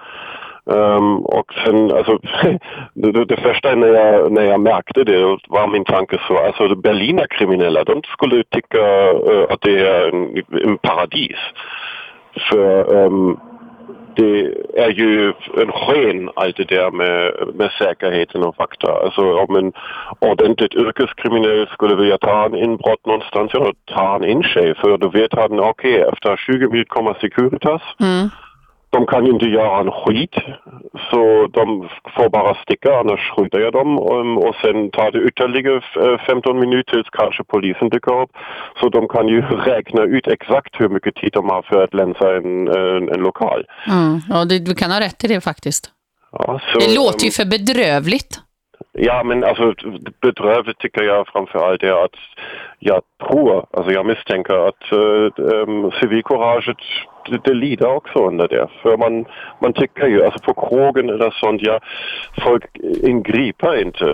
Um, och sen, alltså, det, det- första när jag, när jag märkte det var min tanke så, alltså Berliner kriminella, de skulle tycka uh, att det är en, en paradis. För um, ehm, det är ju en sken allt det där med, med säkerheten och fakta. Alltså om en ordentligt yrkeskriminell skulle vilja ta en inbrott någonstans, ja då tar han in sig för då vet han, okej efter 20 minuter kommer Securitas. Mm. De kan ju inte göra en skit, så de får bara sticka, annars skjuter jag dem. Och sen tar det ytterligare eh, 15 minuter tills kanske polisen dyker upp. Så de kan ju räkna ut exakt hur mycket tid de har för att länsa en, en, en lokal. Mm. Ja, du, du kan ha rätt i det faktiskt. Ja, så, Det låter um, ju för bedrövligt. Ja, men alltså bedrövligt tycker jag framförallt är att jag tror, alltså jag misstänker att uh, civilkuraget det, lider också under det. För man, man tycker ju, alltså på krogen eller sånt, ja, folk ingriper inte.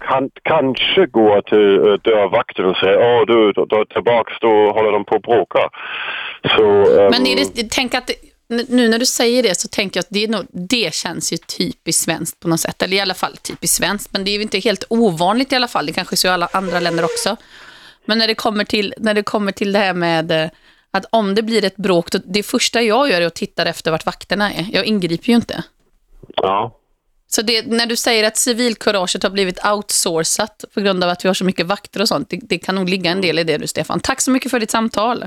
Kan, kanske går till uh, dörrvakten och säger, åh du, då, då, tillbaks, då håller de på att bråka. Så, um, Men är det, tänk att nu när du säger det så tänker jag att det, är nog, det känns ju typiskt svenskt på något sätt. Eller i alla fall typiskt svenskt. Men det är ju inte helt ovanligt i alla fall. Det kanske är så i alla andra länder också. Men när det kommer till, när det, kommer till det här med eh, att om det blir ett bråk, då, det första jag gör är att titta efter vart vakterna är. Jag ingriper ju inte. Ja. Så det, när du säger att civilkuraget har blivit outsourcat på grund av att vi har så mycket vakter och sånt, det, det kan nog ligga en del i det du, Stefan. Tack så mycket för ditt samtal.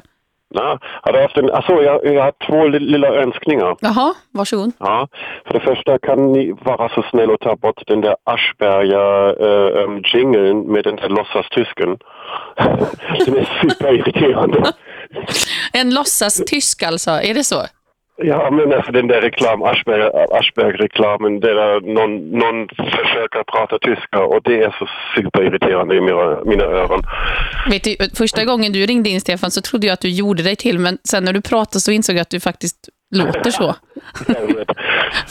Ja, hade haft en, alltså, jag, jag har två li- lilla önskningar. Jaha, varsågod. Ja, för det första kan ni vara så snäll och ta bort den där Aschberger-jingeln med den där låtsastysken. den är superirriterande. En låtsas tysk alltså, är det så? Ja, men alltså den där reklam, Aschberg- Aschberg-reklamen, där någon, någon försöker prata tyska och det är så superirriterande i mina, mina öron. Vet du, första gången du ringde in Stefan så trodde jag att du gjorde dig till, men sen när du pratade så insåg jag att du faktiskt låter så.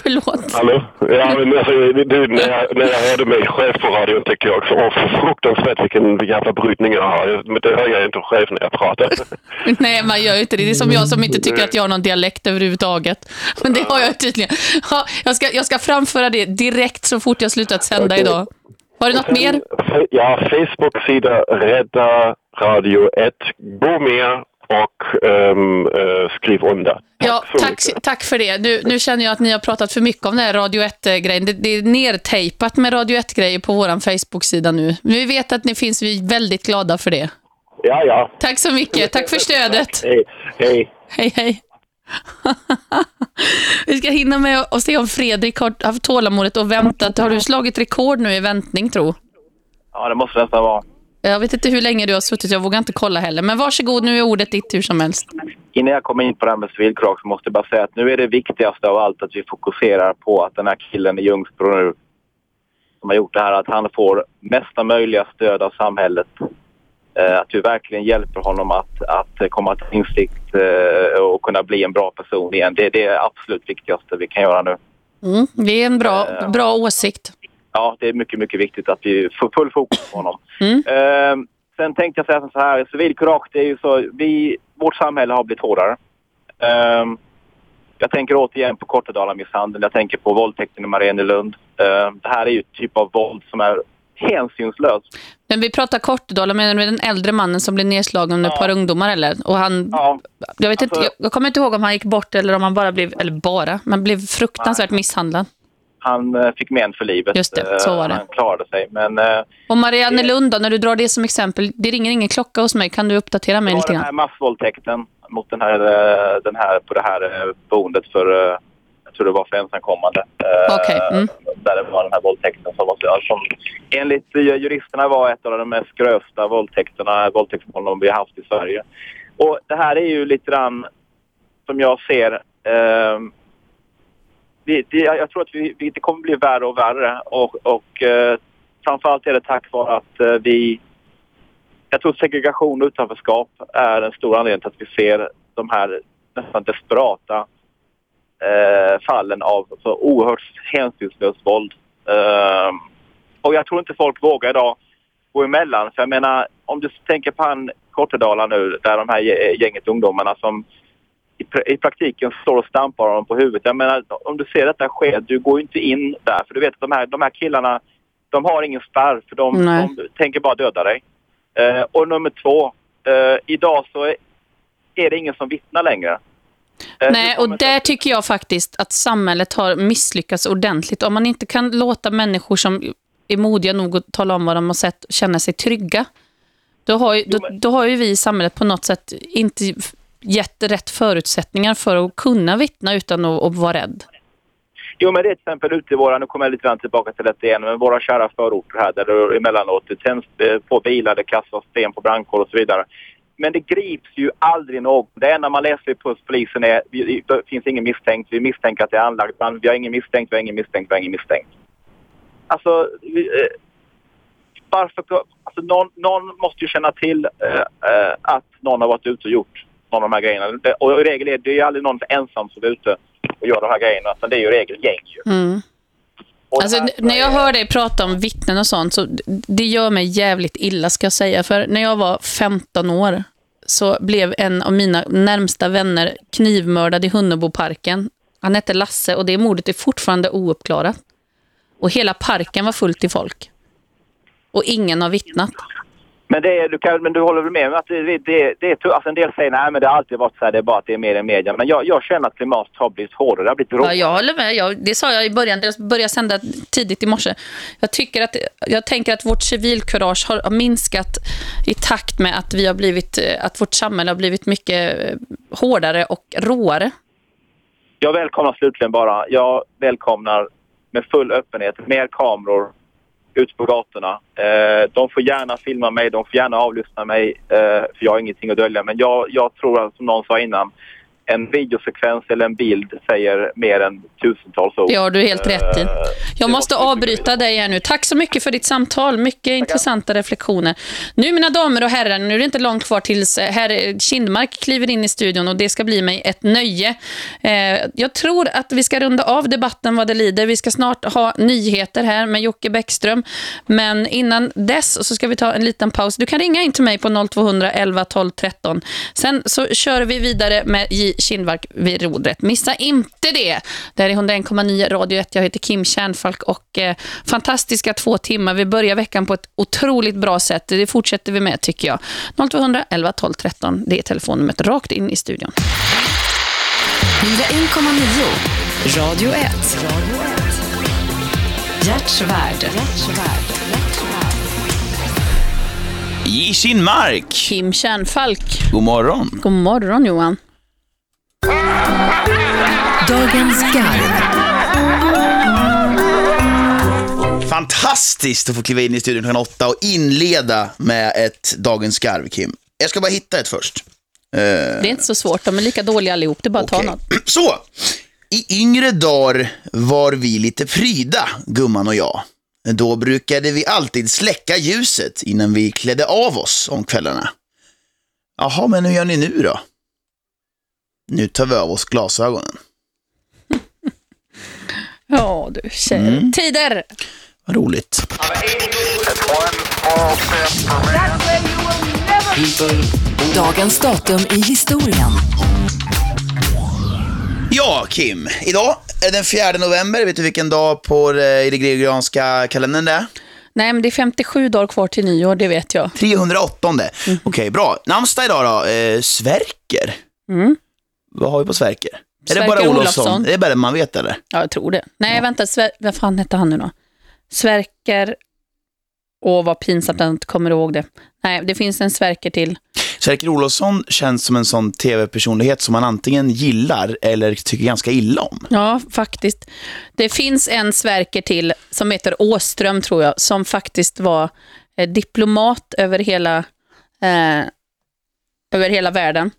Förlåt. Hallå? Ja, men alltså, du, när, jag, när jag hörde mig själv på radion tycker jag också, åh fruktansvärt vilken jävla brytning jag har. Men det hör jag inte själv när jag pratar. Nej, man gör ju inte det. Det är som jag som inte tycker att jag har någon dialekt överhuvudtaget. Men det har jag tydligen. Ja, jag, ska, jag ska framföra det direkt så fort jag slutat sända idag. Har du något mer? Ja, Facebook-sida Rädda Radio 1. Gå med och ehm, eh, skriv under. Ja, tack, tack för det. Nu, nu känner jag att ni har pratat för mycket om den här Radio 1-grejen. Det, det är nertejpat med Radio 1-grejer på vår Facebook-sida nu. Vi vet att ni finns, vi är väldigt glada för det. Ja, ja. Tack så mycket. Tack för stödet. Hej, hej. Hej, hej. Vi ska hinna med och se om Fredrik har haft tålamodet och väntat. Har du slagit rekord nu i väntning, tro? Ja, det måste nästan vara. Jag vet inte hur länge du har suttit, jag vågar inte kolla heller. Men varsågod, nu är ordet ditt hur som helst. Innan jag kommer in på det här med civilkurage så måste jag bara säga att nu är det viktigaste av allt att vi fokuserar på att den här killen i Ljungsbro nu som har gjort det här, att han får mesta möjliga stöd av samhället. Eh, att vi verkligen hjälper honom att, att komma till insikt eh, och kunna bli en bra person igen. Det är det absolut viktigaste vi kan göra nu. Mm, det är en bra, bra åsikt. Ja, det är mycket, mycket viktigt att vi får full fokus på honom. Mm. Eh, sen tänkte jag säga så här, civilkurage, det är ju så, vi, vårt samhälle har blivit hårdare. Eh, jag tänker återigen på Kortedala-misshandeln, jag tänker på våldtäkten i Mariannelund. Eh, det här är ju typ av våld som är hänsynslös. Men vi pratar Kortedala, menar du den äldre mannen som blev nedslagen med ett par ungdomar eller? Och han, jag, vet inte, jag, jag kommer inte ihåg om han gick bort eller om han bara blev, eller bara, men blev fruktansvärt misshandlad. Han eh, fick men för livet. Just det, så var det. Eh, Han klarade sig, men... eh, Och Marianne Lund då, när du drar det som exempel, det ringer ingen klocka hos mig. Kan du uppdatera mig Det lite den här grann? massvåldtäkten mot den här, den här, på det här boendet för, jag tror det var för ensamkommande. Okej, mm. Där det var den här våldtäkten som, var, som enligt juristerna var ett av de mest grövsta våldtäkterna, våldtäktsmålen vi har haft i Sverige. Och det här är ju lite grann som jag ser eh, det, det, jag tror att vi, vi, det kommer bli värre och värre och, och eh, framförallt är det tack vare att eh, vi... Jag tror segregation och utanförskap är en stor anledning till att vi ser de här nästan desperata eh, fallen av så oerhört hänsynslöst våld. Eh, och jag tror inte folk vågar idag gå emellan. För jag menar, om du tänker på han Kortedala nu, där de här gänget ungdomarna som i, pra- i praktiken står och stampar honom på huvudet. Jag menar, om du ser detta ske, du går ju inte in där. För du vet att de här, de här killarna, de har ingen spärr för de, de tänker bara döda dig. Eh, och nummer två, eh, idag så är, är det ingen som vittnar längre. Eh, Nej, och där tycker jag faktiskt att samhället har misslyckats ordentligt. Om man inte kan låta människor som är modiga nog att tala om vad de har sett känna sig trygga, då har ju, då, då har ju vi i samhället på något sätt inte gett rätt förutsättningar för att kunna vittna utan att, att vara rädd. Jo, men det är till exempel ute i våra, nu kommer jag lite grann tillbaka till detta igen, men våra kära förorter här där det emellanåt det tänds eh, på bilar, det kastas sten på brandkår och så vidare. Men det grips ju aldrig någon. Det enda man läser på polisen är det finns ingen misstänkt, vi misstänker att det är anlagt brand, vi har ingen misstänkt, vi har ingen misstänkt, vi har ingen misstänkt. Alltså, vi, eh, varför, alltså någon, någon måste ju känna till eh, eh att någon har varit ute och gjort någon av de här grejerna. Och i regel är det ju aldrig någon ensam som är ute och gör de här grejerna, utan det är ju i regel gäng ju. Mm. Alltså, när jag hör dig prata om vittnen och sånt, så det gör mig jävligt illa ska jag säga. För när jag var 15 år så blev en av mina närmsta vänner knivmördad i Hunneboparken. Han hette Lasse och det mordet är fortfarande ouppklarat. Och hela parken var fullt i folk. Och ingen har vittnat. Men, det du, kan, men du håller väl med om att det, det, det, är alltså en del säger nej men det har alltid varit så här, det är bara att det är mer i media. Men jag, jag känner att klimatet har blivit hårdare, det har blivit råare. Ja, jag håller med. Jag, det sa jag i början. Jag började sända tidigt i morse. Jag, tycker att, jag tänker att vårt civilkurage har, har minskat i takt med att, vi har blivit, eh, att vårt samhälle har blivit mycket eh, hårdare och råare. Jag välkomnar slutligen bara, jag välkomnar med full öppenhet mer kameror ut på gatorna. Eh, de får gärna filma mig, de får gärna avlyssna mig, eh, för jag har ingenting att dölja. Men jag, jag tror, att, som någon sa innan, en videosekvens eller en bild säger mer än tusentals ord. Har du helt rätt i. Eh, Jag måste avbryta dig här nu. Tack så mycket för ditt samtal. Mycket intressanta reflektioner. Nu, mina damer och herrar, nu är det inte långt kvar tills eh, herr Kindmark kliver in i studion och det ska bli mig ett nöje. Eh, jag tror att vi ska runda av debatten vad det lider. Vi ska snart ha nyheter här med Jocke Bäckström. Men innan dess så ska vi ta en liten paus. Du kan ringa in till mig på 0200 11 12 13. Sen så kör vi vidare med J. Kindmark vid rodret. Missa inte det. Det här är 101,9 Radio 1. Jag heter Kim Kärnfalk och eh, fantastiska två timmar. Vi börjar veckan på ett otroligt bra sätt. Det fortsätter vi med tycker jag. 0200 11 12 13. Det är telefonnumret rakt in i studion. 101,9 Radio 1. Hjärtsvärd. I sin mark. Kim Kärnfalk. God morgon. God morgon Johan. Dagens garv. Fantastiskt att få kliva in i studion klockan åtta och inleda med ett Dagens skarv, Kim. Jag ska bara hitta ett först. Eh, Det är inte så svårt. De är lika dåliga allihop. Det är bara att ta Okej. något. Så, i yngre dagar var vi lite pryda, gumman och jag. Då brukade vi alltid släcka ljuset innan vi klädde av oss om kvällarna. Jaha, men hur gör ni nu då? Nu tar vi av oss glasögonen. Ja du, tjejer. Mm. Tider! Vad roligt. Dagens datum i historien. Ja, Kim. Idag är den 4 november. Vet du vilken dag på det, i det gregorianska kalendern det är? Nej, men det är 57 dagar kvar till nyår, det vet jag. 308. Okej, bra. Namnsdag idag då? Eh, Sverker. Mm. Vad har vi på Sverker? är det Sverker bara Olofsson? Olofsson. Det är bara det man vet eller? Ja, jag tror det. Nej, vänta. Sver- vad fan hette han nu då? Sverker. Åh, vad pinsamt att jag inte kommer ihåg det. Nej, det finns en Sverker till. Sverker Olofsson känns som en sån tv-personlighet som man antingen gillar eller tycker ganska illa om. Ja, faktiskt. Det finns en Sverker till som heter Åström, tror jag, som faktiskt var eh, diplomat över hela, eh, över hela världen.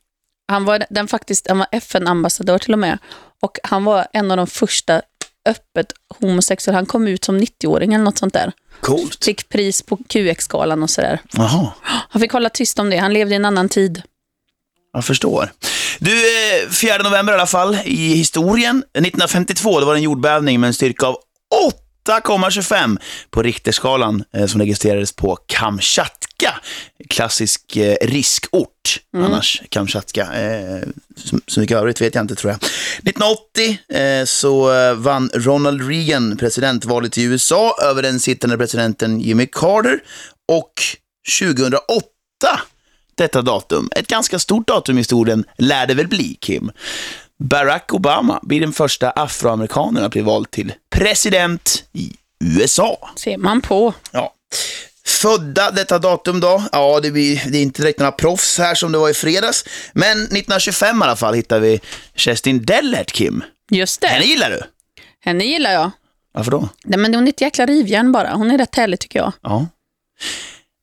Han var, den faktiskt, han var FN-ambassadör till och med. Och han var en av de första öppet homosexuella. Han kom ut som 90-åring eller något sånt där. Coolt. Fick pris på QX-skalan och sådär. Jaha, Han fick hålla tyst om det. Han levde i en annan tid. jag förstår. Du, eh, 4 november i alla fall, i historien. 1952, det var en jordbävning med en styrka av 8,25 på Richterskalan eh, som registrerades på Kamchatka. Klassisk eh, riskort, annars Kamchatka. Eh, så, så mycket övrigt vet jag inte tror jag. 1980 eh, så eh, vann Ronald Reagan presidentvalet i USA över den sittande presidenten Jimmy Carter. Och 2008 detta datum. Ett ganska stort datum i historien lär det väl bli, Kim. Barack Obama blir den första afroamerikanen att bli vald till president i USA. Ser man på. Ja. Födda detta datum då? Ja, det, blir, det är inte direkt några proffs här som det var i fredags. Men 1925 i alla fall hittar vi Kerstin Dellert, Kim. Just det. Henne gillar du? Henne gillar jag. Varför då? Nej, men hon är ett jäkla rivjärn bara. Hon är rätt härlig tycker jag. Ja.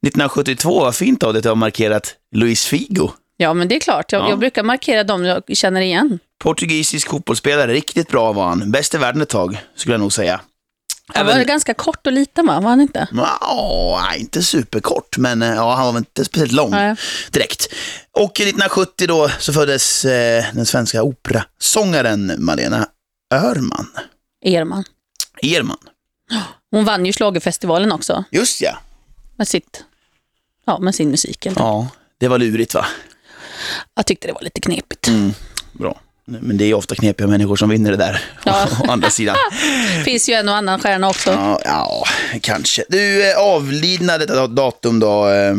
1972, vad fint av dig att du har markerat Luis Figo. Ja, men det är klart. Jag, Ja. jag brukar markera dem jag känner igen. Portugisisk fotbollsspelare, riktigt bra var han. Bäst i världen ett tag, skulle jag nog säga. Han var ganska kort och liten, va? Var han inte? Ja, inte superkort, men eh, ja, han var inte speciellt lång Nej. direkt. Och 1970 då så föddes eh, den svenska operasångaren Malena Örman. Erman. Erman. Hon vann ju Schlagerfestivalen också. Just ja. Med, sitt, ja, med sin musik. helt Ja, det var lurigt va? Jag tyckte det var lite knepigt. Mm, bra. Men det är ofta knepiga människor som vinner det där. Ja. Å andra sidan. finns ju en och annan stjärna också. Ja, ja kanske. Du, eh, avlidna detta datum då. eh,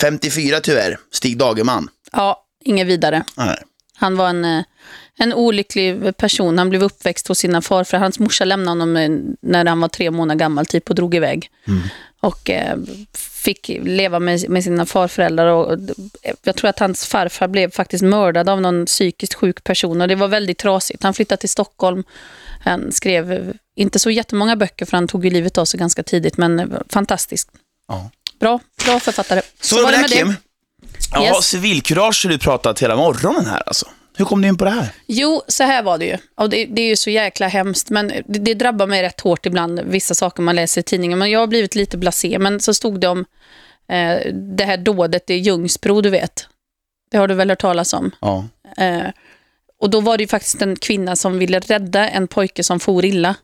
54 tyvärr. Stig Dagerman. Ja, inget vidare. Nej. Han var en, eh, en olycklig person. Han blev uppväxt hos sina farföräldrar. Hans morsa lämnade honom eh, när han var tre månader gammal typ och drog iväg. Och eh, fick leva med, sina farföräldrar. Och, jag tror att hans farfar blev faktiskt mördad av någon psykiskt sjuk person. Och det var väldigt trasigt. Han flyttade till Stockholm. Han skrev inte så jättemånga böcker för han tog ju livet av sig ganska tidigt. Men eh, fantastiskt. Ja. Bra, bra författare. Så, var det med Kim. Ja, Yes. civilkurage har du pratat hela morgonen här alltså. Hur kom du in på det här? Jo, så här var det ju. Och det, det är ju så jäkla hemskt, men det, det drabbar mig rätt hårt ibland, vissa saker man läser i tidningen. Men jag har blivit lite blasé, men så stod det om eh, det här dådet i Ljungsbro, du vet. Det har du väl hört talas om? Ja. Eh, och då var det ju faktiskt en kvinna som ville rädda en pojke som for illa.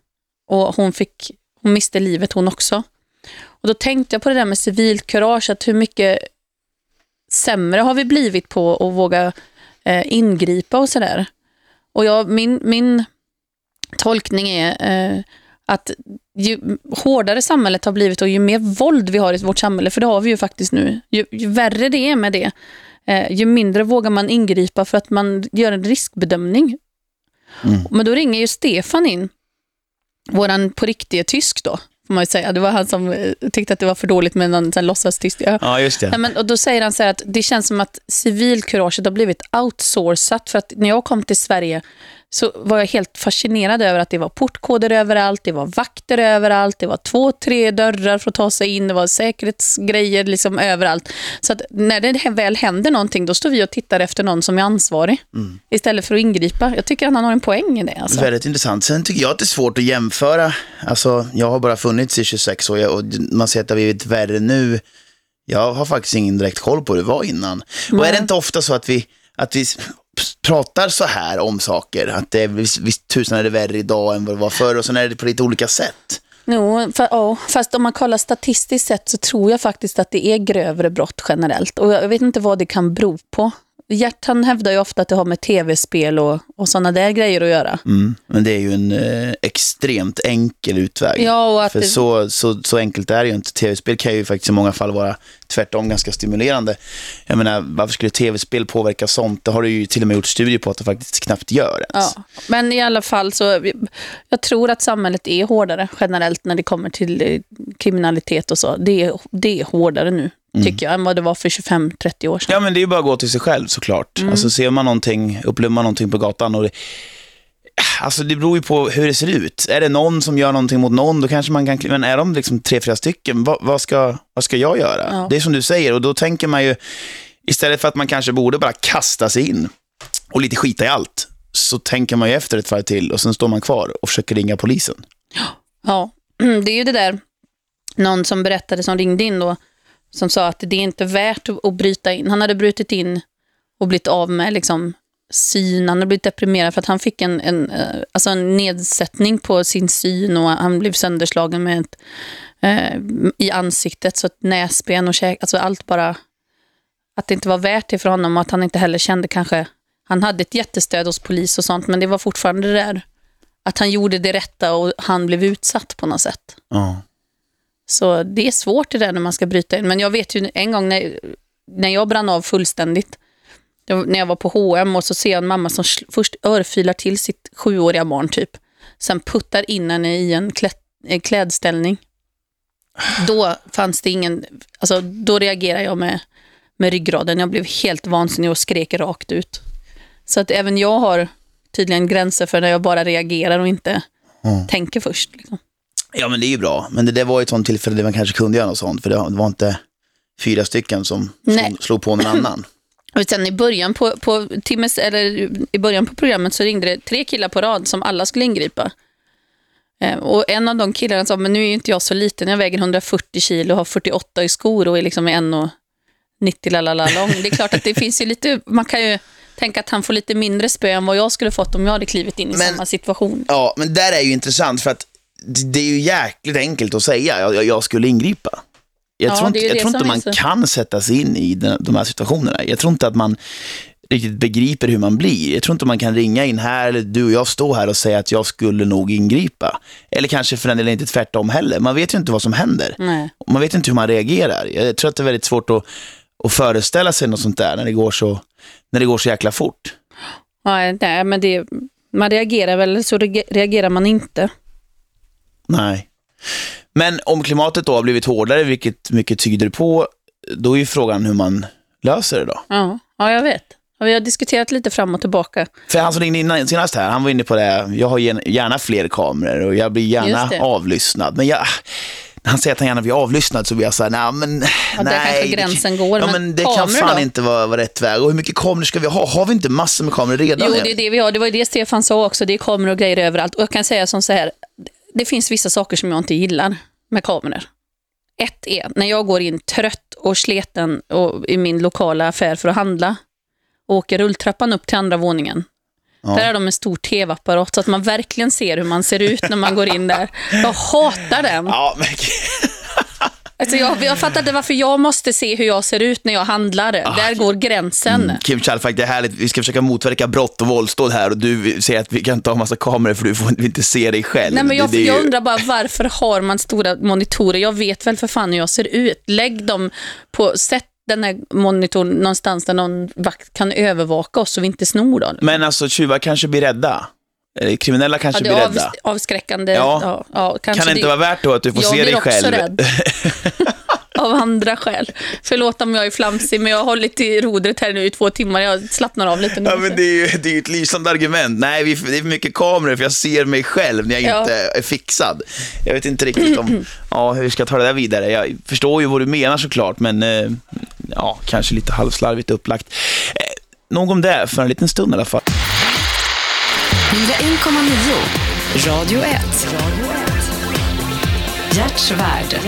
Och hon, fick, hon miste livet hon också. Och då tänkte jag på det där med civilkurage, att hur mycket sämre har vi blivit på att våga eh, ingripa och sådär. Och jag, min, min tolkning är eh, att ju hårdare samhället har blivit och ju mer våld vi har i vårt samhälle, för det har vi ju faktiskt nu, ju, ju värre det är med det, eh, ju mindre vågar man ingripa för att man gör en riskbedömning. Men då ringer ju Stefan in, våran på riktiga tysk då, får man ju säga. Det var han som eh, tyckte att det var för dåligt med någon. Ja. Ja, just det. Nej, men, och då säger han så här att det känns som att civilkuraget har blivit outsourcat. För att när jag kom till Sverige så var jag helt fascinerad över att det var portkoder överallt, det var vakter överallt, det var två, tre dörrar för att ta sig in, det var säkerhetsgrejer liksom överallt. Så att när det väl händer någonting, då står vi och tittar efter någon som är ansvarig. Istället för att ingripa. Jag tycker att han har en poäng i det. Alltså. Väldigt intressant. Sen tycker jag att det är svårt att jämföra. Alltså, jag har bara funnits i 26 år och man ser att det har blivit värre nu. Jag har faktiskt ingen direkt koll på hur det var innan. Och är det inte ofta så att vi, att vi pratar så här om saker? Att det är, visst, visst tusan är det värre idag än vad det var förr och sen är det på lite olika sätt. Jo, för, ja, fast om man kollar statistiskt sett så tror jag faktiskt att det är grövre brott generellt. Och jag vet inte vad det kan bero på. Han hävdar ju ofta att det har med tv-spel och, och sådana där grejer att göra. Mm. Men det är ju en eh, extremt enkel utväg. Ja, och att För det- så, så, så enkelt är det ju inte. Tv-spel kan ju faktiskt i många fall vara tvärtom ganska stimulerande. Jag menar, varför skulle tv-spel påverka sånt? Det har du ju till och med gjort studier på att det faktiskt knappt gör ens. Ja, men i alla fall så, jag tror att samhället är hårdare generellt när det kommer till eh, kriminalitet och så. Det är, det är hårdare nu, Mm. tycker jag, än vad det var för 25-30 år sedan. Ja, men det är ju bara att gå till sig själv såklart. Mm. Alltså ser man någonting, upplever man någonting på gatan och det, Alltså det beror ju på hur det ser ut. Är det någon som gör någonting mot någon, då kanske man kan... Men är de liksom tre, fyra stycken, vad, vad, ska, vad ska jag göra? Ja. Det är som du säger, och då tänker man ju, istället för att man kanske borde bara kasta sig in och lite skita i allt, så tänker man ju efter ett varv till och sen står man kvar och försöker ringa polisen. Ja, det är ju det där, någon som berättade som ringde in då, som sa att det är inte värt att bryta in. Han hade brutit in och blivit av med liksom syn, han hade blivit deprimerad för att han fick en, en, eh, alltså en nedsättning på sin syn och han blev sönderslagen med ett, eh, i ansiktet, så att näsben och käk, alltså allt bara, att det inte var värt det för honom och att han inte heller kände kanske, han hade ett jättestöd hos polis och sånt, men det var fortfarande det där att han gjorde det rätta och han blev utsatt på något sätt. Ja. Så det är svårt det där när man ska bryta in. Men jag vet ju en gång när, när jag brann av fullständigt, när jag var på H&M och så ser jag en mamma som först örfilar till sitt sjuåriga barn typ. Sen puttar in henne i en klä, eh, klädställning. Då fanns det ingen, alltså då reagerade jag med, med ryggraden. Jag blev helt vansinnig och skrek rakt ut. Så att även jag har tydligen gränser för när jag bara reagerar och inte Mm. tänker först. Liksom. Ja, men det är ju bra. Men det där var ju ett sånt tillfälle där man kanske kunde göra något sånt, för det var inte fyra stycken som slog, slog på någon annan. Och sen i början på, på, timmes, eller i början på programmet så ringde det tre killar på rad som alla skulle ingripa. Eh, och en av de killarna sa, men nu är ju inte jag så liten, jag väger 140 kilo och har 48 i skor och är liksom 1,90 lalala lång. Det är klart att det finns ju lite, man kan ju tänka att han får lite mindre spö än vad jag skulle fått om jag hade klivit in i samma situation. Ja, men där är ju intressant för att det är ju jäkligt enkelt att säga, jag, jag- skulle ingripa. Jag Ja, tror inte, jag tror inte man så- kan sätta sig in i den, de här situationerna. Jag tror inte att man riktigt begriper hur man blir. Jag tror inte man kan ringa in här, eller du och jag stå här och säga att jag skulle nog ingripa. Eller kanske för den delen inte tvärtom heller. Man vet ju inte vad som händer. Nej. Man vet inte hur man reagerar. Jag tror att det är väldigt svårt att, att föreställa sig något sånt där när det går så, när det går så jäkla fort. Ja, nej, men det, man reagerar väl så reage- reagerar man inte. Nej. Men om klimatet då har blivit hårdare, vilket mycket tyder på, då är ju frågan hur man löser det då. Ja, ja jag vet. Ja, Vi har diskuterat lite fram och tillbaka. För han som ringde in senast här, han var inne på det, jag har gärna fler kameror och jag blir gärna det. avlyssnad. Men jag, när han säger att han gärna blir avlyssnad så blir jag så här, nej men, Ja, där nej. kanske gränsen går. Ja, men, men det kan fan då? inte vara, vara rätt väg. Och hur mycket kameror ska vi ha? Har vi inte massor med kameror redan? Jo, det är det vi har. Det var ju det Stefan sa också. Det är kameror och grejer överallt. Och jag kan säga som så här. Det finns vissa saker som jag inte gillar med kameror. Ett är när jag går in trött och sleten och, i min lokala affär för att handla och åker rulltrappan upp till andra våningen. Ja. Där har de en stor tv-apparat så att man verkligen ser hur man ser ut när man går in där. Jag hatar den. Ja, men... Alltså jag, jag inte varför jag måste se hur jag ser ut när jag handlar. Där går gränsen. Mm, Kim Kallfalk, det är härligt. Vi ska försöka motverka brott och våldsdåd här och du säger att vi kan inte ha massa kameror för du får inte se dig själv. Nej, men jag, Det- det jag ju- undrar bara varför har man stora monitorer? Jag vet väl för fan hur jag ser ut. Lägg dem på, sätt den här monitorn någonstans där någon vakt kan övervaka oss så vi inte snor då. Men alltså tjuvar kanske blir rädda. Eh, Kriminella kanske ja, det blir av, rädda. avskräckande. Ja. Ja. Kan det inte vara värt då att du får jag se blir dig också själv? Rädd. av andra skäl. Förlåt om jag är flamsig, men jag har hållit i rodret här nu i två timmar. Jag slappnar av lite nu. Ja, men det är ju det är ju ett lysande argument. Nej, vi, det är för mycket kameror för jag ser mig själv när jag Ja. inte är fixad. Jag vet inte riktigt om, ja, hur ska ta det där vidare. Jag förstår ju vad du menar såklart, men eh, ja, kanske lite halvslarvigt upplagt. Eh, nog om det för en liten stund i alla fall. 101,9 Radio 1. Hjärtsvärd.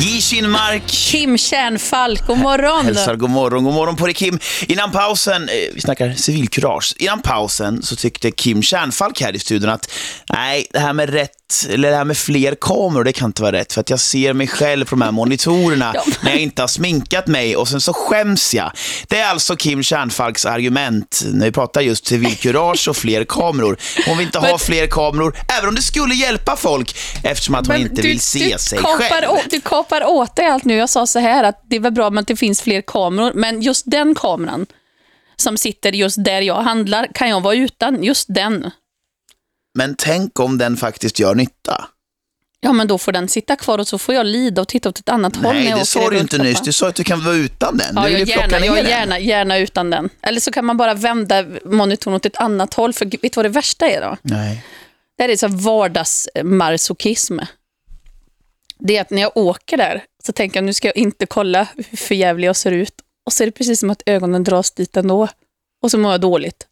J. Kinmark. Kim Kärnfalk, god morgon. Hälsar god morgon, god morgon på dig Kim. Innan pausen, eh, vi snackar civilkurage, innan pausen så tyckte Kim Kärnfalk här i studion att nej, det här med rätt, eller det här med fler kameror, det kan inte vara rätt för att jag ser mig själv på de här monitorerna när jag inte har sminkat mig och sen så skäms jag. Det är alltså Kim Kärnfalks argument när vi pratar just civilkurage och fler kameror. Hon vill inte ha fler kameror, även om det skulle hjälpa folk eftersom att hon Men inte du- vill se du sig kapar själv. Å, du kapar åt dig allt nu. Jag sa så här att det väl bra att det finns fler kameror, men just den kameran som sitter just där jag handlar kan jag vara utan. Just den. Men tänk om den faktiskt gör nytta. Ja, men då får den sitta kvar och så får jag lida och titta åt ett annat håll när Nej, det sa du inte nyss. Du sa att du kan vara utan den. Ja, jag gärna, jag gärna, gärna utan den. Eller så kan man bara vända monitorn åt ett annat håll. För vet du vad det värsta är då? Nej. Det här är så vardagsmasochism. Det är att när jag åker där så tänker jag nu ska jag inte kolla hur för jävlig jag ser ut. Och så är det precis som att ögonen dras dit ändå. Och så mår jag dåligt.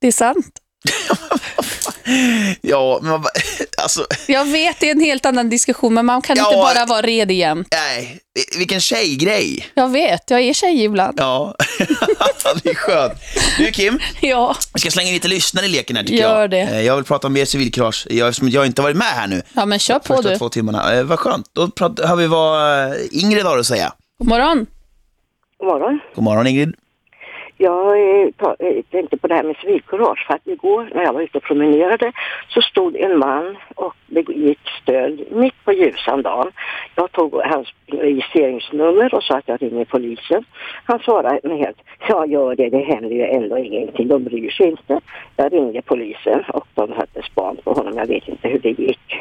Det är sant. Ja, men man alltså, Jag vet, det är en helt annan diskussion, men man kan Ja. inte bara vara redig jämt. nej, vilken tjejgrej. Jag vet, jag är tjej ibland. Ja, det är skönt. Du Kim, Ja, vi ska slänga in lite lyssnare i leken här tycker Gör jag. det. Eh, Jag vill prata om mer civilkurage, jag, eftersom jag inte varit med här nu. ja men kör på Första du. två timmarna. Eh, vad skönt. Då pratar, har vi vad eh, Ingrid har att säga. God morgon. God morgon. God morgon Ingrid. Jag eh, ta- eh, tänkte på det här med civilkurage för att igår när jag var ute och promenerade så stod en man och begick stöld mitt på ljusan dagen. Jag tog hans registreringsnummer och sa att jag ringer polisen. Han svarade mig helt, ja gör det, det händer ju ändå ingenting, de bryr sig inte. Jag ringde polisen och de hade span på honom, jag vet inte hur det gick.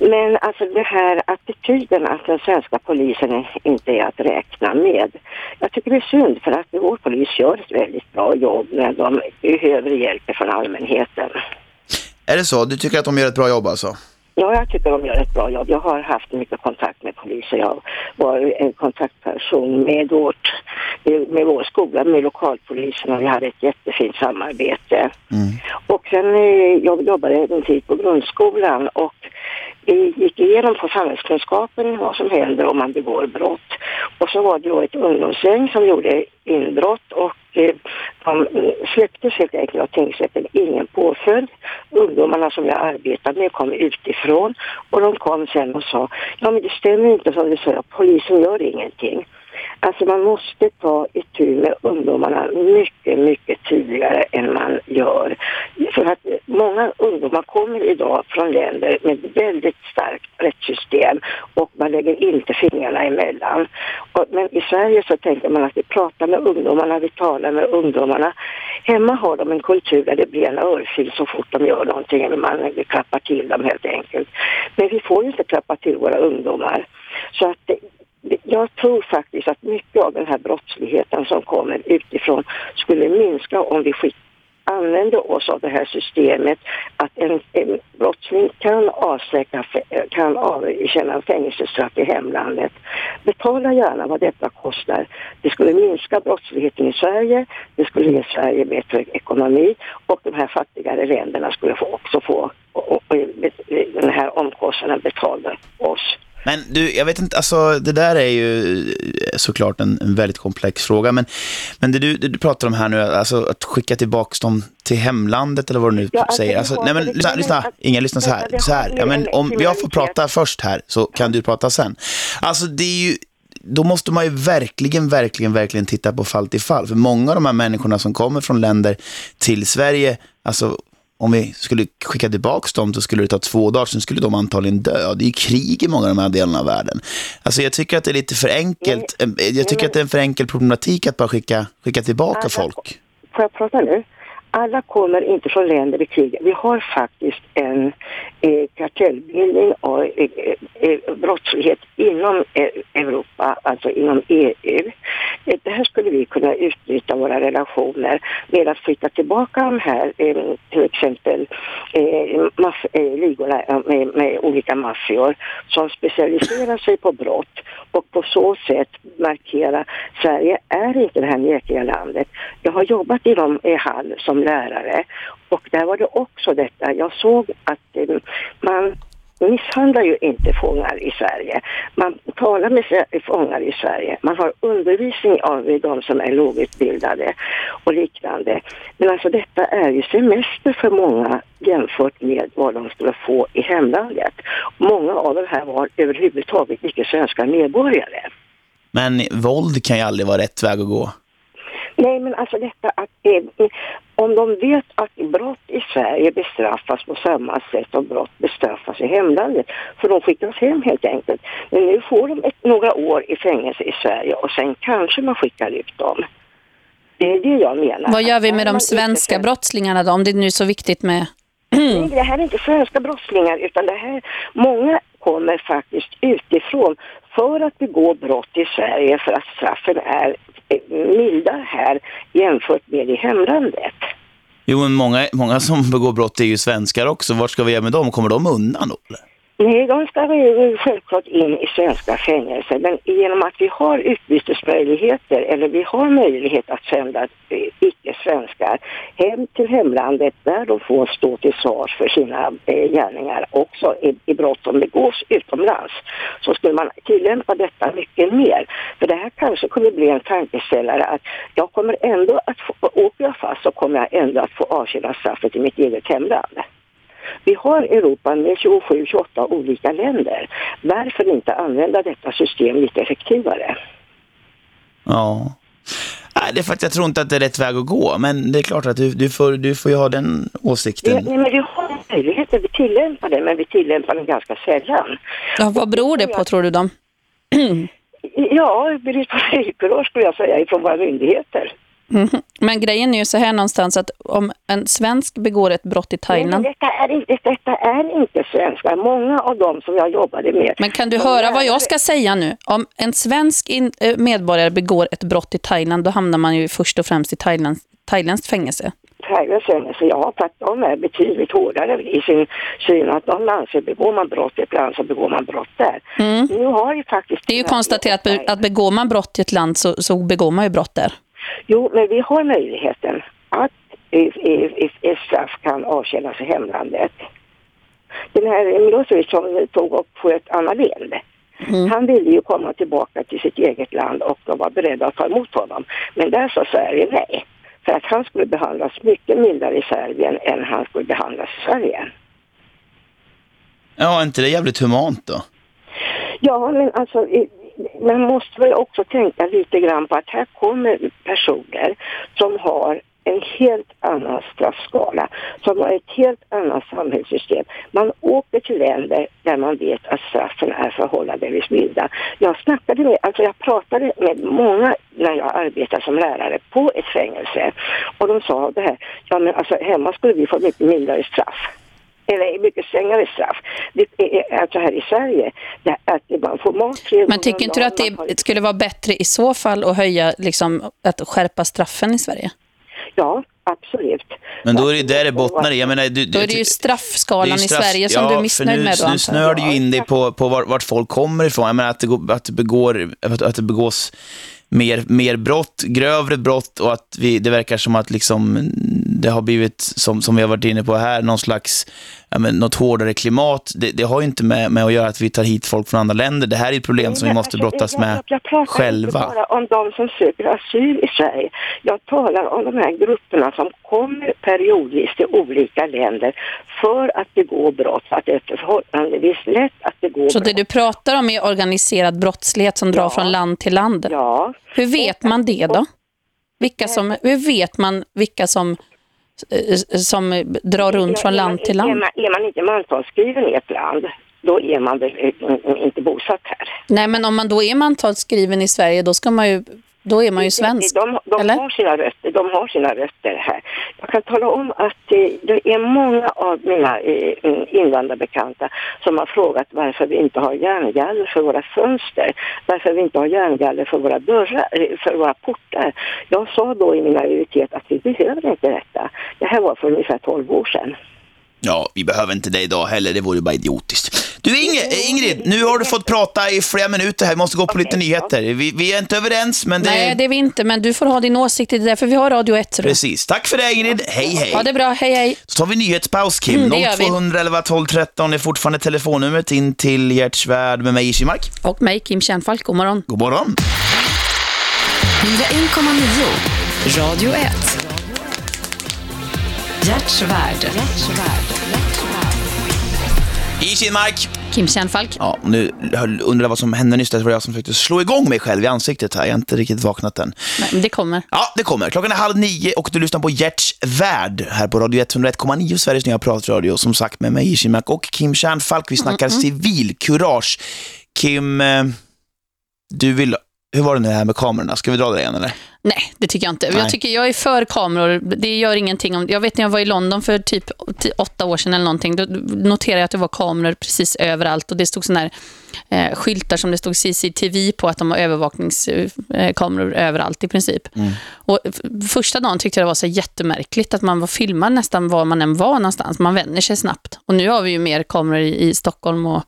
Men alltså det här attityden att den svenska polisen inte är att räkna med. Jag tycker det är synd för att vår polis gör ett väldigt bra jobb när de behöver hjälp från allmänheten. Är det så? Du tycker att de gör ett bra jobb alltså? Ja, jag tycker de gör ett bra jobb. Jag har haft mycket kontakt med poliser. Jag var en kontaktperson med, vårt, med vår skola, med lokalpolisen och vi hade ett jättefint samarbete. Och sen eh, jag jobbade en tid på grundskolan och vi gick igenom på samhällskunskapen vad som händer om man begår brott. Och så var det då ett ungdomsgäng som gjorde inbrott och eh, de släpptes helt enkelt av tingsrätten, ingen påföljd. Ungdomarna som jag arbetade med kom utifrån och de kom sen och sa, ja men det stämmer inte som du säger, polisen gör ingenting. Alltså man måste ta itu med ungdomarna mycket, mycket tidigare än man gör. För att många ungdomar kommer idag från länder med väldigt starkt rättssystem och man lägger inte fingrarna emellan. Och, men i Sverige så tänker man att vi pratar med ungdomarna, vi talar med ungdomarna. Hemma har de en kultur där det blir en örfil så fort de gör någonting eller man klappar till dem helt enkelt. Men vi får ju inte klappa till våra ungdomar. Så att jag tror faktiskt att mycket av den här brottsligheten som kommer utifrån skulle minska om vi skick, använde oss av det här systemet att en, en brottsling kan avsäka, kan avtjäna fängelsestraff i hemlandet. Betala gärna vad detta kostar. Det skulle minska brottsligheten i Sverige, det skulle ge Sverige bättre ekonomi och de här fattigare länderna skulle få också få och, och, och, den här omkostnaden betalda oss. Men du, jag vet inte, alltså det där är ju såklart en, en väldigt komplex fråga, men, men det du, det du pratar om här nu, alltså att skicka tillbaka dem till hemlandet eller vad du nu ja, alltså, säger. Alltså, nej men lyssna, lyssna, Inga, lyssna så här. Så här. Ja, men om jag får prata först här så kan du prata sen. Alltså det är ju då måste man ju verkligen, verkligen, verkligen titta på fall till fall. För många av de här människorna som kommer från länder till Sverige, alltså om vi skulle skicka tillbaka dem så skulle det ta två dagar, sen skulle de antagligen dö. Det är krig i många av de här delarna av världen. Alltså jag tycker att det är lite för enkelt. Jag tycker att det är en för enkel problematik att bara skicka, skicka tillbaka folk. Får jag prata nu? Alla kommer inte från länder i krig. Vi har faktiskt en eh, kartellbildning och eh, eh, brottslighet inom eh, Europa, alltså inom EU. Eh, det här skulle vi kunna utnyttja våra relationer med att flytta tillbaka de här, eh, till exempel eh, eh, ligorna eh, med, med olika maffior som specialiserar sig på brott och på så sätt markera Sverige är inte det här mjäkiga landet. Jag har jobbat inom Hall som lärare och där var det också detta. Jag såg att eh, man misshandlar ju inte fångar i Sverige. Man talar med fångar i Sverige. Man har undervisning av de som är lågutbildade och liknande. Men alltså detta är ju semester för många jämfört med vad de skulle få i hemlandet. Många av de här var överhuvudtaget icke svenska medborgare. Men våld kan ju aldrig vara rätt väg att gå. Nej, men alltså detta att eh, om de vet att brott i Sverige bestraffas på samma sätt som brott bestraffas i hemlandet, för de skickas hem helt enkelt. Men nu får de ett, några år i fängelse i Sverige och sen kanske man skickar ut dem. Det är det jag menar. Vad gör vi med de svenska brottslingarna då, om det nu är så viktigt med... Nej, det här är inte svenska brottslingar utan det här, många kommer faktiskt utifrån för att begå brott i Sverige för att straffen är Eh, milda här jämfört med i hemlandet. Jo, men många, många som begår brott är ju svenskar också. Vart ska vi göra med dem? Kommer de undan då? Eller? Nej, de ska självklart in i svenska fängelser. Men genom att vi har utbytesmöjligheter eller vi har möjlighet att sända eh, icke-svenskar hem till hemlandet där de får stå till svars för sina eh, gärningar också i, i brott som begås utomlands så skulle man tillämpa detta mycket mer. För det här kanske kunde bli en tankeställare att jag kommer ändå att få, åker jag fast så kommer jag ändå att få avtjäna straffet i mitt eget hemland. Vi har Europa med 27-28 olika länder. Varför inte använda detta system lite effektivare? Ja. Nej, det är för att jag tror inte att det är rätt väg att gå. Men det är klart att du, du, får, du får ju ha den åsikten. Nej, men vi har möjligheter, vi tillämpar det, men vi tillämpar den ganska sällan. Ja, vad beror det på tror du då? ja, brist på civilkurage skulle jag säga ifrån våra myndigheter. Mm. Men grejen är ju så här någonstans att om en svensk begår ett brott i Thailand... Detta, är inte, detta är inte svenskar. Många av dem som jag jobbade med... Men kan du höra vad jag ska säga nu? Om en svensk äh, medborgare begår ett brott i Thailand, då hamnar man ju först och främst i Thailands, Thailands fängelse. Thailands fängelse, ja, för att de är betydligt hårdare i sin syn att de anser begår man brott i ett land så begår man brott där. Mm. Nu har ju faktiskt... Det är ju konstaterat att, att begår man brott i ett land så, så begår man ju brott där. Jo, men vi har möjligheten att straff kan avtjänas i hemlandet. Den här Milosevic som tog upp på ett annat leende. Han ville ju komma tillbaka till sitt eget land och de var beredda att ta emot honom. Men där sa Sverige nej. För att han skulle behandlas mycket mildare i Serbien än han skulle behandlas i Sverige. Ja, är inte det jävligt humant då? Ja, men alltså man måste väl också tänka lite grann på att här kommer personer som har en helt annan straffskala, som har ett helt annat samhällssystem. Man åker till länder där man vet att straffen är förhållandevis milda. Jag snackade med, alltså jag pratade med många när jag arbetade som lärare på ett fängelse och de sa det här, ja men alltså hemma skulle vi få mycket mildare straff eller mycket strängare straff. Det är alltså här i Sverige, det, att man får mat Men tycker inte du att det skulle vara bättre i så fall att höja, liksom, att skärpa straffen i Sverige? Ja, absolut. Men då är det där det bottnar i. Jag menar, du, Då är det ju straffskalan Det i straff- Sverige som ja, du är missnöjd nu, med då, Nu antar snör du ju in dig på, på vart, vart folk kommer ifrån. Jag menar att det, går- att det, begår, att det begås mer, mer brott, grövre brott och att vi, det verkar som att liksom, det har blivit, som, som vi har varit inne på här, någon slags, ja, men, något hårdare klimat. Det, det har ju inte med, med att göra att vi tar hit folk från andra länder. Det här är ett problem som vi måste brottas med Jag pratar själva. inte bara om de som söker asyl i Sverige. Jag talar om de här grupperna som kommer periodvis till olika länder för att begå brott, för att det är förhållandevis lätt att begå Så brott. det du pratar om är organiserad brottslighet som drar från land till land? Ja. Hur vet man det då? Vilka som, hur vet man vilka som, som drar runt från land till Är land? man, är man inte mantalsskriven i ett land, då är man väl eh, inte bosatt här. Nej, men om man då är mantalsskriven i Sverige, då, ska man ju, då är man ju svensk. De, de, har sina rötter, de har sina rötter här. Jag kan tala om att eh, det är många av mina eh, invandrarbekanta som har frågat varför vi inte har järngaller för våra fönster, varför vi inte har järngaller för våra dörrar, eh, för våra portar. Jag sa då i min naivitet att vi behöver inte detta. Det här var för ungefär 12 år sedan. Ja, vi behöver inte det idag heller. Det vore ju bara idiotiskt. Du Inge, Ingrid, nu har du fått prata i flera minuter här. Vi måste gå på lite nyheter. Vi, vi är inte överens, men det... Nej, det är vi inte, men du får ha din åsikt. Det är därför vi har Radio 1. Precis. Tack för det Ingrid. Hej, hej. Ja, det bra. Hej, hej. Så tar vi nyhetspaus Kim. Mm, det gör vi. 0211 12 13 är fortfarande telefonnumret in till Gerts värld med mig Ishimark. Och mig, Kim Kärnfalk. God morgon. God morgon. 101,9 Radio 1. Gerts värld. Ishimark. Kim Kärnfalk. Ja, nu undrar vad som hände nyss. Det var jag som försökte slå igång mig själv i ansiktet här. Jag har inte riktigt vaknat än. Nej, men det kommer. Ja, det kommer. Klockan är halv nio och du lyssnar på Gerts värld här på Radio 101,9, Sveriges nya pratradio. Som sagt med mig, Ishimak och Kim Kärnfalk. Vi snackar Mm, civilkurage. Kim, eh, du vill... Hur var det nu här med kamerorna? Ska vi dra det igen eller? Nej, det tycker jag inte. Nej. Jag tycker jag är för kameror. Det gör ingenting. Om, jag vet när jag var i London för typ åtta år sedan eller någonting. Då noterade jag att det var kameror precis överallt. Och det stod sådana här eh, skyltar som det stod CCTV på att de har övervakningskameror överallt i princip. Mm. Och första dagen tyckte jag det var så jättemärkligt att man var filmad nästan var man än var någonstans. Man vänjer sig snabbt. Och nu har vi ju mer kameror i, i Stockholm och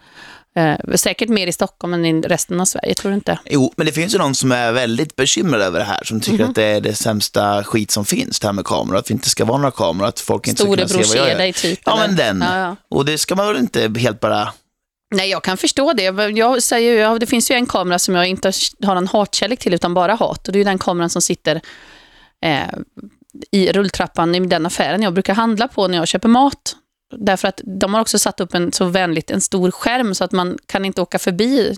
eh, säkert mer i Stockholm än i resten av Sverige, tror du inte? Jo, men det finns ju någon som är väldigt bekymrad över det här, som tycker Mhm. att det är det sämsta skit som finns, det här med kameror. Att vi inte ska vara några kameror, att folk inte ska kunna se vad jag gör. typ. Ja, eller? men den. Ja, ja. Och det ska man väl inte helt bara... Nej, jag kan förstå det. Jag säger, ju- ja, det finns ju en kamera som jag inte har en hatkärlek till, utan bara hat. Och det är den kameran som sitter eh, i rulltrappan i den affären jag brukar handla på när jag köper mat. Därför att de har också satt upp en så vänligt, en stor skärm så att man kan inte åka förbi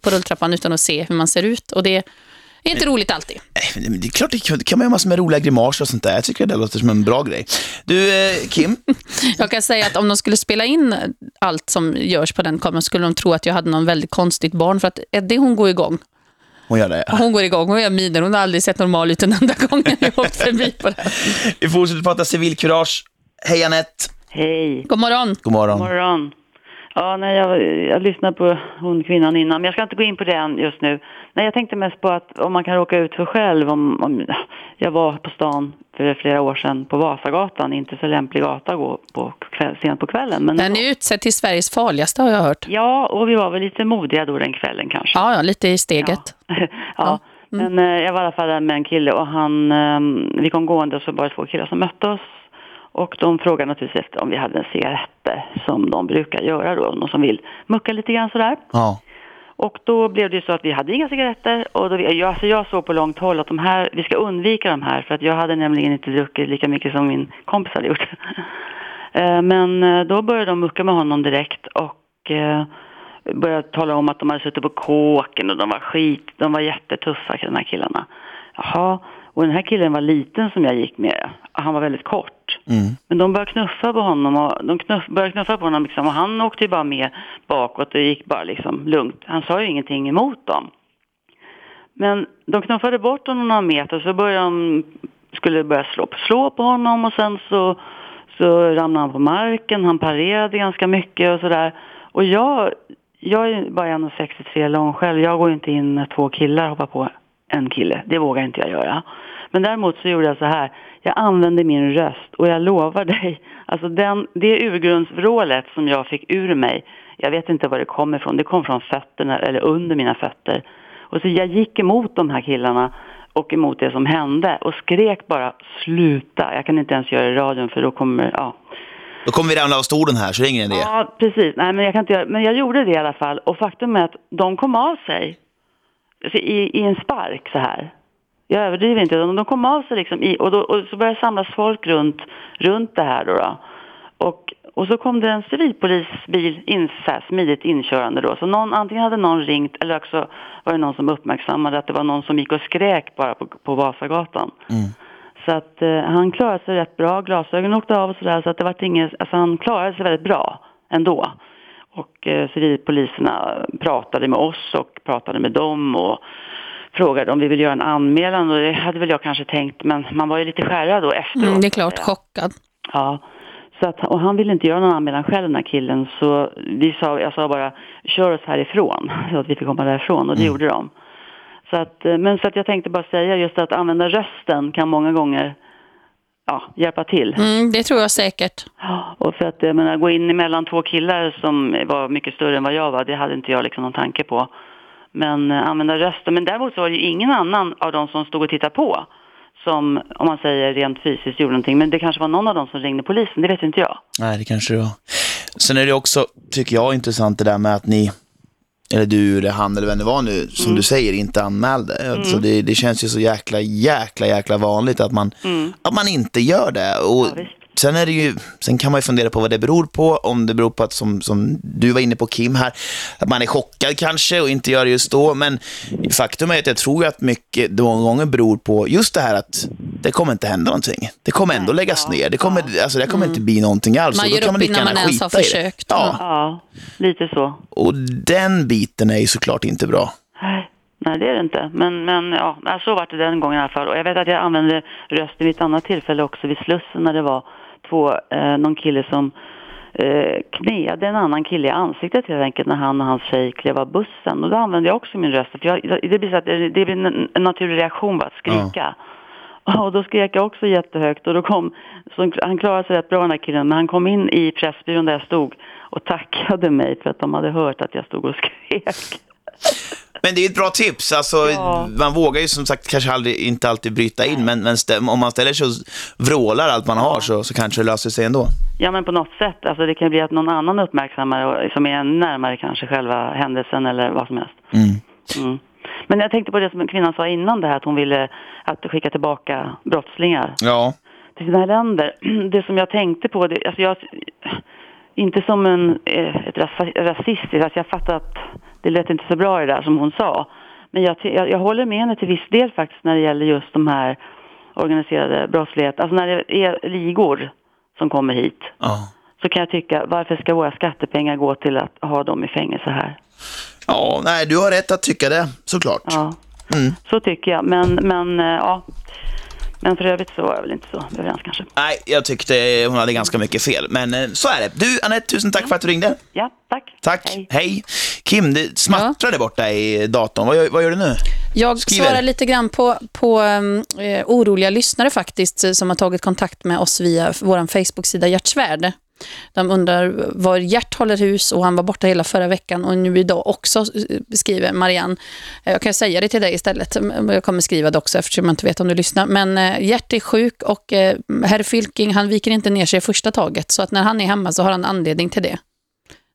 på rulltrappan utan att se hur man ser ut. Och det är inte roligt alltid. Nej, Det är klart, det kan, man göra massor med roliga grimaser och sånt där. Jag tycker det låter som en bra grej. Du, eh, Kim? Jag kan säga att om de skulle spela in allt som görs på den kameran skulle de tro att jag hade någon väldigt konstigt barn. För att Eddie, hon går igång. Hon gör det. Hon går igång, hon gör miner. Hon har aldrig sett normal ut en enda gång när jag åkt förbi på det. Vi fortsätter prata civilkurage. Hej Anette. Hej. God morgon. God morgon. God morgon. Ja, nej, jag, jag lyssnade på hon kvinnan innan, men jag ska inte gå in på den just nu. Nej, jag tänkte mest på att om man kan råka ut för själv. Om, om, jag var på stan för flera år sedan på Vasagatan, inte så lämplig gata att gå på kväll, sent på kvällen. Men Den är utsedd till Sveriges farligaste har jag hört. Ja, och vi var väl lite modiga då den kvällen kanske. Ja, ja lite i steget. Ja, men eh, jag var i alla fall där med en kille och han, eh, vi kom gående och så var det två killar som mötte oss. Och de frågade naturligtvis efter om vi hade cigaretter som de brukar göra då, någon som vill mucka lite grann sådär. Ja. Och då blev det ju så att vi hade inga cigaretter och då, jag, alltså jag såg på långt håll att de här, vi ska undvika de här för att jag hade nämligen inte druckit lika mycket som min kompis hade gjort. Eh, Men eh, då började de mucka med honom direkt och eh, började tala om att de hade suttit på kåken och de var skit, de var jättetuffa de här killarna. Jaha, och den här killen var liten som jag gick med, han var väldigt kort. Mm. Men de började knuffa på honom och de knuff, började knuffa på honom liksom, och han åkte ju bara med bakåt och gick bara liksom lugnt. Han sa ju ingenting emot dem. Men de knuffade bort honom några meter så började de, skulle börja slå, slå på honom och sen så, så ramlade han på marken, han parerade ganska mycket och sådär. Och jag, jag är bara 1,63 lång själv, jag går inte in när två killar hoppar på en kille, det vågar inte jag göra. Men däremot så gjorde jag så här, jag använde min röst och jag lovar dig, alltså den, det urgrundsvrålet som jag fick ur mig, jag vet inte var det kom ifrån, det kom från fötterna eller under mina fötter. Och så jag gick emot de här killarna och emot det som hände och skrek bara sluta. Jag kan inte ens göra det i radion för då kommer, ja. Då kommer vi ramla av stolen här, så det är ingen idé. Ja, precis. Nej, men jag kan inte göra, men jag gjorde det i alla fall och faktum är att de kom av sig i, i en spark så här. Jag överdriver inte, de, de kom av sig liksom i, och, då, och så började samlas folk runt, runt det här då. då. Och, och så kom det en civilpolisbil in, så här, smidigt inkörande då. Så någon, antingen hade någon ringt eller också var det någon som uppmärksammade att det var någon som gick och skrek bara på, på Vasagatan. Så att eh, han klarade sig rätt bra, glasögonen åkte av och sådär så att det var inget, alltså han klarade sig väldigt bra ändå. Och eh, civilpoliserna pratade med oss och pratade med dem och frågade om vi ville göra en anmälan och det hade väl jag kanske tänkt men man var ju lite skärrad då efteråt. Mm, det är klart, chockad. Ja, så att, och han ville inte göra någon anmälan själv den här killen så vi sa, jag sa bara kör oss härifrån så att vi fick komma därifrån och det gjorde de. Så att, eh, men så att jag tänkte bara säga just att använda rösten kan många gånger ja, hjälpa till. Mm, det tror jag säkert. Och för att jag menar, gå in emellan två killar som var mycket större än vad jag var, det hade inte jag liksom någon tanke på. Men eh, använda rösten. Men däremot så var det ju ingen annan av de som stod och tittade på som, om man säger rent fysiskt, gjorde någonting. Men det kanske var någon av dem som ringde polisen, det vet inte jag. Nej, det kanske det var. Sen är det också, tycker jag, intressant det där med att ni, eller du eller han eller vem det var nu, som Mm. du säger, inte anmälde. Mm. det, det känns ju så jäkla, jäkla, jäkla vanligt att man, Mm. att man inte gör det. Och sen, är det ju, sen kan man ju fundera på vad det beror på. Om det beror på att, som, som du var inne på Kim här, att man är chockad kanske och inte gör det just då. Men faktum är att jag tror att mycket det många gånger beror på just det här att det kommer inte hända någonting. Det kommer ändå läggas ner. Det kommer, alltså, det kommer inte bli någonting alls. Man då kan upp innan man ens har försökt. Ja. Ja, lite så. Och den biten är ju såklart inte bra. Nej, nej det är det inte. Men, men ja, så var det den gången i alla fall. Och jag vet att jag använde rösten vid ett annat tillfälle också vid Slussen när det var två, eh, någon kille som eh, kneade en annan kille i ansiktet helt enkelt när han och hans tjej klev av bussen. Och då använde jag också min röst. För jag, det blir så att det, blir en, en naturlig reaktion bara att skrika. Och då skrek jag också jättehögt och då kom, så han klarade sig rätt bra den här killen, men han kom in i Pressbyrån där jag stod och tackade mig för att de hade hört att jag stod och skrek. Men det är ett bra tips. Alltså, Man vågar ju som sagt kanske aldrig, inte alltid bryta in, men, men om man ställer sig och vrålar allt man har så, så kanske det löser sig ändå. Ja, men på något sätt. Alltså det kan bli att någon annan uppmärksammar som är närmare kanske själva händelsen eller vad som helst. Mm. Men jag tänkte på det som kvinnan sa innan det här att hon ville att skicka tillbaka brottslingar Ja. till sina länder. Det som jag tänkte på, det, alltså jag, inte som en, eh, ett rasistiskt, alltså jag fattar att det lät inte så bra det där som hon sa. Men jag, jag, jag håller med henne till viss del faktiskt när det gäller just de här organiserade brottslighet. Alltså när det är ligor som kommer hit Ja. så kan jag tycka, varför ska våra skattepengar gå till att ha dem i fängelse här? Ja, nej, du har rätt att tycka det, såklart. Ja, Mm. så tycker jag. Men, men eh, ja. Men för övrigt så var jag väl inte så överens kanske. Nej, jag tyckte hon hade ganska mycket fel, men eh, så är det. Du, Anette, tusen tack för att du ringde. Ja, tack. Tack. Hej. Kim, det smattrade borta i datorn. Vad gör, vad gör du nu? Jag Skriver. svarar lite grann på, på eh, oroliga lyssnare faktiskt, eh, som har tagit kontakt med oss via vår Facebook-sida Hjärtsvärd. De undrar var Gert håller hus och han var borta hela förra veckan och nu idag också eh, skriver Marianne. Eh, jag kan säga det till dig istället. Eh, jag kommer skriva det också eftersom jag inte vet om du lyssnar. Men Gert är sjuk och herr Fylking han viker inte ner sig i första taget. Så att när han är hemma så har han anledning till det.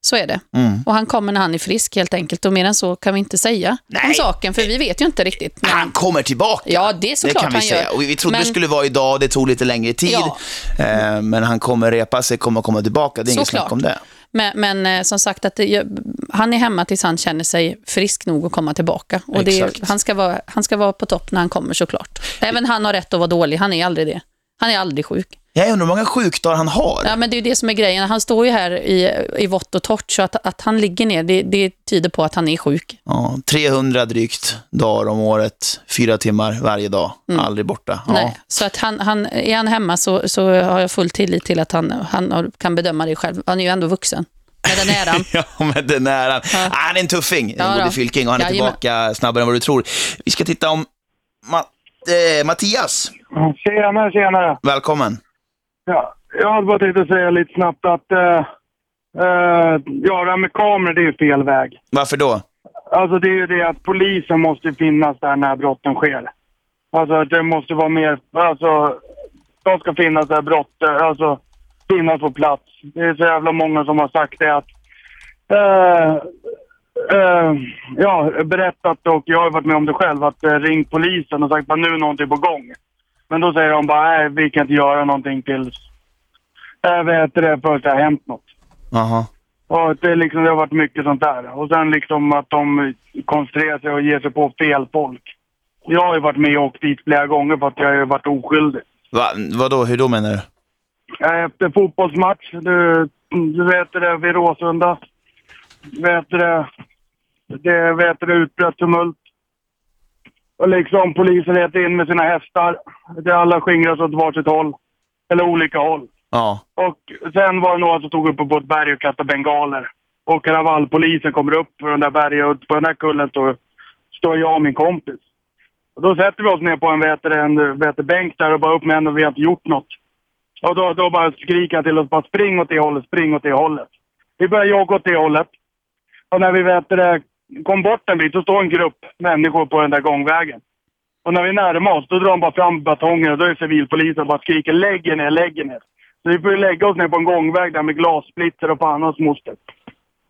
Så är det. Mm. Och han kommer när han är frisk helt enkelt. Och mer än så kan vi inte säga om saken, för vi vet ju inte riktigt. Men... Han kommer tillbaka. Ja, det är såklart han säga. gör. Och vi trodde Men- det skulle vara idag, det tog lite längre tid. Ja. Eh, men han kommer repa sig, kommer komma tillbaka. Det är inget snack om det. Men, men eh, som sagt, att det, han är hemma tills han känner sig frisk nog att komma tillbaka. Och det, han, ska vara, han ska vara på topp när han kommer såklart. Även han har rätt att vara dålig, han är aldrig det. Han är aldrig sjuk. Jag undrar hur många sjukdagar han har. Ja, men det är det som är grejen. Han står ju här i, i vått och torrt, så att, att han ligger ner, det, det tyder på att han är sjuk. Ja, 300 drygt dagar om året, fyra timmar varje dag, Mm. aldrig borta. Ja. Nej, så att han, han, är han hemma så, så har jag full tillit till att han, han kan bedöma det själv. Han är ju ändå vuxen. Med den äran. Ja, men den är han. Ah, han är en tuffing, Ja, Bodil då. Fylking, och han är Jajamän. tillbaka snabbare än vad du tror. Vi ska titta om Ma eh, Mattias. Tjenare, tjenare. Välkommen. Ja, jag hade bara tänkt att säga lite snabbt att uh, ja, det här med kameror, det är fel väg. Varför då? Alltså det är ju det att polisen måste finnas där när brotten sker. Alltså det måste vara mer, alltså de ska finnas där brott, eh, alltså finnas på plats. Det är så jävla många som har sagt det att eh, eh, ja, berättat och jag har varit med om det själv att uh, ring polisen och sagt att nu är någonting på gång. Men då säger de bara nej, vi kan inte göra någonting tills äh, vet det, först det har hänt något. Jaha. Och det, är liksom, det har varit mycket sånt där. Och sen liksom att de koncentrerar sig och ger sig på fel folk. Jag har ju varit med och åkt dit flera gånger för att jag har varit oskyldig. Va, vadå, hur då menar du? Efter fotbollsmatch, du, du vet det, vid Råsunda. Vet det, det vet det utbrett tumult. Och liksom polisen heter in med sina hästar. Det alla skingras åt varsitt håll. Eller olika håll. Ja. Och sen var det några som tog upp på ett berg och kastade bengaler. Och kravallpolisen kommer upp för den där berget och på den här kullen står, står jag och min kompis. Och då sätter vi oss ner på en, bänk där och bara upp med och vi har inte gjort något. Och då, då bara skriker han till oss bara spring åt det hållet, spring åt det hållet. Vi börjar jogga åt det hållet. Och när vi vet det, kom bort en bit så står en grupp människor på den där gångvägen. Och när vi närmar oss då drar de bara fram batonger och då är civilpolisen och bara skriker lägg er ner, lägg er ner. Så vi får ju lägga oss ner på en gångväg där med glassplitter och fan hans moster.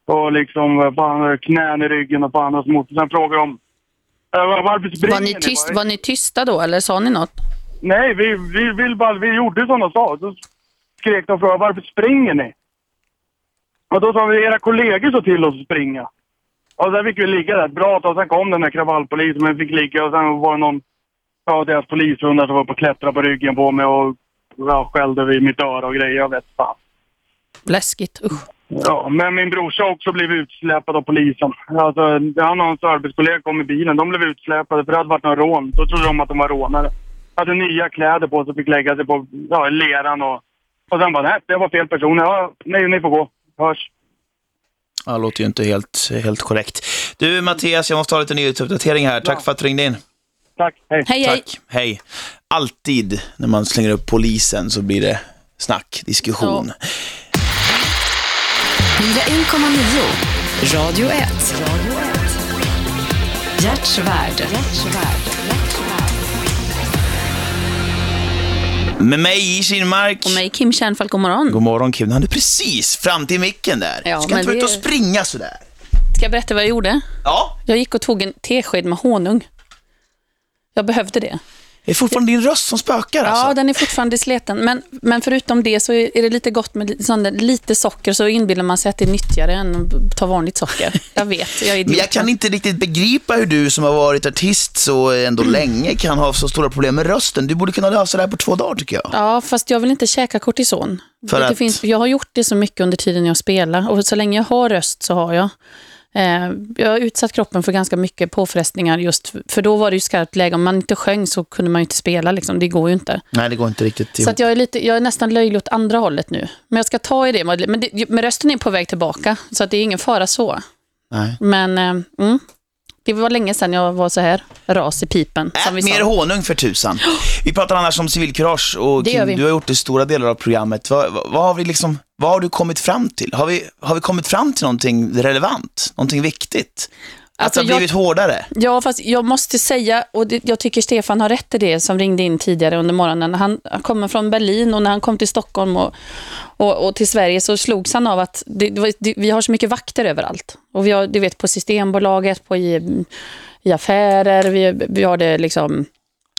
Och liksom eh, fan, knän i ryggen och fan hans moster. Sen frågar de "Eh, varför springer Var ni, ni? tyst, Bara, var ni tysta då, eller sa ni något? Nej, vi, vi, vill bara, vi gjorde som de sa. Så skrek de och frågade varför springer ni? Och då sa vi era kollegor så till oss att springa. Och sen fick vi ligga där ett bra tag. Sen kom den där kravallpolisen men vi fick ligga och sen var det någon av deras polishundar som var på att klättra på ryggen på mig och ja, skällde vid mitt öra och grejer. Jag vet fan. Läskigt, usch. Ja, men min brorsa har också blivit utsläpad av polisen. Alltså, han och hans arbetskollega kom i bilen. De blev utsläpade för det hade varit någon rån. Då trodde de att de var rånare. Hade nya kläder på sig och fick lägga sig på ja, leran och... Och sen bara, nej, det var fel person. Ja, nej, ni får gå. Hörs. Ja, det låter ju inte helt, helt korrekt. Du Mattias, jag måste ha lite nyhetsuppdatering här. Tack för att du ringde in. Tack, hej. Hej, hej. Tack, hej. Alltid när man slänger upp polisen så blir det snack, diskussion. 101,9 Radio 1. Hjärtsvärd. Med mig i Kinmark. Och mig Kim Kärnfalk, god morgon. God morgon Kim, du precis fram till micken där. Ja, du ska inte vara ute och det- springa sådär. Ska jag berätta vad jag gjorde? Ja. Jag gick och tog en tesked med honung. Jag behövde det. Det är fortfarande din röst som spökar Ja, alltså. den är fortfarande sleten. Men, men förutom det så är det lite gott med sån lite socker så inbillar man sig att det är nyttigare än att ta vanligt socker. Jag vet, jag är Men jag kan inte riktigt begripa hur du som har varit artist så ändå Mm. länge kan ha så stora problem med rösten. Du borde kunna lösa det här på två dagar tycker jag. Ja, fast jag vill inte käka kortison. För det att? finns, jag har gjort det så mycket under tiden jag spelar och så länge jag har röst så har jag. Eh, jag har utsatt kroppen för ganska mycket påfrestningar just för- då var det ju skarpt läge. Om man inte sjöng så kunde man ju inte spela liksom. Det går ju inte. Nej, det går inte riktigt Så ihop. att jag, är lite, jag är nästan löjlig åt andra hållet nu. Men jag ska ta i det. Men, det, men rösten är på väg tillbaka. Så att det är ingen fara så. Nej. Men eh, mm, Det var länge sedan jag var så här ras i pipen. Ät mer sa. honung för tusan. Vi pratar annars om civilkurage och Kim, du har gjort det stora delar av programmet. Vad, vad, vad, har vi liksom, vad har du kommit fram till? Har vi, har vi kommit fram till någonting relevant? Någonting viktigt? Att Alltså, det har jag- blivit hårdare? Ja, fast jag måste säga, och det, jag tycker Stefan har rätt i det, som ringde in tidigare under morgonen. Han, han kommer från Berlin och när han kom till Stockholm och, och, och till Sverige så slogs han av att det, det, vi har så mycket vakter överallt. Och vi har, du vet, på Systembolaget, på i, i affärer, vi, vi har det liksom...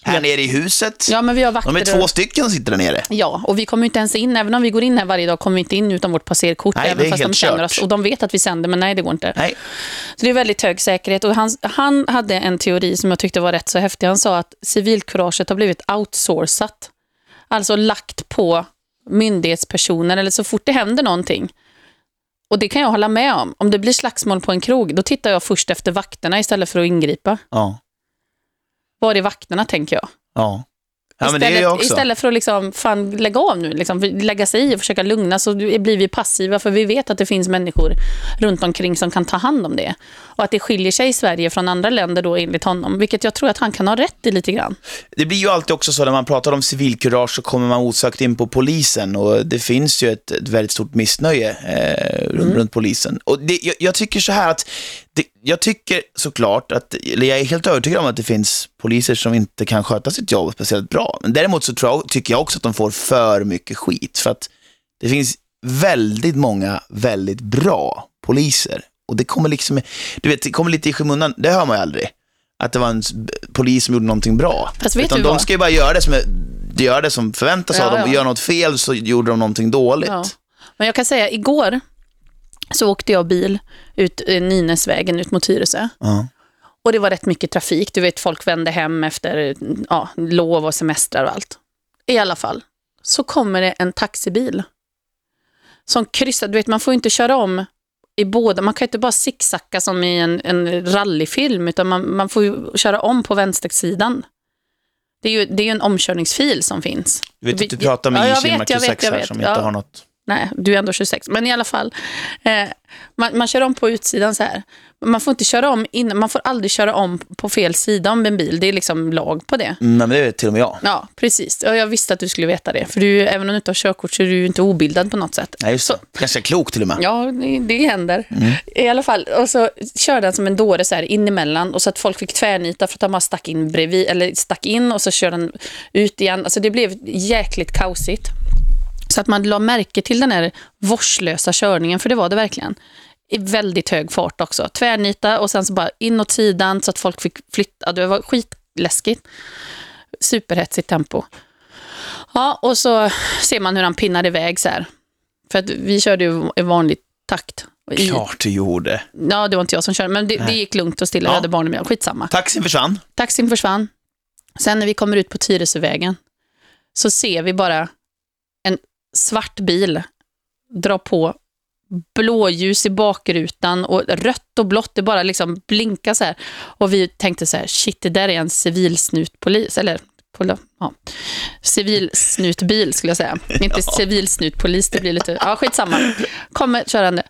Här nere i huset? Ja, men vi har vakter. De är två stycken som sitter där nere. Ja, och vi kommer inte ens in, även om vi går in här varje dag, kommer vi inte in utan vårt passerkort, Nej, det även är fast de helt känner kört. oss. Och de vet att vi sänder, men nej, det går inte. Nej. Så det är väldigt hög säkerhet. Och han, han hade en teori som jag tyckte var rätt så häftig. Han sa att civilkuraget har blivit outsourcat. Alltså lagt på myndighetspersoner, eller så fort det händer någonting. Och det kan jag hålla med om. Om det blir slagsmål på en krog, då tittar jag först efter vakterna istället för att ingripa. Ja. Var är vakterna, tänker jag. Ja. Ja, istället, istället för att liksom, fan, lägga av nu, liksom, lägga sig i och försöka lugna, så blir vi passiva, för vi vet att det finns människor runt omkring som kan ta hand om det. Och att det skiljer sig i Sverige från andra länder då enligt honom, vilket jag tror att han kan ha rätt i lite grann. Det blir ju alltid också så när man pratar om civilkurage så kommer man osökt in på polisen och det finns ju ett, ett väldigt stort missnöje eh, runt, Mm. runt polisen. Och det, jag, jag tycker så här att, det, jag tycker såklart att, eller jag är helt övertygad om att det finns poliser som inte kan sköta sitt jobb speciellt bra. Men däremot så jag, tycker jag också att de får för mycket skit för att det finns väldigt många väldigt bra poliser. Och det kommer liksom, du vet, det kommer lite i skymundan, det hör man ju aldrig. Att det var en polis som gjorde någonting bra. Fast vet Utan de vad? ska ju bara göra det som, är, de gör det som förväntas Ja, av dem. ja. Gör något fel så gjorde de någonting dåligt. Ja. Men jag kan säga, igår så åkte jag bil ut eh, Nynäsvägen ut mot Tyresö. Ja. Och det var rätt mycket trafik. Du vet, folk vände hem efter ja, lov och semestrar och allt. I alla fall, så kommer det en taxibil. Som kryssar. Du vet, man får inte köra om i båda. Man kan inte bara zigzacka som i en, en rallyfilm, utan man, man får ju köra om på vänstersidan. Det är ju det är en omkörningsfil som finns. Du vet att du pratar med Ja, ja, jag vet, jag 26 vet, jag vet. som inte Ja. har något. Nej, du är ändå 26. Men i alla fall, eh, man, man kör om på utsidan så här. Man får inte köra om in, man får aldrig köra om på fel sida om en bil. Det är liksom lag på det. Mm, men det vet till och med jag. Ja, precis. Och jag visste att du skulle veta det. För du, även om du inte har körkort så är du inte obildad på något sätt. Nej, just det. Ganska klok till och med. Ja, det, det händer. Mm. I alla fall, och så körde han som en dåre så här in emellan och så att folk fick tvärnita för att han bara stack in bredvid, eller stack in och så körde han ut igen. Alltså det blev jäkligt kaosigt. Så att man la märke till den här vårdslösa körningen, för det var det verkligen. I väldigt hög fart också. Tvärnita och sen så bara in åt sidan så att folk fick flytta. Det var skitläskigt. Superhetsigt tempo. Ja, och så ser man hur han pinnar iväg så här. För att vi körde ju i vanlig takt. I, Klart du gjorde. ja, det var inte jag som körde, men det, det gick lugnt och stilla. Ja. Jag hade barnen med. Skitsamma. Taxin försvann. Taxin försvann. Sen när vi kommer ut på Tyresövägen så ser vi bara svart bil dra på blåljus i bakrutan och rött och blått, det bara liksom blinkar så här. Och vi tänkte så här, shit, det där är en civilsnutpolis, eller ja, civilsnutbil skulle jag säga. Inte civilsnutpolis, det blir lite, ja skitsamma. Kommer körande.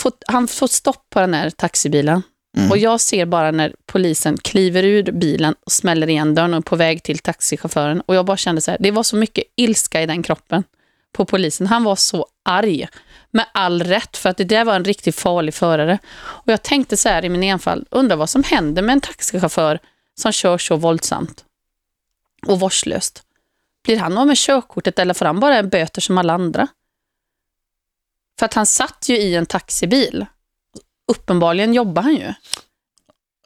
Får, han får stopp på den här taxibilen. Och jag ser bara när polisen kliver ur bilen och smäller igen dörren och är på väg till taxichauffören. Och jag bara kände så här, det var så mycket ilska i den kroppen på polisen. Han var så arg. Med all rätt, för att det där var en riktigt farlig förare. Och jag tänkte så här i min enfald, undrar vad som händer med en taxichaufför som kör så våldsamt och vårdslöst. Blir han av med körkortet eller får han bara en böter som alla andra? För att han satt ju i en taxibil. Uppenbarligen jobbar han ju.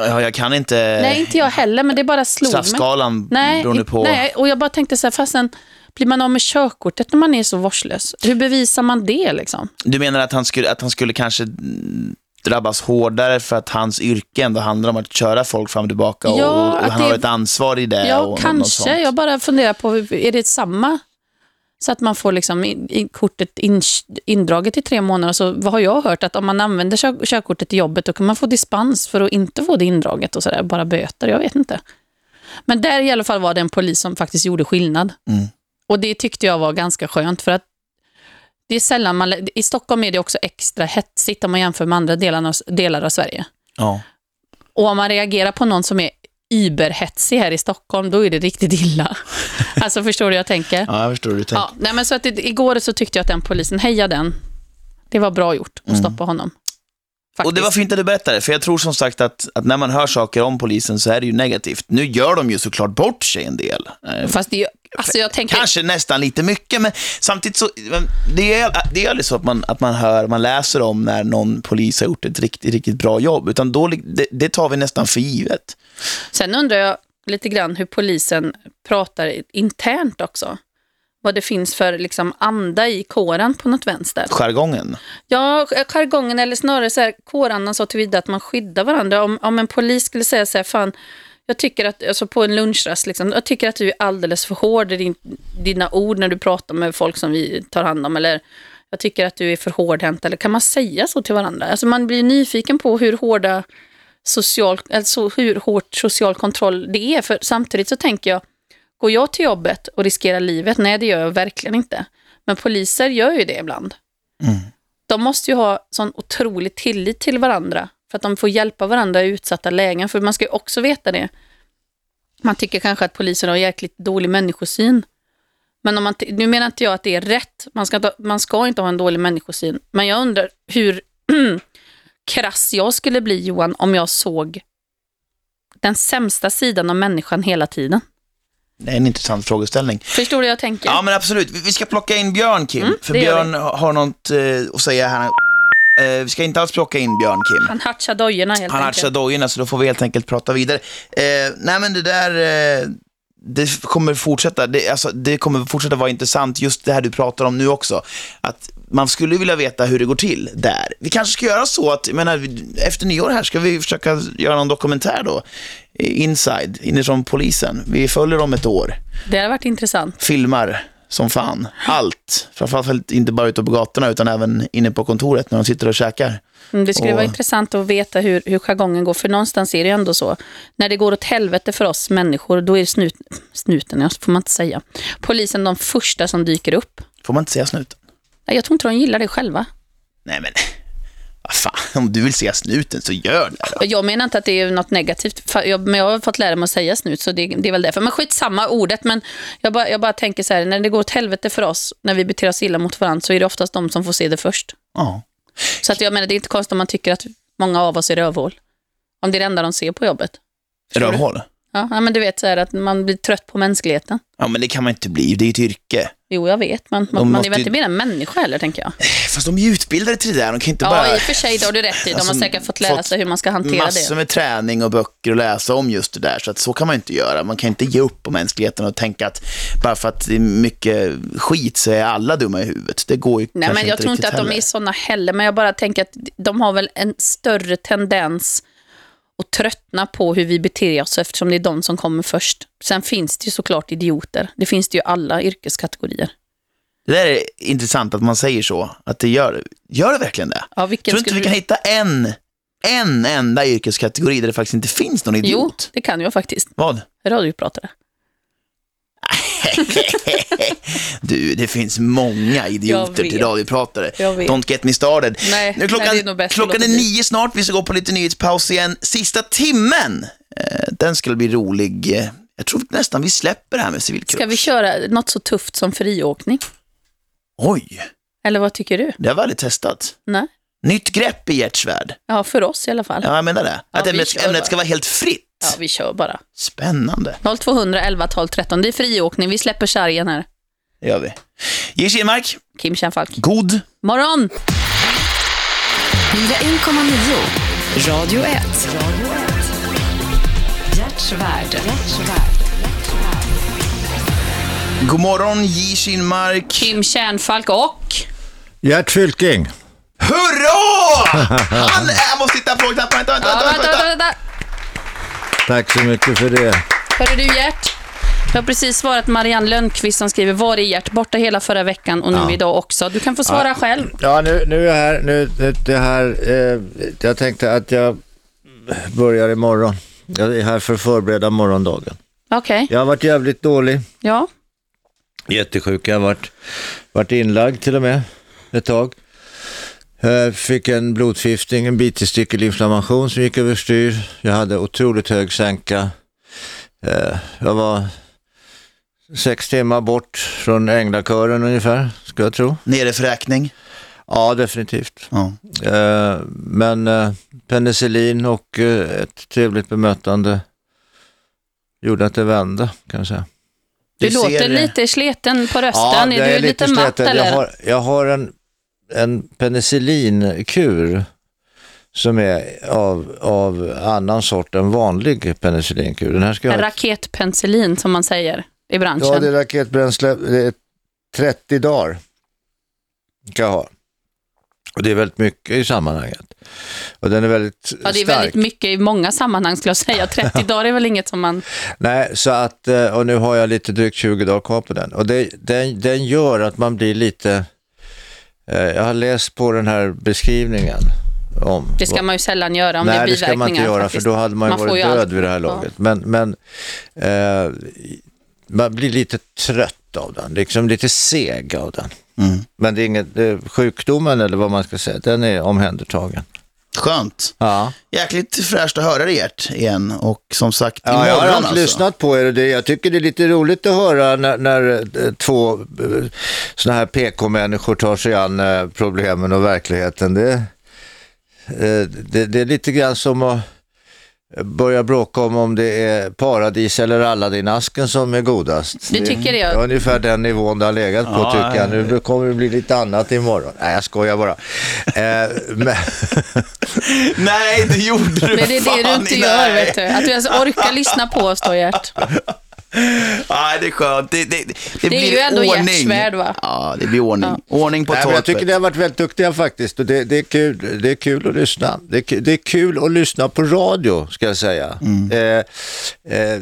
Ja, jag kan inte Nej, inte jag heller, men det bara slog mig. straffskalan Nej, beroende på... nej, och jag bara tänkte så här, fastän blir man av med körkortet när man är så vårdslös? Hur bevisar man det liksom? Du menar att han skulle, att han skulle kanske drabbas hårdare för att hans yrke ändå handlar om att köra folk fram och tillbaka och, Ja, och han det- har ett ansvar i det? Ja, och kanske. Jag bara funderar på, är det samma? Så att man får liksom kortet in, indraget i tre månader. Så vad har jag hört? Att om man använder kör, körkortet i jobbet då kan man få dispens för att inte få det indraget och sådär. Bara böter, jag vet inte. Men där i alla fall var det en polis som faktiskt gjorde skillnad. Mm. Och det tyckte jag var ganska skönt för att det är sällan man, i Stockholm är det också extra hetsigt om man jämför med andra delar av, delar av Sverige. Ja. Och om man reagerar på någon som är überhetsig här i Stockholm, då är det riktigt illa. alltså förstår du hur jag tänker? Ja, jag förstår hur du tänker. Ja, nej, men så att det, igår så tyckte jag att den polisen, heja den. Det var bra gjort att Mm. stoppa honom. Och det var fint att du berättade, för jag tror som sagt att, att när man hör saker om polisen så är det ju negativt. Nu gör de ju såklart bort sig en del. Eh, Fast det alltså tänker... Kanske nästan lite mycket, men samtidigt så, det är, det är aldrig så att man, att man hör, man läser om när någon polis har gjort ett riktigt, riktigt bra jobb, utan då, det, det tar vi nästan för givet. Sen undrar jag lite grann hur polisen pratar internt också. Vad det finns för liksom anda i kåren på något vänster. Jargongen. Ja, jargongen eller snarare så här, kårandan så tillvida att man skyddar varandra. Om, om en polis skulle säga så här, fan, jag tycker att, alltså på en lunchrast, liksom, jag tycker att du är alldeles för hård i din, dina ord när du pratar med folk som vi tar hand om. Eller jag tycker att du är för hårdhänt. Eller kan man säga så till varandra? Alltså man blir nyfiken på hur hårda social, alltså hur hårt social kontroll det är. För samtidigt så tänker jag, går jag till jobbet och riskerar livet? Nej, det gör jag verkligen inte. Men poliser gör ju det ibland. De måste ju ha sån otrolig tillit till varandra för att de får hjälpa varandra i utsatta lägen. För man ska ju också veta det. Man tycker kanske att polisen har jäkligt dålig människosyn. Men om man, nu menar inte jag att det är rätt. Man ska, inte- man ska inte ha en dålig människosyn. Men jag undrar hur krass jag skulle bli, Johan, om jag såg den sämsta sidan av människan hela tiden. Det är en intressant frågeställning. Förstår du vad jag tänker? Ja, men absolut. Vi ska plocka in Björn, Kim. Mm, för Björn har något eh, att säga här. Eh, vi ska inte alls plocka in Björn, Kim. Han hatchar dojorna helt Han enkelt. hatchar dojorna, så då får vi helt enkelt prata vidare. Eh, nej, men det där, eh, det kommer fortsätta. Det, alltså, det kommer fortsätta vara intressant, just det här du pratar om nu också. Att man skulle vilja veta hur det går till där. Vi kanske ska göra så att, jag menar, efter nyår här ska vi försöka göra någon dokumentär då. Inside, inifrån polisen. Vi följer dem ett år. Det har varit intressant. Filmar som fan. Allt. Framförallt inte bara ute på gatorna utan även inne på kontoret när de sitter och käkar. Mm, Det skulle Och- vara intressant att veta hur, hur jargongen går, för någonstans är det ändå så. När det går åt helvete för oss människor, då är snut, snuten, får man inte säga. Polisen de första som dyker upp. Får man inte säga snut? Nej, Jag tror inte de gillar det själva. Nej men, fan, om du vill se snuten så gör det då. Jag menar inte att det är något negativt, men jag har fått lära mig att säga snut, så det, det är väl därför. Men skit samma ordet, men jag bara, jag bara tänker så här, när det går åt helvete för oss, när vi beter oss illa mot varandra, så är det oftast de som får se det först. Ja. Så att jag menar, det är inte konstigt om man tycker att många av oss är rövhål. Om det är det enda de ser på jobbet. Rövhål? Ja, men du vet så här att man blir trött på mänskligheten. Ja, men det kan man inte bli. Det är ett yrke. Jo, jag vet, men De man, man är väl inte mer än människa heller, tänker jag. Fast de är ju utbildade till det där. De kan inte Ja, bara... i och för sig, det har du rätt i. De Alltså, har säkert fått lära sig hur man ska hantera Massor det. med träning och böcker och läsa om just det där. Så att så kan man inte göra. Man kan inte ge upp på mänskligheten och tänka att bara för att det är mycket skit så är alla dumma i huvudet. Det går ju Nej, kanske men jag tror inte att de heller. är såna heller, men jag bara tänker att de har väl en större tendens att tröttna på hur vi beter oss eftersom det är de som kommer först. Sen finns det ju såklart idioter. Det finns det ju alla yrkeskategorier. Det där är intressant att man säger så. Att det gör, gör det verkligen det? Ja, vilken tror inte vi kan hitta en, en enda yrkeskategori där det faktiskt inte finns någon Jo, idiot? det kan jag faktiskt. Vad? Radiopratare. Du, det finns många idioter till radiopratare. Don't get me started. Nej, nu klockan, nej, det är klockan är nio snart, vi ska gå på lite nyhetspaus igen. Sista timmen, eh, den ska bli rolig. Jag tror nästan vi släpper det här med civilkurage. Ska vi köra något så tufft som friåkning? Oj, Eller vad tycker du? det har vi aldrig testat. Nej? Nytt grepp i Gerts värld. Ja, för oss i alla fall. Ja, jag menar det. Ja, Att ämnet, ämnet ska vara helt fritt. Ja, vi kör bara. Spännande. 0200 11 12 13. Det är friåkning. Vi släpper sargen här. Det gör vi. Jill Kinmark. Kim Kärnfalk. God. Morgon! 101,9 Radio 1. Gerts värld. God morgon, J. Kinmark. Kim Kärnfalk och... Gert Fylking. Hurra! Han, jag måste hitta på knapparna. Vänta, vänta, vänta, vänta, vänta. Tack så mycket för det. Hörru du Gert. Jag har precis svarat Marianne Lönnqvist som skriver Var är Gert? Borta hela förra veckan och nu Ja. idag också. Du kan få svara Ja. själv. Ja, nu, nu är jag här. Nu, det här eh, jag tänkte att jag börjar imorgon. Jag är här för att förbereda morgondagen. Okej. Jag har varit jävligt dålig. Ja. Jättesjuk. Jag har varit, varit inlagd till och med ett tag. Eh, Fick en blodförgiftning, en bitestikelinflammation som gick överstyr. Jag hade otroligt hög sänka. Eh, Jag var sex timmar bort från änglakören ungefär, ska jag tro. Nere för räkning? Ja, definitivt. Ja. Eh, Men eh, penicillin och ett trevligt bemötande gjorde att det vände, kan jag säga. Du, låter lite sleten på rösten. jag är du lite, matt sleten. eller? Jag har, jag har en, en penicillinkur som är av, av annan sort än vanlig penicillinkur. Den här ska ha raketpenicillin som man säger i branschen. Ja, det är raketbränsle. Det är 30 dagar kan jag ha. Och det är väldigt mycket i sammanhanget. Och den är väldigt Ja, det är stark. väldigt mycket i många sammanhang skulle jag säga. 30 dagar är väl inget som man... Nej, så att, eh, och nu har jag lite drygt 20 dagar kvar på den. Och det, den, den gör att man blir lite, jag har läst på den här beskrivningen om. Det ska man ju sällan göra om det är Nej, det biverkningar. ska man inte göra faktiskt. för då hade man ju får varit död allt- vid det här Ja. laget. Men, men eh, man blir lite trött av den, liksom lite seg av den. Mm. Men det är inget, det är sjukdomen eller vad man ska säga, den är omhändertagen. Skönt. Ja. Jäkligt fräscht att höra dig Gert igen. Och som sagt, Ja, imorgon jag har alltså. lyssnat på er och det, jag tycker det är lite roligt att höra när, när eh, två eh, såna här PK-människor tar sig an eh, problemen och verkligheten. Det, det, det är lite grann som att börja bråka om om det är paradis eller Aladdin-asken som är godast. Du tycker det, är ungefär den nivån det har legat på Ja, tycker jag. Nu kommer det bli lite annat imorgon. Nej, jag skojar bara. Eh, men... Nej, det gjorde du Men det är det du inte. gör, vet du. Att du ens orkar lyssna på oss då, Gert. Nej, det är skönt. Det, det, det, Det blir är ju ändå ordning. Gerts värld, va? Ja, det blir ordning. Ordning på torpet. jag tycker det har varit väldigt duktiga faktiskt och det, det, är, kul, det är kul att lyssna. Det är, kul- det är kul att lyssna på radio ska jag säga. Eh, eh,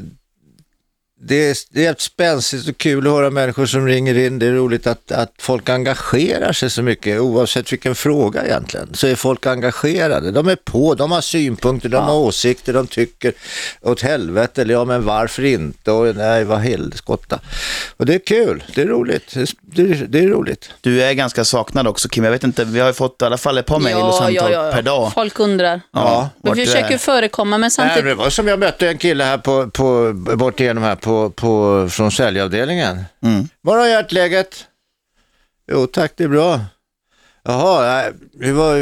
det, är, det är spänstigt och kul att höra människor som ringer in. Det är roligt att, att folk engagerar sig så mycket oavsett vilken fråga egentligen. Så är folk engagerade. De är på, de har synpunkter, de har åsikter, de tycker åt helvete eller ja men varför inte och nej vad helskotta. Och det är kul, det är roligt. Det är, det är, roligt. Du är ganska saknad också Kim. Jag vet inte, vi har ju fått i alla fall ett par mejl och samtal per dag. Folk undrar. Ja, Vi försöker förekomma, men Nej, samtidigt... det var som jag mötte en kille här på, på, bort igenom här på, på, från säljavdelningen. Mm. Var har hjärtläget? Jo tack, det är bra. Jaha, det var,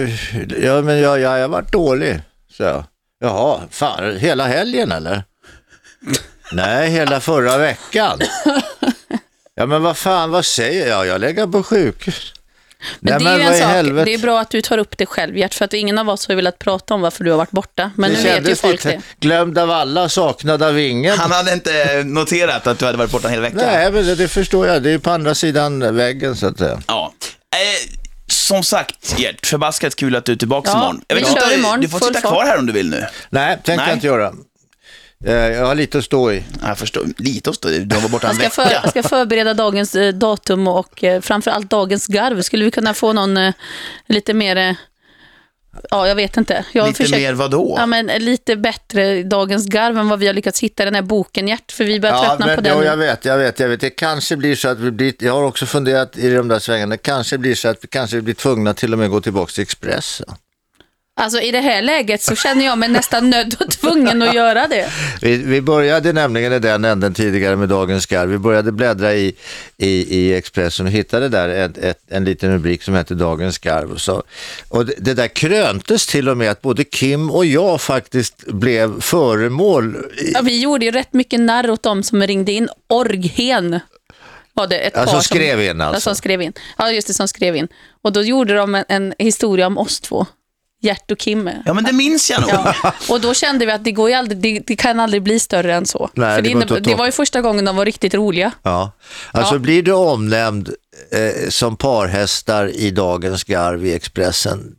ja, men jag, jag, jag varit dålig, så jag. Jaha, fan, hela helgen eller? nej, hela förra veckan. Ja, men vad fan, vad säger jag? Jag lägger på sjukhus. Men nej, det är ju en sak, helvete? det är bra att du tar upp det själv Gert, för att ingen av oss har velat prata om varför du har varit borta. Men det nu vet ju folk lite det. glömd av alla, saknad av ingen. Han hade inte noterat att du hade varit borta en hel vecka. Nej, men det, det förstår jag. Det är på andra sidan väggen så att säga. Ja. Eh, som sagt, Gert, förbaskat kul att du är tillbaka Ja, imorgon. Jag vi vet inte, kör imorgon, Du får sitta kvar här om du vill nu. Nej, tänker jag inte göra. Eh, Jag har lite att stå i. Jag förstår. Lite att stå i? Du var borta en Jag ska, vecka. för, jag ska förbereda dagens eh, datum och eh, framförallt dagens garv. Skulle vi kunna få någon lite mer... Ja, jag vet inte. Jag Lite mer vadå? Ja, men lite bättre dagens garv än vad vi har lyckats hitta i den här boken, Gert. För vi börjar Ja, tröttna men, på den. ja, jag vet, jag vet, jag vet. Det kanske blir så att vi blir, jag har också funderat i de där svängarna, det kanske blir så att vi kanske blir tvungna till och med gå tillbaka till Expressen. Alltså i det här läget så känner jag mig nästan nödd och tvungen att göra det. Vi, vi började nämligen i den änden tidigare med Dagens Skarv. Vi började bläddra i, i, i Expressen och hittade där ett, ett, en liten rubrik som hette Dagens Skarv. Och, så, och det, det där kröntes till och med att både Kim och jag faktiskt blev föremål. I, Ja, vi gjorde ju rätt mycket narr åt dem som ringde in. Orghen var det ett Ja, par som skrev in alltså. Som skrev in. Ja, just det, som skrev in. Och då gjorde de en, en historia om oss två. Gert och Kim. Ja, men det minns jag nog. Ja. Och då kände vi att det, går ju aldrig, det, det kan aldrig bli större än så. Nej, För det det, det var ju första gången de var riktigt roliga. Ja, alltså Ja. blir du omnämnd eh, som parhästar i Dagens Garv i Expressen.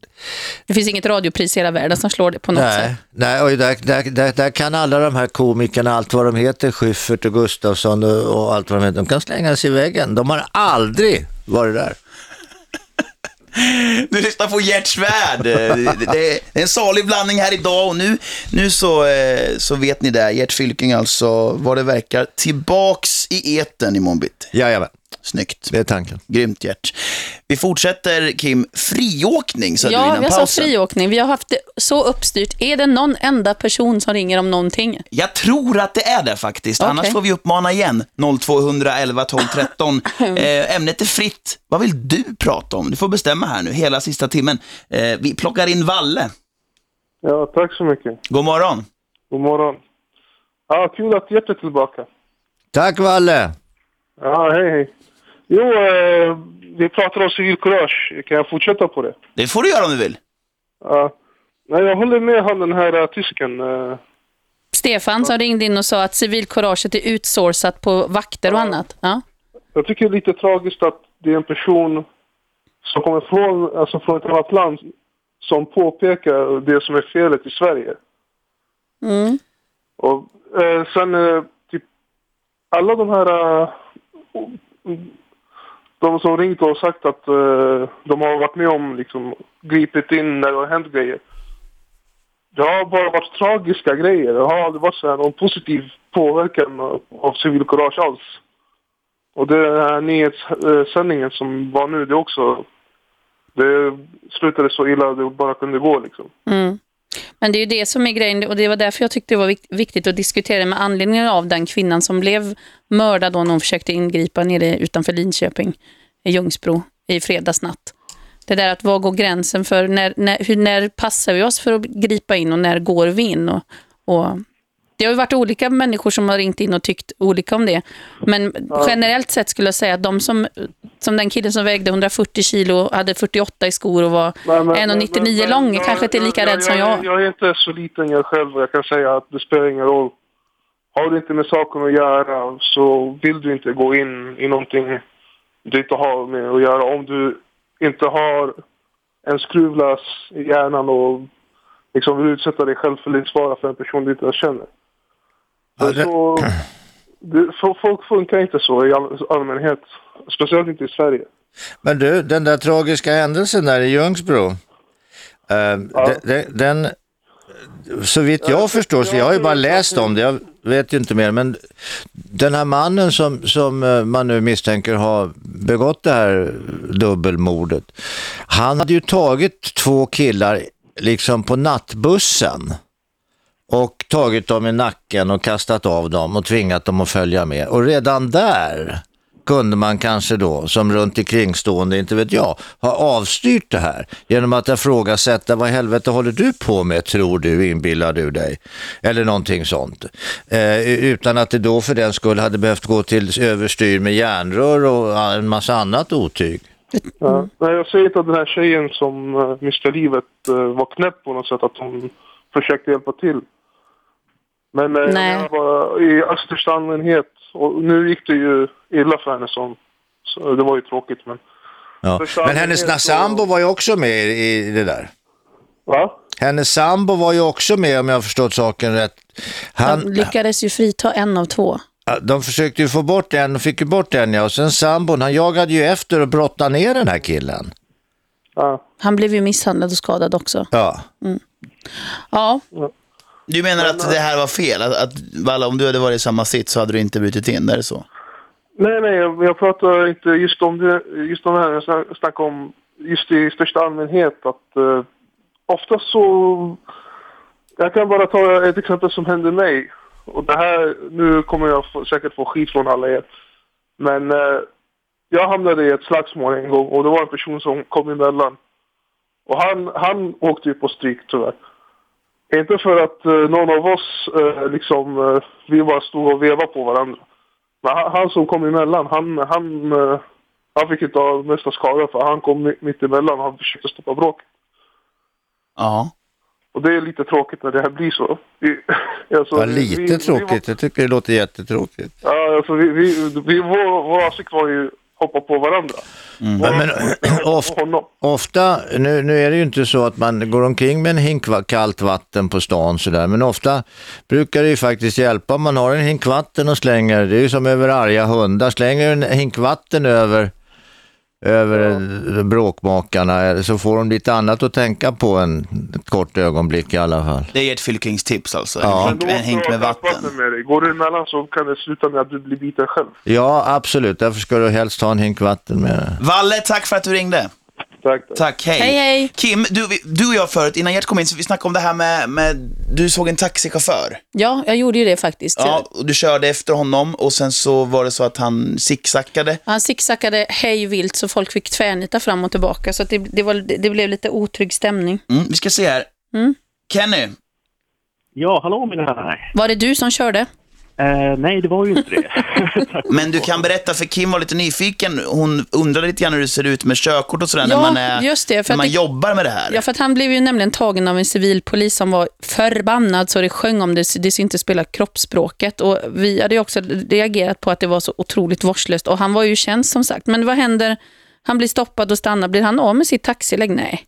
Det finns inget radiopris i hela världen som slår det på något sätt. Nej, nej och där, där, där, där kan alla de här komikerna, allt vad de heter, Schyffert och Gustafsson och, och allt vad de heter, de kan slängas i väggen. De har aldrig varit där. Du lyssnar på Gert Svärd, Det, är en salig blandning här idag och nu, nu så, eh, så vet ni det. Gert Fylking alltså, vad det verkar, tillbaks i eten i morgon bitti. Jajamän. Snyggt. Det är tanken. Grymt Gert. Vi fortsätter Kim, friåkning sa du Ja, innan jag sa pausen. friåkning. Vi har haft det så uppstyrt. Är det någon enda person som ringer om någonting? Jag tror att det är det faktiskt, Okej. annars får vi uppmana igen. 0211 12 13. eh, ämnet är fritt. Vad vill du prata om? Du får bestämma här nu, hela sista timmen. Eh, vi plockar in Valle. Ja, tack så mycket. God morgon. God morgon. Ja, kul att Gert är tillbaka. Tack Valle! Ja, hej hej. Jo, eh, vi pratar om civilkurage. Kan jag fortsätta på det? Det får du göra om du vill. Ja. Nej, jag håller med han den här uh, tysken. eh. Stefan som ringde in och sa att civilkuraget är utsourcat på vakter och annat. Ja. Jag tycker det är lite tragiskt att det är en person som kommer från, alltså från ett annat land som påpekar det som är felet i Sverige. Mm. Och eh, sen, eh, typ, alla de här... eh, de som ringt och sagt att uh, de har varit med om, liksom, gripit in när det har hänt grejer. Det har bara varit tragiska grejer. Det har aldrig varit så här, någon positiv påverkan av, av civilkurage alls. Och den här nyhetssändningen som var nu, det också... Det slutade så illa det bara kunde gå liksom. Mm. Men det är ju det som är grejen och det var därför jag tyckte det var viktigt att diskutera med anledning av den kvinnan som blev mördad då när hon försökte ingripa nere utanför Linköping i Ljungsbro i fredagsnatt. Det där att var går gränsen för när, när, hur, när passar vi oss för att gripa in och när går vi in? Och, och det har ju varit olika människor som har ringt in och tyckt olika om det. Men generellt sett skulle jag säga att de som, som den killen som vägde 140 kilo, hade 48 i skor och var Men- men- 1,99 men- men- lång, jag- kanske inte är lika jag, rädd som jag. Jag är inte så liten jag själv och jag kan säga att det spelar ingen roll. Har du inte med saken att göra så vill du inte gå in i någonting du inte har med att göra. Om du inte har en skruvlös i hjärnan och liksom vill utsätta dig själv för livsfara för en person du inte känner. Så, det, för folk funkar inte så i all, allmänhet. Speciellt inte i Sverige. Men du, den där tragiska händelsen där i Ljungsbro, eh, de- de- den, så vitt jag förstår, så jag har ju bara läst om det, jag vet ju inte mer, men den här mannen som, som eh, man nu misstänker har begått det här dubbelmordet, han hade ju tagit två killar liksom på nattbussen och tagit dem i nacken och kastat av dem och tvingat dem att följa med. Och redan där kunde man kanske då, som runt omkring stående, inte vet jag, ha avstyrt det här genom att ifrågasätta vad i helvete håller du på med, tror du, inbillar du dig? Eller någonting sånt. Eh, utan att det då för den skull hade behövt gå till överstyr med järnrör och en massa annat otyg. Ja. Nej, jag säger inte att den här tjejen som eh, uh, miste livet eh, var knäpp på något sätt, att hon försökte hjälpa till. Men jag Nej. menar bara i största allmänhet, och nu gick det ju illa för henne som, så det var ju tråkigt men... Ja. Men hennes så- sambo var ju också med i det där. Va? Hennes sambo var ju också med om jag har förstått saken rätt. Han, De lyckades ju frita en av två. Ja, De försökte ju få bort en och fick ju bort en ja. Och sen sambon, han jagade ju efter och brottade ner den här killen. Han blev ju misshandlad och skadad också. Ja. Mm. Ja, Du menar att det här var fel? Att, att Valla, om du hade varit i samma sitt så hade du inte brutit in, är det så? Nej, nej, jag, jag pratar inte just om det, just om det här. Jag snack- snackar om just i största allmänhet att uh, ofta så... Jag kan bara ta ett exempel som hände mig. Och det här, nu kommer jag få, säkert få skit från alla er. Men eh, jag hamnade i ett slagsmål en gång och det var en person som kom emellan. Och han, han åkte ju på stryk tyvärr. Inte för att eh, någon av oss eh, liksom, eh, vi bara stod och vevade på varandra. Men han, han som kom emellan, han, han, han fick inte ha mesta skada för han kom mi- mitt emellan och han försökte stoppa bråk. Ja. Och det är lite tråkigt när det här blir så. Vi, alltså, Ja, lite vi- vi tråkigt. Jag tycker det låter jättetråkigt. Ja, alltså vi, vi, vi, vår, vår avsikt var ju hoppa på varandra. Men, men ofta, ofta nu, nu är det ju inte så att man går omkring med en hink kallt vatten på stan sådär, men ofta brukar det ju faktiskt hjälpa om man har en hink vatten och slänger, det är ju som över arga hundar, slänger en hink vatten över över eh, bråkmakarna, så får de lite annat att tänka på en ett kort ögonblick i alla fall. Det är ett fyllkingstips alltså. Ja. En, hink, en hink med vatten. med dig. Går du emellan så kan det sluta med att du blir biten själv. Ja, absolut. Därför ska du helst ha en hink vatten med dig. Valle, tack för att du ringde. Tack. Tack, hej. Hej, hej. Kim, du, du och jag förut, innan Gert kom in, så vi snackade om det här med, med du såg en taxichaufför. Ja, jag gjorde ju det faktiskt. Ja, och du körde efter honom och sen så var det så att han zigzackade. Han zigzackade hej vilt så folk fick tvärnita fram och tillbaka. Så att det, det, var, det blev lite otrygg stämning. Mm, vi ska se här. Mm. Kenny. Ja, hallå mina herrar. Var det du som körde? Eh, nej, det var ju inte det. Men du kan berätta, för Kim var lite nyfiken. Hon undrade lite grann hur det ser ut med körkort och sådär när Ja, man, är, just det, för när man det- jobbar med det här. Ja, för att han blev ju nämligen tagen av en civilpolis som var förbannad så det sjöng om det, det syntes spela kroppsspråket. Och vi hade ju också reagerat på att det var så otroligt vårdslöst. Och han var ju känd som sagt. Men vad händer? Han blir stoppad och stannar. Blir han av med sitt taxilägg? Nej.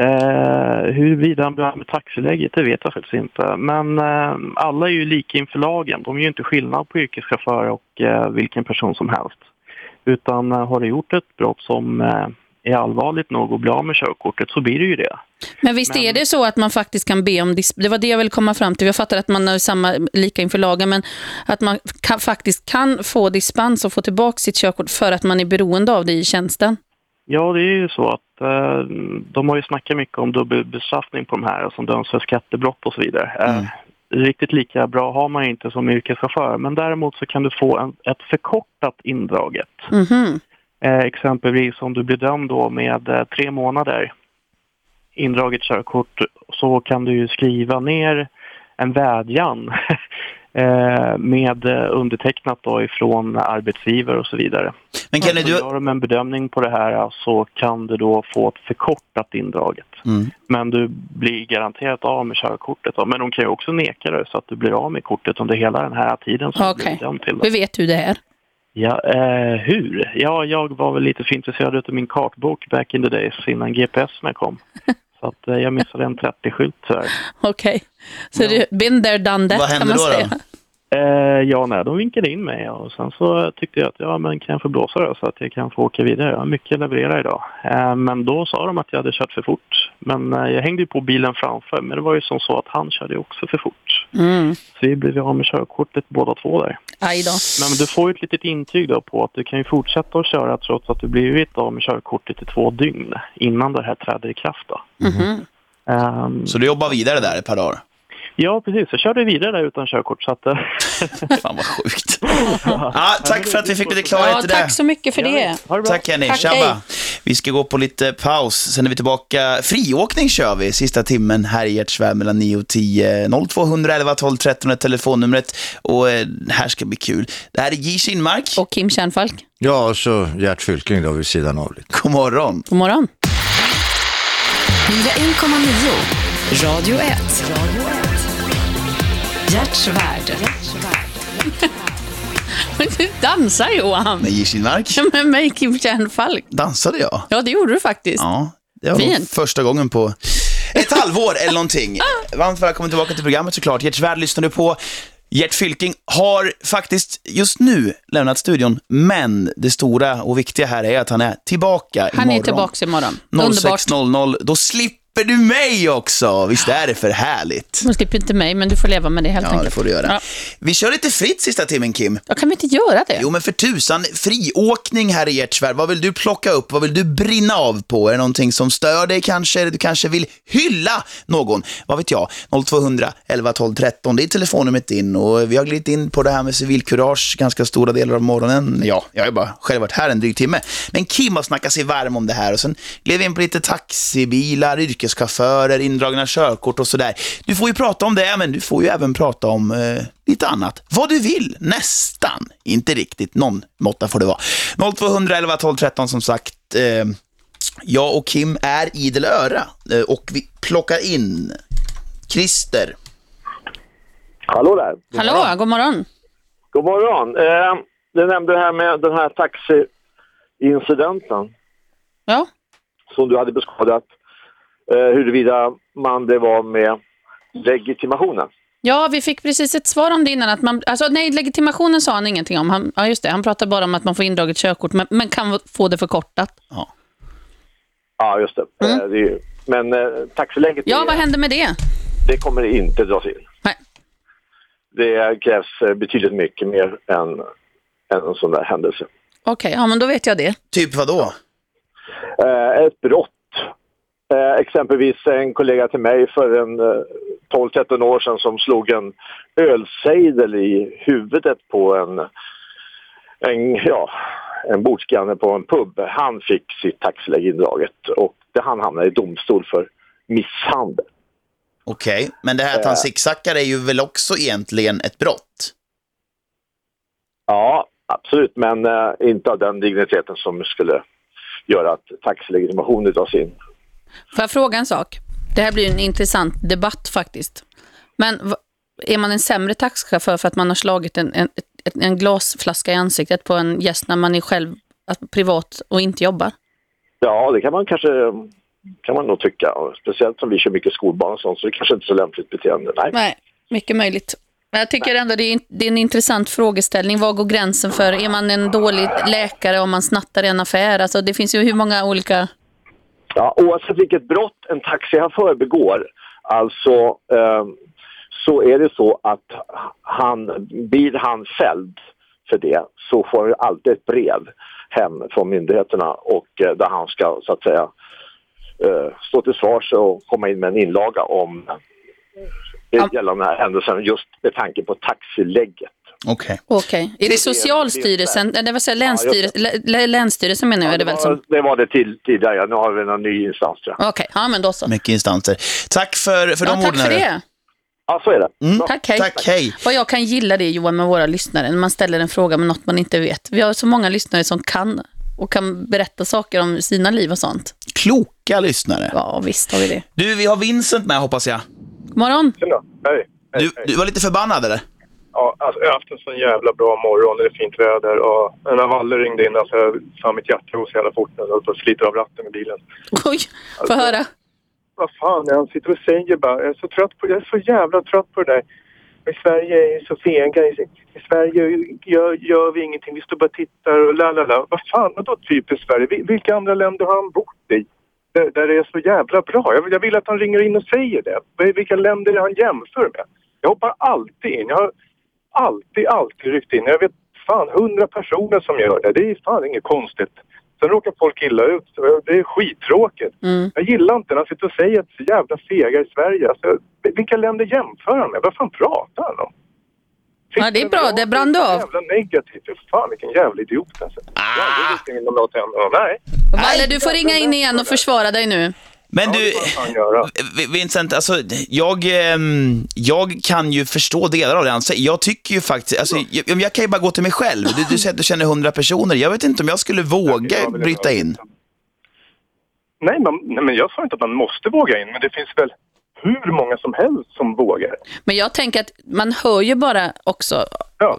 Eh, huruvida han blir med taxiläget, det vet jag faktiskt inte. Men eh, alla är ju lika inför lagen. De är ju inte skillnad på yrkeschaufför och eh, vilken person som helst. Utan eh, har du gjort ett brott som eh, är allvarligt nog och blir av med körkortet så blir det ju det. Men visst är det så att man faktiskt kan be om Det var det jag ville komma fram till. Jag fattar att man är samma, lika inför lagen, men att man kan, faktiskt kan få dispens och få tillbaka sitt körkort för att man är beroende av det i tjänsten. Ja, det är ju så att eh, de har ju snackat mycket om dubbelbestraffning på de här som döms för skattebrott och så vidare. Eh, riktigt lika bra har man ju inte som yrkeschaufför, men däremot så kan du få en, ett förkortat indraget. Mhm. Eh, exempelvis om du blir dömd då med eh, tre månader indraget körkort så kan du ju skriva ner en vädjan eh, med eh, undertecknat då ifrån arbetsgivare och så vidare. Men Kenny, du... Gör de en bedömning på det här så kan du då få ett förkortat indraget. Mm. Men du blir garanterat av med körkortet. Då. Men de kan ju också neka dig så att du blir av med kortet under hela den här tiden som du till. Då. Vi vet hur det är. Ja, eh, hur? Ja, jag var väl lite för intresserad av min kartbok back in the days innan GPS kom. Så att eh, jag missade en 30-skylt tyvärr. Okej. Så du, been there, done that kan man säga. Eh, ja, nej, de vinkade in mig och sen så tyckte jag att ja, men kan jag få blåsa då så att jag kan få åka vidare. Jag har mycket att leverera idag. Eh, men då sa de att jag hade kört för fort. Men eh, jag hängde ju på bilen framför, men det var ju som så att han körde också för fort. Mm. Så vi blev av med körkortet båda två där. Aj då. Men du får ju ett litet intyg då på att du kan ju fortsätta att köra trots att du blivit av med körkortet i två dygn innan det här träder i kraft. Då. Mhm. Ehm, Så du jobbar vidare där ett par dagar? ja, precis. Jag körde vidare där utan körkort. Så att, eh, Fan vad sjukt. Ja, tack för att vi fick lite klarhet Ja, i det. tack så mycket för det. Tack Kenny. Tack, Tjabba. hej. Vi ska gå på lite paus, sen är vi tillbaka. Friåkning kör vi sista timmen här i ert svär mellan 9 och 10. 0211 12 13 är telefonnumret och eh, det här ska bli kul. Det här är J. Kinmark. Och Kim Kärnfalk. Ja, och så Gert Fylking då vid sidan av lite. God morgon. God morgon. 101,9 Radio 1. Hjärtsvärd. Du dansar Johan. Med J. Kinmark. Ja, Med mig Kim Kärnfalk. Dansade jag? Ja, det gjorde du faktiskt. Ja, det var Fint. första gången på ett halvår eller någonting. Varmt välkommen tillbaka till programmet såklart. Gert Svärd lyssnar du på. Gert Fylking har faktiskt just nu lämnat studion, men det stora och viktiga här är att han är tillbaka Han imorgon. är tillbaka imorgon. Underbart. 06.00. Då slipper du mig också. Visst är det för härligt? Du slipper inte mig, men du får leva med det helt Ja, enkelt. det får du göra. Ja. Vi kör lite fritt sista timmen, Kim. Jag kan vi inte göra det? Jo, men för tusan, friåkning här i ert svärd. Vad vill du plocka upp? Vad vill du brinna av på? Är det någonting som stör dig kanske? Eller du kanske vill hylla någon? Vad vet jag? 0200 11 12 13. Det är telefonnumret in och vi har glidit in på det här med civilkurage ganska stora delar av morgonen. Ja, jag har bara själv varit här en dryg timme. Men Kim har snackat sig varm om det här och sen gled vi in på lite taxibilar, yrkeschaufförer, indragna körkort och sådär. Du får ju prata om det, men du får ju även prata om eh, lite annat. Vad du vill, nästan. Inte riktigt, någon måtta får det vara. 0200 11 12 13 som sagt. Eh, jag och Kim är idel öra eh, och vi plockar in Christer. Hallå där. Hallå, god morgon. God morgon. Eh, du nämnde det här med den här taxiincidenten. Ja. Som du hade beskådat. Eh, huruvida man blev av med legitimationen. Ja, vi fick precis ett svar om det innan. Att man, alltså, nej, legitimationen sa han ingenting om. Han, ja, just det, han pratade bara om att man får indraget körkort, men, men kan få det förkortat. Ja, just det. Eh, det är ju, men eh, taxiläget, Ja, det, vad händer med det? det kommer inte dras in. Nej. Det krävs eh, betydligt mycket mer än, än en sån där händelse. Okej, ja, men då vet jag det. Typ vad då? Eh, ett brott. Eh, exempelvis en kollega till mig för en eh, 12-13 år sedan som slog en ölsejdel i huvudet på en, en, ja, en bordsgranne på en pub. Han fick sitt taxilägg indraget och det, han hamnade i domstol för misshandel. Okej, men det här att han Eh. zigzaggar är ju väl också egentligen ett brott? Ja, absolut, men eh, inte av den digniteten som skulle göra att taxilegitimationen dras in. Får jag fråga en sak? Det här blir en intressant debatt faktiskt. Men är man en sämre taxichaufför för att man har slagit en, en, en, glasflaska i ansiktet på en gäst när man är själv att- privat och inte jobbar? Ja, det kan man kanske kan man nog tycka. Speciellt som vi kör mycket skolbarn och sånt, så det kanske inte är så lämpligt beteende. Nej. Nej, mycket möjligt. Men jag tycker ändå det är, in- det är en intressant frågeställning. Var går gränsen för, är man en dålig läkare om man snattar i en affär? Alltså det finns ju hur många olika... Ja, oavsett vilket brott en taxichaufför begår, alltså eh, så är det så att han, blir han fälld för det så får han alltid ett brev hem från myndigheterna och eh, där han ska så att säga eh, stå till svars och komma in med en inlaga om gällande den här händelsen just med tanke på taxilägget. Okej. Okej. Är det Socialstyrelsen, vad säger jag, länsstyrelsen, lä, lä, länsstyrelsen menar jag är det väl som... Det var det till, tidigare, nu har vi en ny instans. Okej, ja men då så. Mycket instanser. Tack för, för Ja, de tack orden. för hörru. det. Ja, så är det. Mm. Tack, hej. Tack, hej. Vad jag kan gilla det Johan med våra lyssnare, när man ställer en fråga med något man inte vet. Vi har så många lyssnare som kan och kan berätta saker om sina liv och sånt. Kloka lyssnare. Ja, visst har vi det. Du, vi har Vincent med hoppas jag. God morgon. Hej. Du, du var lite förbannad eller? Ja, alltså, jag har haft en sån jävla bra morgon. Det är fint väder. Och när Valle ringde in, alltså, fan mitt hjärta går så jävla fort när jag håller på att sliter av ratten i bilen. Oj, få höra. Vad fan, han sitter och säger bara, jag är så trött på, jag är så jävla trött på det där. I Sverige är så fega. I, i Sverige gör, gör vi ingenting. Vi står bara och tittar och la la la. Vad fan, vadå typiskt Sverige? Vil- Vilka andra länder har han bott i? Där, där det är så jävla bra. Jag, jag vill att han ringer in och säger det. Vilka länder är han jämför med? Jag hoppar alltid in. Jag har alltid, alltid ryckt in. Jag vet fan hundra personer som gör det. Det är fan inget konstigt. Sen råkar folk illa ut. Det är skittråkigt. Jag gillar inte när han sitter och säger att så jävla fega i Sverige. Alltså, vilka länder jämför han med? Vad fan pratar han om? Ja, det är bra. Det brann du av. Jävla negativt. Fan vilken jävla idiot alltså. Jag har aldrig något. Nej. Valle, du får ringa in igen och försvara dig nu. Men du, Vi- Vincent, alltså, jag, ehm, jag kan ju förstå delar av det han säger. Jag tycker ju faktiskt, alltså, jag, jag kan ju bara gå till mig själv. Du, du säger att du känner hundra personer. Jag vet inte om jag skulle våga bryta in. Nej, man, nej, men jag sa inte att man måste våga in. Men det finns väl hur många som helst som vågar. Men jag tänker att man hör ju bara också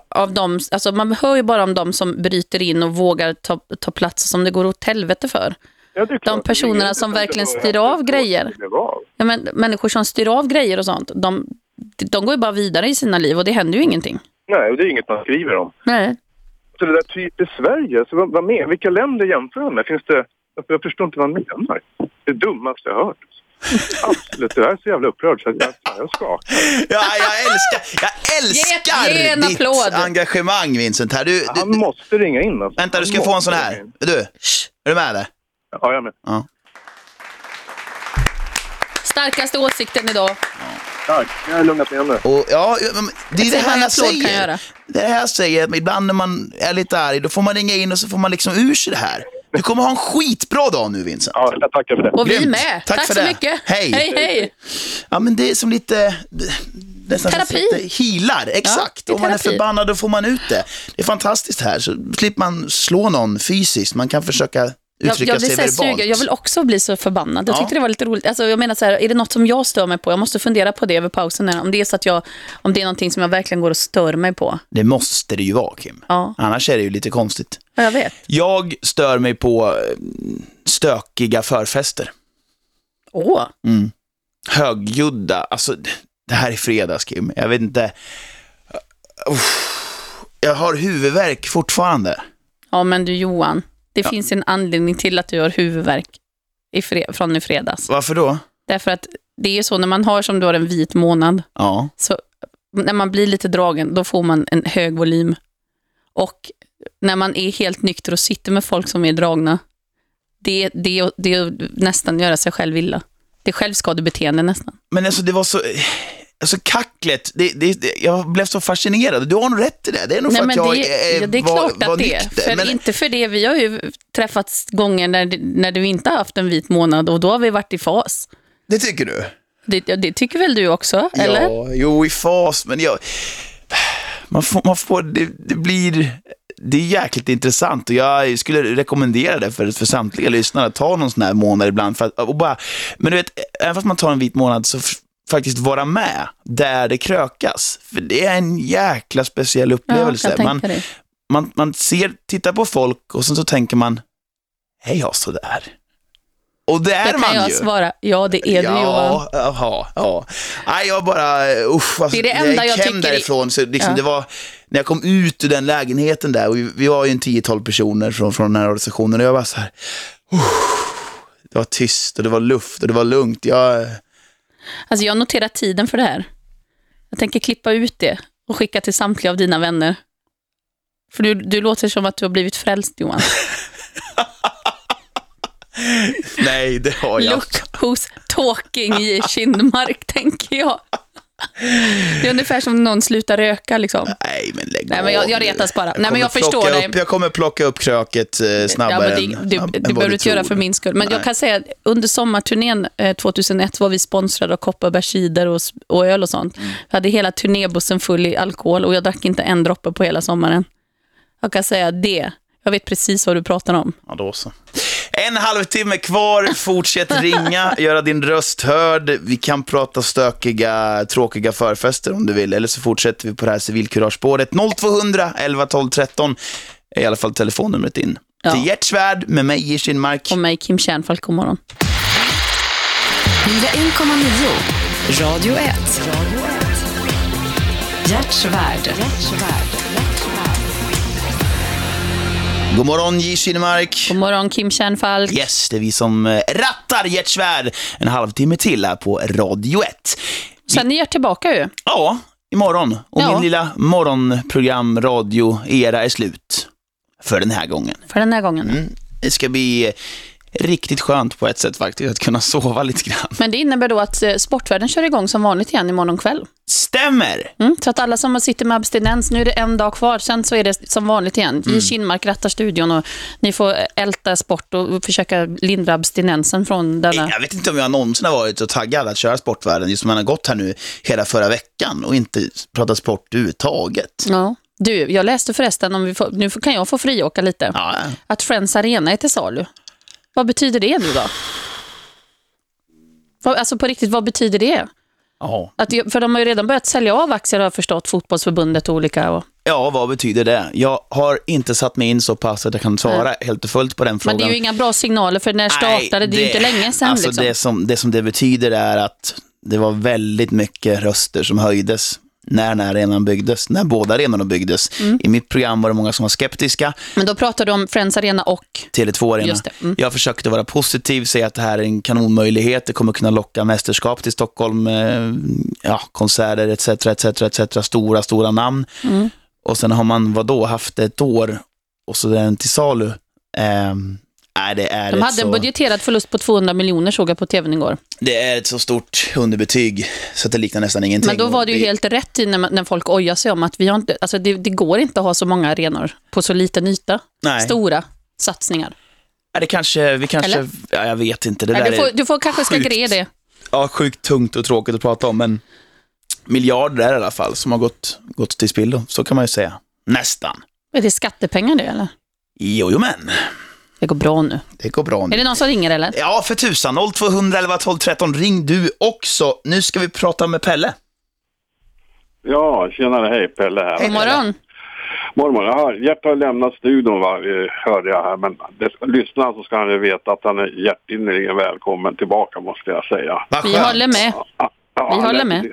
av dem, alltså man hör ju bara om dem som bryter in och vågar ta, ta plats som det går åt helvete för. Ja. De personerna som verkligen styr av grejer. Ja, men människor som styr av grejer och sånt, de, de går ju bara vidare i sina liv och det händer ju ingenting. Nej, och det är inget man skriver om. Nej. Så det där typiskt Sverige, så vad, vad med? Vilka länder jämför han med? Finns det... Jag förstår inte vad han menar. Det dummaste jag har hört. Absolut, jag är så jävla upprörd så jag, jag skakar. Ja, jag älskar, jag älskar Ge- ge en ditt applåd. engagemang Vincent. Här. Du, du, Han måste ringa in alltså. Vänta, du ska få en sån här. Du, är du med eller? Ja, jag med. Ja. Starkaste åsikten idag. Tack, jag har lugnat ner mig. Och, ja, men det är det här jag säger. göra. Det är det här jag säger, att ibland när man är lite arg, då får man ringa in och så får man liksom ur sig det här. Du kommer ha en skitbra dag nu Vincent. Ja, jag tackar för det. Och vi med. Tack, Tack för så det. mycket. Hej. Hej, hej. Ja, men det är som lite... Nästan Terapi. det healar. Exakt. är Om man är förbannad då får man ut det. Det är fantastiskt här. Så slipper man slå någon fysiskt. Man kan försöka uttrycka jag, blir sig verbalt. jag vill också bli så förbannad. Jag Ja. tyckte det var lite roligt. Alltså, jag menar så här, är det något som jag stör mig på? Jag måste fundera på det över pausen. Om det är så att jag, om det är någonting som jag verkligen går och stör mig på. Det måste det ju vara, Kim. Ja, Annars är det ju lite konstigt. ja, jag vet. Jag stör mig på eh, stökiga förfester. Åh, Mm. Högljudda, alltså Det här är fredags, Kim. Jag vet inte. Uff. Jag har huvudvärk fortfarande. Ja, men du Johan, det finns en anledning till att du har huvudvärk i från i fredags. Varför då? Därför att det är så när man har som du har en vit månad, Ja. så när man blir lite dragen, då får man en hög volym. Och när man är helt nykter och sitter med folk som är dragna, det, det, det är att nästan göra sig själv illa. Det är självskadebeteende nästan. Men alltså det var så... Alltså kacklet, det, det, det, jag blev så fascinerad. Du har nog rätt i det. Det är nog för Nej, att men jag det, ja, det är var, klart att det är. För Men, Inte för det. Vi har ju träffats gånger när, när du inte har haft en vit månad och då har vi varit i fas. Det tycker du? Det, det tycker väl du också? Eller? Ja, jo, i fas, men jag... Man får, man får det, blir... Det är jäkligt intressant och jag skulle rekommendera det för, för samtliga lyssnare att ta någon sån här månad ibland. För att, och bara, men du vet, även fast man tar en vit månad så faktiskt vara med där det krökas. För det är en jäkla speciell upplevelse. jag tänker man, det. man, man ser, tittar på folk och sen så tänker man, är jag sådär? Och det är kan man jag ju. svara, ja det är du Johan. Ja, jaha, ja. Nej, jag bara, usch, alltså, Det är det enda jag jag gick hem tycker i- därifrån, så liksom, Ja. det var, när jag kom ut ur den lägenheten där, och vi, vi var ju en 10-12 personer från, från den här organisationen, och jag var så här, usch, det var tyst och det var luft och det var lugnt. Jag, Alltså jag noterar tiden för det här. Jag tänker klippa ut det och skicka till samtliga av dina vänner. För du, du låter som att du har blivit frälst Johan. nej, det har jag Look who's talking i Kindmark, tänker jag. Det är ungefär som någon slutar röka liksom. Nej, men lägg Nej, men jag, jag retas bara. Nej, men jag förstår dig. Upp, jag kommer plocka upp kröket eh, snabbare Ja, men det, det, än det behöver du inte göra för min skull. Men jag Nej. kan säga att under sommarturnén eh, 2001 var vi sponsrade av Kopparbergs cider och, och öl och sånt. Mm. Vi hade hela turnébussen full i alkohol och jag drack inte en droppe på hela sommaren. Jag kan säga det. Jag vet precis vad du pratar om. Ja, då så. En halvtimme kvar, fortsätt ringa, göra din röst hörd. Vi kan prata stökiga, tråkiga förfester om du vill, eller så fortsätter vi på det här civilkuragespåret. 0200 11 12 13 är i alla fall telefonnumret in. Ja. Till Gert Svärd med mig, Gishin Mark. Och mig, Kim Kärnfalk. God morgon. 101,9 Radio 1. Gert Svärd. God morgon, Gishin Mark. God morgon, Kim Kärnfalk. Yes, det är vi som eh, rattar Gert Svärd en halvtimme till här på Radio 1. Sen är jag tillbaka ju. Ja, imorgon. Och Ja. min lilla morgonprogram, radio-era är slut. För den här gången. För den här gången. Mm. Det ska bli eh, riktigt skönt på ett sätt faktiskt, att kunna sova lite grann. Men det innebär då att eh, Sportvärlden kör igång som vanligt igen imorgon kväll. Stämmer! Mm, så att alla som sitter med abstinens, nu är det en dag kvar, sen så är det som vanligt igen. Mm. I Kinmark rattar studion och ni får älta sport och försöka lindra abstinensen från denna. Jag vet inte om jag någonsin har varit så taggad att köra sportvärlden, just som man har gått här nu hela förra veckan och inte pratat sport överhuvudtaget. Ja. Du, jag läste förresten, om vi får, nu kan jag få friåka lite, att Friends Arena är till salu. Vad betyder det nu då? Alltså på riktigt, vad betyder det? Ja. Att, för de har ju redan börjat sälja av aktier har jag förstått, fotbollsförbundet och olika. Och, Ja, vad betyder det? Jag har inte satt mig in så pass att jag kan svara helt och fullt på den frågan. men det är ju inga bra signaler för när startade, det är ju inte länge sedan. Alltså liksom. det, som, det som det betyder är att det var väldigt mycket röster som höjdes när den här arenan byggdes, när båda arenorna byggdes. Mm. I mitt program var det många som var skeptiska. Men då pratar du om Friends Arena och... Tele2 Arena. Mm. Jag försökte vara positiv, säga att det här är en kanonmöjlighet, det kommer kunna locka mästerskap till Stockholm, eh, ja, konserter etc, etc, etc, stora, stora namn. Mm. Och sen har man, vad då haft ett år och så är den till salu. Ehm, nej, det är De hade så... en budgeterad förlust på 200 miljoner såg jag på tvn igår. Det är ett så stort underbetyg så att det liknar nästan ingenting. Men då var det ju helt rätt i när, när folk ojar sig om att vi har inte, alltså det, det går inte att ha så många arenor på så liten yta. Nej. Stora satsningar. Ja, det kanske, vi kanske, Eller? ja, jag vet inte. Det Nej, där du, får, du får kanske ska sjukt. greja det. ja, sjukt tungt och tråkigt att prata om, men miljarder är det i alla fall som har gått, gått till spillo. Så kan man ju säga. Nästan. Är det skattepengar det eller? Jo, jo men. Det går bra nu. Det går bra nu. Är det någon som ringer eller? Ja, för tusan. 0200 11 12 13. Ring du också. Nu ska vi prata med Pelle. Ja, tjenare, hej Pelle här. God morgon. Morgon, ja, Gert har lämnat studion va, eh, hörde jag här, men det, lyssnar så ska han ju veta att han är hjärtinnerligen välkommen tillbaka måste jag säga. Vi håller med. Ja, Vi håller med.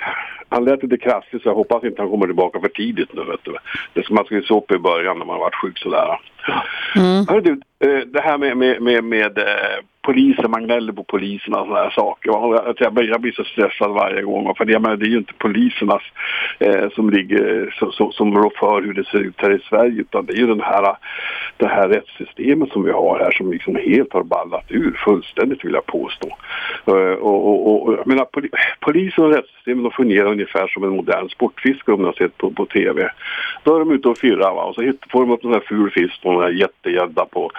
Han lät lite krasslig så jag hoppas inte han kommer tillbaka för tidigt nu. Vet du. Det ska man se upp i början när man har varit sjuk sådär. Mm. Hörru du, eh, det här med, med, med, med eh, polisen, man gnäller på polisen och sådana här saker. Jag- Jag blir, jag blir så stressad varje gång. För det, menar, det är ju inte polisernas eh, som ligger som, som, som rår för hur det ser ut här i Sverige. Utan det är ju den här, det här rättssystemet som vi har här som liksom helt har ballat ur fullständigt vill jag påstå. Eh, och, och, och, jag menar, poli, polisen och rättssystemet de fungerar ungefär som en modern sportfiskare om ni har sett på, på TV. Då är de ute och firrar va? och så får de upp en sån här ful fisk här jättegädda på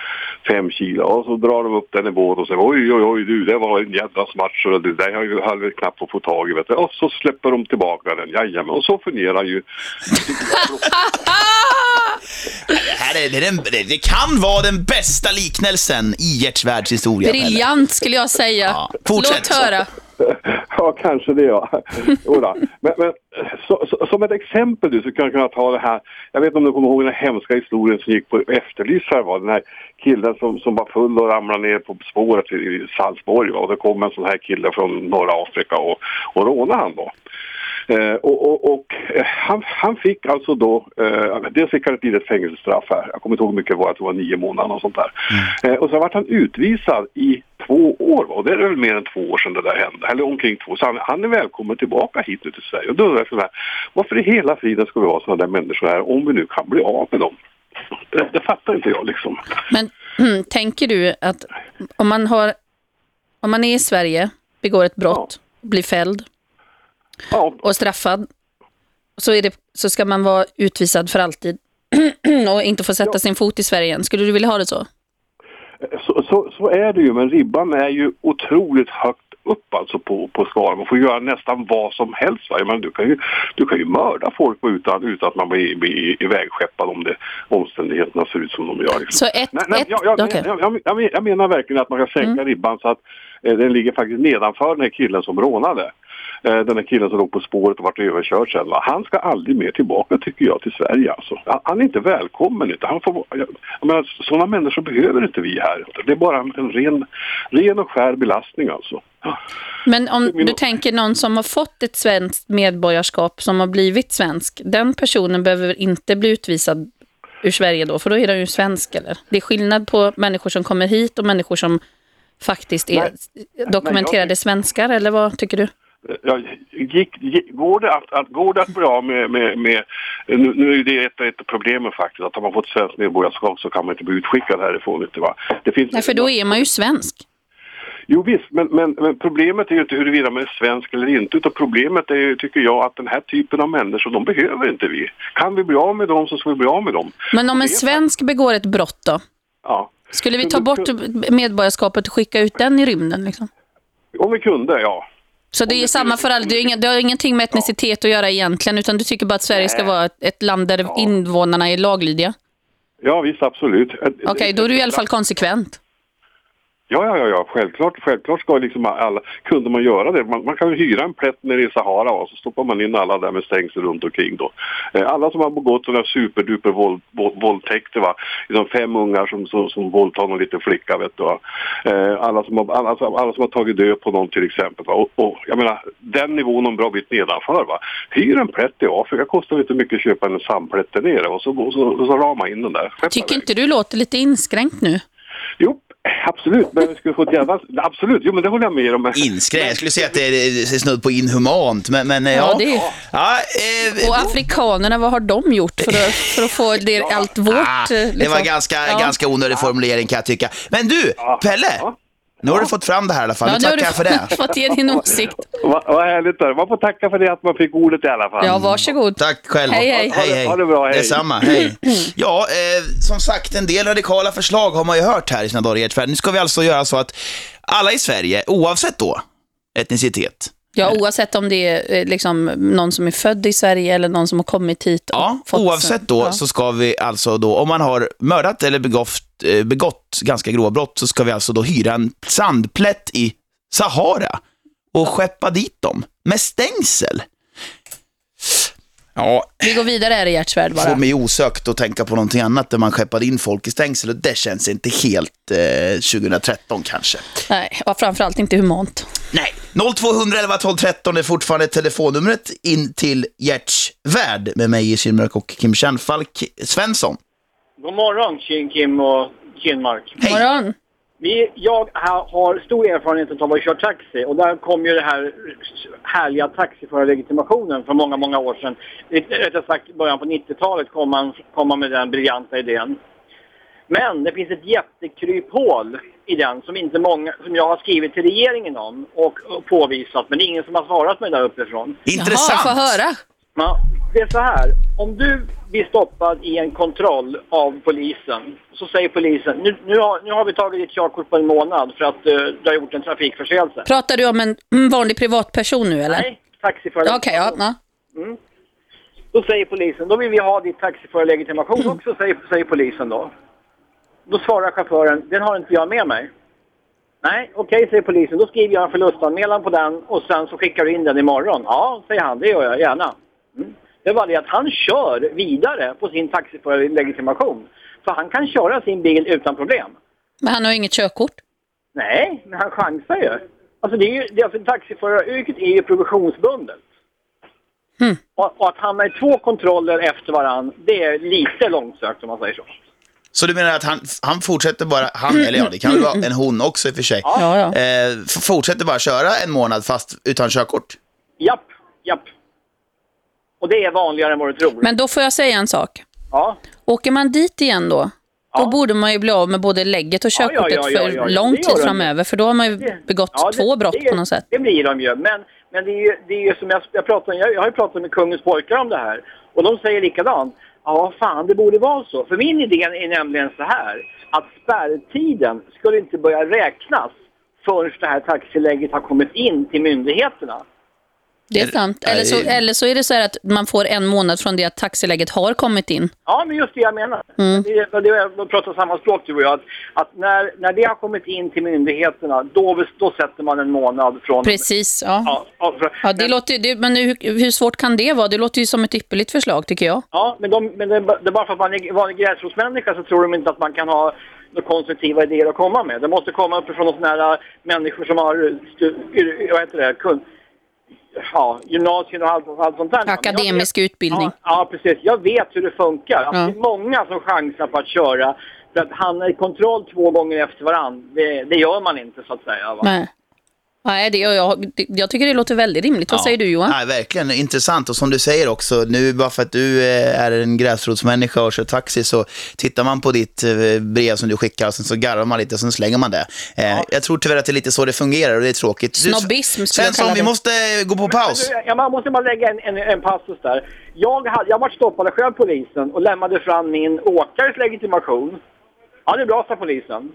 fem kilo och så drar de upp den i båt och säger oj oj oj du det var en jädra smatch och det där har ju halv knappt att få tag i vet du. Och så släpper de tillbaka den, jajamän och så fungerar ju Det, här är, det, är den, det, det kan vara den bästa liknelsen i Gerts världshistoria. Briljant skulle jag säga. fortsätt. Låt höra. Ja, kanske det ja. Jodå. Men, men så, så, som ett exempel du så kan jag kunna ta det här. Jag vet inte om du kommer ihåg den här hemska historien som gick på Efterlyst här var. Den här killen som, som var full och ramlade ner på spåret i, i Salzburg va? och det kom en sån här kille från norra Afrika och, och rånade han då. Eh, och och, och eh, han, han fick alltså då, eh, dels fick han ett litet fängelsestraff här, jag kommer inte ihåg hur mycket det var, jag tror det var nio månader och sånt där. Eh, och så vart han utvisad i två år och det är väl mer än två år sedan det där hände, eller omkring två, så han, han är välkommen tillbaka hit nu till Sverige. Och då undrar jag så här, varför i hela friden ska vi ha sådana där människor här om vi nu kan bli av med dem? Det, det fattar inte jag liksom. Men mm, tänker du att om man, har, om man är i Sverige, begår ett brott, blir fälld och straffad, så, är det, så ska man vara utvisad för alltid och inte få sätta sin fot i Sverige igen. Skulle du vilja ha det så? Så, så, så är det ju, men ribban är ju otroligt högt upp alltså på, på skalan. Man får göra nästan vad som helst. Va? Menar, du, kan ju, du kan ju mörda folk utan, utan att man blir, blir ivägskeppad om det, omständigheterna ser ut som de gör. Liksom. Så ett, Nej, nej, ett, jag, jag, men- menar verkligen att man kan sänka ribban så att eh, den ligger faktiskt nedanför den här killen som rånade. Eh, den här killen som låg på spåret och vart överkörd sen. Han ska aldrig mer tillbaka tycker jag till Sverige alltså. Han, är inte välkommen. Utan han får, jag, sådana människor behöver inte vi här. Det är bara en, en ren, ren och skär belastning alltså. Men om du tänker någon som har fått ett svenskt medborgarskap, som har blivit svensk, den personen behöver inte bli utvisad ur Sverige då, för då är den ju svensk eller? Det är skillnad på människor som kommer hit och människor som faktiskt är dokumenterade Nej, jag- svenskar, eller vad tycker du? Ja, gick, gick, går, det att, att, går det att bli av med, med, med nu, nu är det ett, ett problem faktiskt, att har man fått svenskt medborgarskap så kan man inte bli utskickad härifrån. Inte, va? Det finns, Nej, för då är man ju svensk. Jo visst, men, men, men problemet är ju inte huruvida man är svensk eller inte, utan problemet är ju, tycker jag, att den här typen av människor, de behöver inte vi. Kan vi bli av med dem så ska vi bli av med dem. Men om en svensk begår ett brott då? Ja. Skulle vi ta bort medborgarskapet och skicka ut den i rymden? Liksom? Om vi kunde, ja. Så det är samma för alla, det, är inga, det har ingenting med etnicitet att göra egentligen, utan du tycker bara att Sverige ska vara ett, land där invånarna är laglydiga? Ja visst, absolut. Okej, då är du i alla fall konsekvent. Ja, ja, ja, ja. Självklart, självklart ska liksom alla, kunde man göra det. Man, man kan ju hyra en plätt nere i Sahara och så stoppar man in alla där med stängsel runt omkring då. Eh, alla som har begått sådana superduper våld, våld, våldtäkter va. De fem ungar som, som, som våldtar någon liten flicka vet du va. Eh, alla, som har, alla, alla som har tagit död på någon till exempel va. Och, och jag menar, den nivån en bra bit nedanför va. Hyr en plätt i Afrika, kostar inte mycket att köpa en samplätt där nere och så, och så, och så rama in den där. Tycker inte du låter lite inskränkt nu? Jo, absolut. Men vi skulle få ett jävla... Absolut, jo men det håller jag med om. Inskränkt, jag skulle säga att det är, snudd på inhumant, men, men eh, Ja, ja. det är- ja eh, Och afrikanerna, vad har de gjort för att, för att få det, allt vårt... Ah, det liksom? var ganska, Ja. ganska onödig formulering kan jag tycka. Men du, Pelle! Nu har du fått fram det här i alla fall. Ja, nu tackar du jag för det. fått ge din åsikt. Vad vad härligt. Man får tacka för det att man fick ordet i alla fall. Ja, varsågod. Tack själv. Hej, hej. hej, hej. Ha det bra, hej. Detsamma, hej. Ja, eh, som sagt, en del radikala förslag har man ju hört här i sina dagar i. Nu ska vi alltså göra så att alla i Sverige, oavsett då etnicitet, Ja, oavsett om det är eh, liksom någon som är född i Sverige eller någon som har kommit hit. Ja, oavsett då ja. så ska vi alltså då, om man har mördat eller begått, eh, begått ganska grova brott så ska vi alltså då hyra en sandplätt i Sahara och skeppa dit dem med stängsel. Ja, Vi går vidare här i Gerts värld bara. får mig osökt att tänka på någonting annat där man skeppade in folk i stängsel och det känns inte helt eh, 2013 kanske. Nej, och framförallt inte humant. Nej, 0211 12 13 är fortfarande telefonnumret in till Gerts värld med mig i Kinmark och Kim Kärnfalk Svensson. God morgon Kim, Kim och Kinmark. God morgon. Vi, jag ha- har stor erfarenhet av att köra taxi och där kom ju det här härliga taxiförarlegitimationen för många, många år sedan. Rättare sagt i början på 90-talet kom man, kom man med den briljanta idén. Men det finns ett jättekryphål i den som inte många, som jag har skrivit till regeringen om och, och påvisat, men det är ingen som har svarat mig där uppifrån. Jaha, få höra. Ja, det är så här. Om du blir stoppad i en kontroll av polisen så säger polisen nu, nu, har, nu har vi tagit ditt körkort på en månad för att eh, du har gjort en trafikförseelse. Pratar du om en mm, vanlig privatperson nu eller? Nej, taxiförare. Okej, ja. ja. Mm. Då säger polisen, då vill vi ha ditt taxiförarlegitimation också, säger, säger polisen då. Då svarar chauffören, den har inte jag med mig. Nej, okej, säger polisen. Då skriver jag en förlustanmälan på den och sen så skickar du in den imorgon. Ja, säger han, det gör jag gärna. Mm. Det var det att han kör vidare på sin taxiförarlegitimation. Så han kan köra sin bil utan problem. Men han har inget körkort. Nej, men han chansar ju. Alltså, det är ju, det, alltså taxiföraryrket är ju provisionsbundet. Hmm. Och, och att hamna i två kontroller efter varann, det är lite långsökt om man säger så. Så du menar att han, han fortsätter bara, han eller ja, det kan väl vara en hon också i och för sig, Ja, ja. Eh, fortsätter bara köra en månad fast utan körkort? Japp, japp. Och det är vanligare än vad du tror. Men då får jag säga en sak. Ja. Åker man dit igen då, då borde man ju bli av med både lägget och körkortet ja, ja, för lång tid de. framöver. För då har man ju begått det- två brott det, på något sätt. Det blir de ju. Men, men det är ju, det är ju som jag, jag pratar jag, jag har ju pratat med kungens pojkar om det här. Och de säger likadant. Ja, fan, det borde vara så. För min idé är nämligen så här. Att spärrtiden skulle inte börja räknas förrän det här taxiläget har kommit in till myndigheterna. Det är sant. Eller så, eller så är det så här att man får en månad från det att taxiläget har kommit in. Ja, men just det jag menar. Mm. Det, det, vi pratar samma språk du och jag. Att, att när, när det har kommit in till myndigheterna, då, då sätter man en månad från... Precis, ja. Ja, ja, för, Ja, det låter, ju- det, men hur, hur svårt kan det vara? Det låter ju som ett ypperligt förslag tycker jag. Ja, men, de, men det, är bara- det är bara för att man är vanlig gräsrotsmänniska så tror de inte att man kan ha några konstruktiva idéer att komma med. Det måste komma uppifrån sådana här människor som har vad heter det, kun, ja, gymnasium och allt, allt sånt där. Akademisk vet- utbildning. Ja, ja, precis. Jag vet hur det funkar. Att Ja. Det är många som chansar på att köra för att hamna i kontroll två gånger efter varandra. Det, det gör man inte så att säga. Va? Nej. Nej, det, jag, jag, tycker det låter väldigt rimligt. Vad Ja. säger du Johan? Nej, verkligen intressant. Och som du säger också, nu bara för att du eh, är en gräsrotsmänniska och kör taxi så tittar man på ditt eh, brev som du skickar och sen så garvar man lite och sen slänger man det. Eh, Jag tror tyvärr att det är lite så det fungerar och det är tråkigt. Snobbism skulle jag kalla vi det. måste eh, gå på paus. Jag man måste bara lägga en, en, en passus där. Jag, hade, jag var stoppad själv polisen och lämnade fram min åkares legitimation. Ja, det är bra, sa polisen.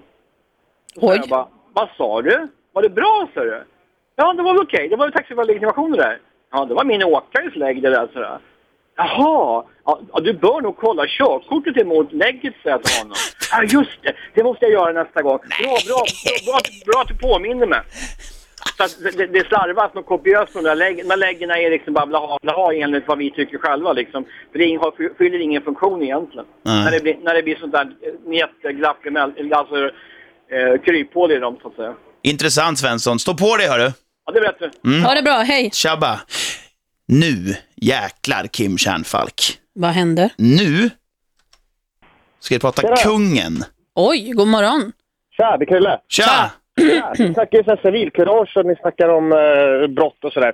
Oj. Jag bara, vad sa du? Var det bra, sa du? Ja, det var väl okej. Det var ju taxilegitimation det där. Ja, det var min åkares lägg det där, så där. Jaha, ja, du bör nog kolla körkortet emot lägget, sa jag till honom. Ja, just det. Det måste jag göra nästa gång. Bra, bra, bra, bra, att du påminner mig. Så att det, det, slarvas något kopiöst på de där läggen. De där läggen är liksom bara blaha, blaha enligt vad vi tycker själva liksom. För det har, fyller ingen funktion egentligen. Nej. När det, blir, när det blir sånt där emellan, alltså eh, kryphål i dem så att säga. Intressant Svensson. Stå på dig hörru. Ja, det vet du. Mm. Ha det bra, hej. Tjabba. Nu jäklar Kim Kärnfalk. Vad händer? Nu ska vi prata Tjena. kungen. Oj, god morgon. Tja, det är Krille. Tja! Ja, Ni snackar ju så här civilkurage och ni snackar om eh, brott och sådär.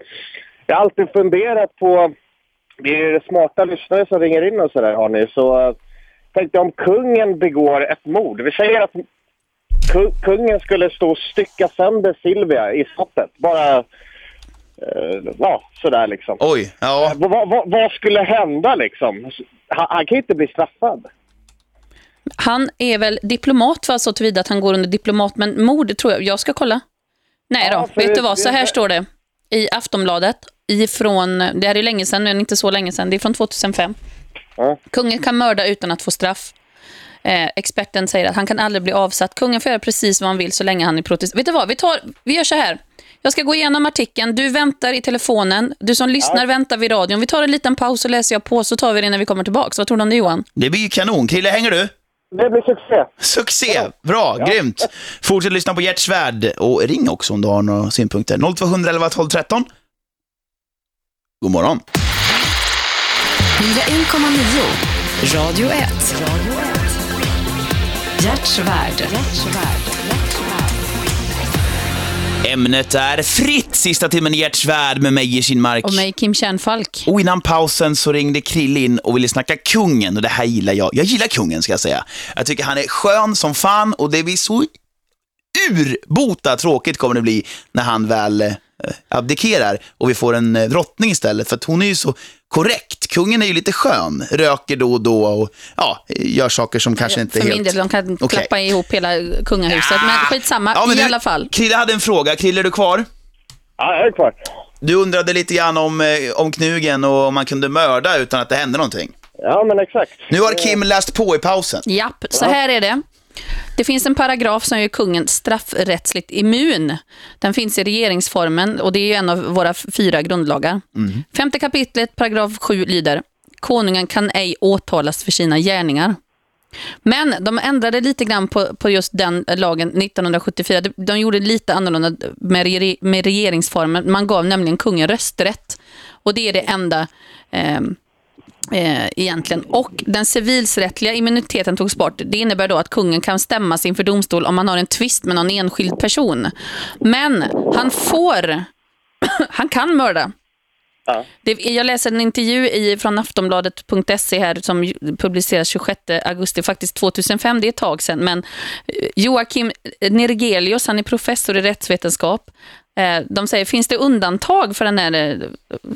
Jag har alltid funderat på, det är smarta lyssnare som ringer in och sådär har ni, så uh, tänkte jag om kungen begår ett mord. Vi säger att kungen skulle stå och stycka sönder Silvia i slottet. Bara, eh, ja, sådär liksom. Oj, ja. vad, vad, vad skulle hända liksom? Han, han kan ju inte bli straffad. Han är väl diplomat va, så tillvida att han går under diplomat, men mord tror jag, jag ska kolla. Nej Ja, då, vet det- du vad, så här det- står det i Aftonbladet, ifrån, det här är länge sedan, men inte så länge sedan, det är från 2005. Kungen kan mörda utan att få straff. Eh, experten säger att han kan aldrig bli avsatt. Kungen får göra precis vad han vill så länge han är protest. Vet du vad, vi, tar, vi gör så här. Jag ska gå igenom artikeln. Du väntar i telefonen. Du som lyssnar ja. väntar vid radion. Vi tar en liten paus och läser jag på så tar vi det när vi kommer tillbaka. Vad tror du om det Johan? Det blir ju kanon. Krille, hänger du? Det blir succé. Succé! Bra, ja. grymt. Fortsätt lyssna på Gert Svärd och ring också om du har några synpunkter. 0211 12 13. God morgon. 1,9 Radio 1. Radio 1. Hjärtsvärd. Ämnet är fritt, sista timmen i Hjärtsvärd med mig i sin Mark. Och mig Kim Kärnfalk. Och innan pausen så ringde Krill in och ville snacka kungen och det här gillar jag. Jag gillar kungen ska jag säga. Jag tycker han är skön som fan och det blir så urbota tråkigt kommer det bli när han väl eh, abdikerar och vi får en eh, drottning istället. För att hon är ju så korrekt. Kungen är ju lite skön, röker då och då och ja, gör saker som kanske inte är För helt... min del, de kan Okej. klappa ihop hela kungahuset. Men skitsamma, Ja, men i du, alla fall. Krille hade en fråga. Krille, är du kvar? Ja, jag är kvar. Du undrade lite grann om, eh, om knugen och om man kunde mörda utan att det hände någonting. Ja, men exakt. Nu har Kim läst på i pausen. Japp, så här är det. Det finns en paragraf som gör kungen straffrättsligt immun. Den finns i regeringsformen och det är en av våra fyra grundlagar. Mm. Femte kapitlet, paragraf 7 lyder Konungen kan ej åtalas för sina gärningar. Men de ändrade lite grann på, på just den lagen 1974. De, de gjorde lite annorlunda med, re, med regeringsformen. Man gav nämligen kungen rösträtt. Och det är det enda ehm, eh, egentligen. Och den civilsrättsliga immuniteten togs bort. Det innebär då att kungen kan stämmas inför domstol om man har en tvist med någon enskild person. Men han får, han kan mörda. Det, jag läser en intervju i, från aftonbladet.se här som publiceras 26 augusti, faktiskt 2005, det är ett tag sedan. Men eh, Joakim Nergelius, han är professor i rättsvetenskap. Eh, De säger, finns det undantag för, den här,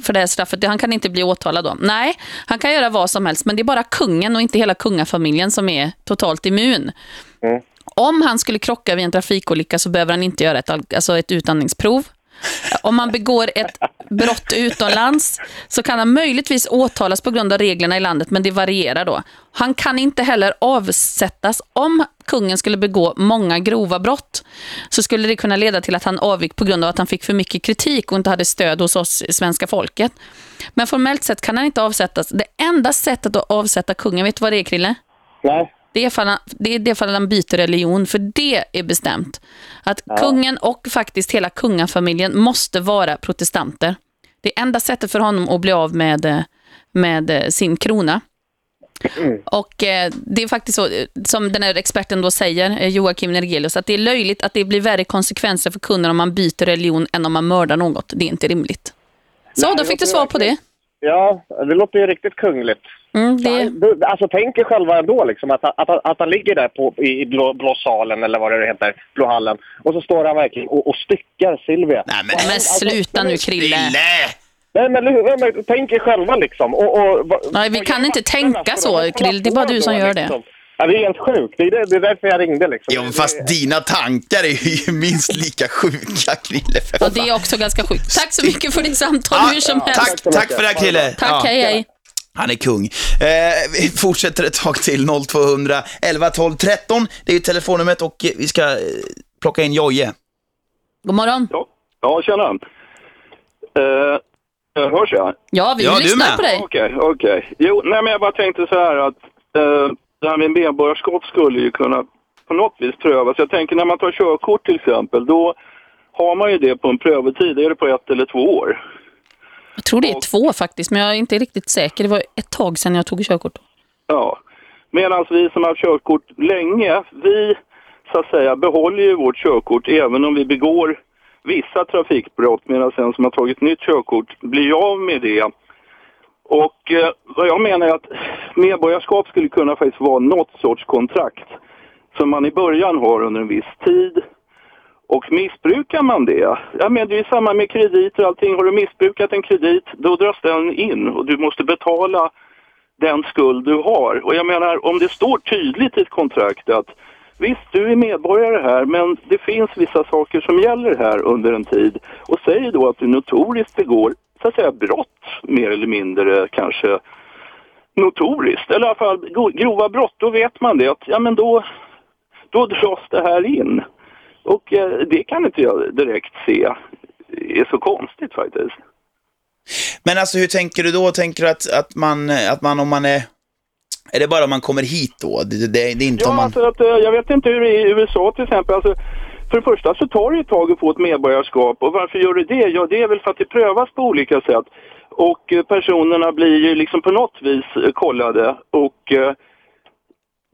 för det här straffet? Han kan inte bli åtalad då. Nej, han kan göra vad som helst, men det är bara kungen och inte hela kungafamiljen som är totalt immun. Om han skulle krocka vid en trafikolycka så behöver han inte göra ett, al- alltså ett utandningsprov. Om man begår ett brott utomlands så kan han möjligtvis åtalas på grund av reglerna i landet, men det varierar då. Han kan inte heller avsättas. Om kungen skulle begå många grova brott så skulle det kunna leda till att han avgick på grund av att han fick för mycket kritik och inte hade stöd hos oss svenska folket. Men formellt sett kan han inte avsättas. Det enda sättet att avsätta kungen, vet du vad det är Krille? Nej. Det är, fall han, det är det fall han byter religion, för det är bestämt. Att Ja. kungen och faktiskt hela kungafamiljen måste vara protestanter. Det är enda sättet för honom att bli av med, eh, med eh, sin krona. Och eh, det är faktiskt så, eh, som den här experten då säger, Joakim Nergelius, att det är löjligt att det blir värre konsekvenser för kunden om man byter religion än om man mördar något. Det är inte rimligt. Så, Nej, då fick du svar på det. Ja, det låter ju riktigt kungligt. Mm, det... Alltså tänk er själva ändå liksom att, att, att, att han ligger där på, i blå, blå salen eller vad det heter, blå hallen och så står han verkligen och, och styckar Silvia. Nej, men, Men sluta nu Krille. Nej men, nej, men tänk er själva liksom. Och, och, Nej, vi kan inte tänka så, Krille. Det är bara du som gör det. Ja, det är helt sjukt. Det är, det, det är därför jag ringde liksom. Ja, fast dina tankar är ju minst lika sjuka, Krille. Ja, fan. det är också ganska sjukt. Tack så mycket för ditt samtal, hur som helst. Tack, tack för det här, Krille. Tack, Ja. hej hej. Han är kung. Eh, vi fortsätter ett tag till 0200 11 12 13. Det är ju telefonnumret och eh, vi ska eh, plocka in Jojje. God morgon. Ja, tjena. Uh, hörs jag? Ja, vi lyssnar på dig. Okej, okej. Jo, nej men jag bara tänkte så här att eh, det här med medborgarskap skulle ju kunna på något vis prövas. Jag tänker när man tar körkort till exempel, då har man ju det på en prövotid. Är det på ett eller två år? Jag tror det är två faktiskt, men jag är inte riktigt säker. Det var ett tag sedan jag tog körkort. Ja. Medan vi som har körkort länge, vi så att säga behåller ju vårt körkort även om vi begår vissa trafikbrott medan den som har tagit nytt körkort blir av med det. Och eh, vad jag menar är att medborgarskap skulle kunna faktiskt vara något sorts kontrakt som man i början har under en viss tid. Och missbrukar man det, ja men det är ju samma med krediter och allting. Har du missbrukat en kredit, då dras den in och du måste betala den skuld du har. Och jag menar, om det står tydligt i ett kontrakt att visst, du är medborgare här, men det finns vissa saker som gäller här under en tid. Och säg då att du notoriskt begår, så att säga, brott, mer eller mindre kanske notoriskt, eller i alla fall grova brott, då vet man det att, ja men då, då dras det här in. Och eh, det kan inte jag direkt se är så konstigt faktiskt. Men alltså hur tänker du då? Tänker du att, att, man, att man om man är... Är det bara om man kommer hit då? Det, det, det är inte Ja, om man... alltså att, eh, jag vet inte hur det är i USA till exempel. Alltså, för det första så tar det ett tag att få ett medborgarskap. Och varför gör det det? Ja, det är väl för att det prövas på olika sätt. Och eh, personerna blir ju liksom på något vis kollade. Och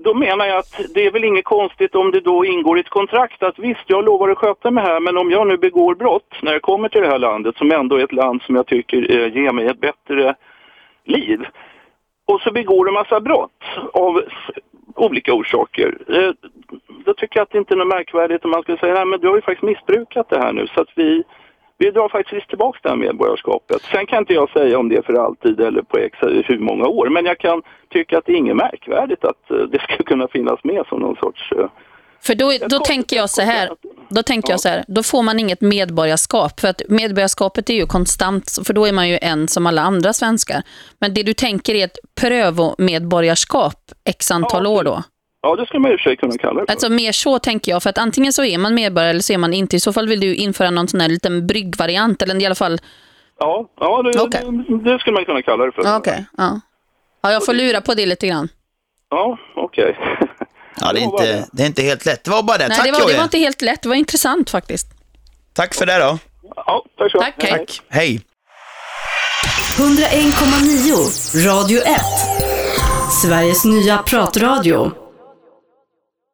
då menar jag att det är väl inget konstigt om det då ingår i ett kontrakt att visst, jag lovar att sköta mig här, men om jag nu begår brott när jag kommer till det här landet, som ändå är ett land som jag tycker eh, ger mig ett bättre liv, och så begår du massa brott av olika orsaker. Eh, då tycker jag att det inte är något märkvärdigt om man skulle säga nej men du har ju faktiskt missbrukat det här nu så att vi, vi drar faktiskt tillbaka det här medborgarskapet. Sen kan inte jag säga om det är för alltid eller på ex hur många år men jag kan tycka att det är inget märkvärdigt att eh, det ska kunna finnas med som någon sorts eh, För då, då tänker jag så här, då tänker jag så här, då får man inget medborgarskap. För att medborgarskapet är ju konstant, för då är man ju en som alla andra svenskar. Men det du tänker är ett prövomedborgarskap x antal år då? Ja, det skulle man i och för sig kunna kalla det för. Alltså mer så tänker jag, för att antingen så är man medborgare eller så är man inte. I så fall vill du införa någon sån här liten bryggvariant, eller i alla fall... Ja, ja det, det, det skulle man kunna kalla det för. Okej, ja. Ja, jag får lura på det lite grann. Ja, okej. Ja, det är, inte, det är inte helt lätt. Det var bara det. Nej, Tack det var, det var inte helt lätt. Det var intressant faktiskt. Tack för det då. Ja, tack så Tack, hej. Tack. Hej. 101,9 Radio 1. Sveriges nya pratradio.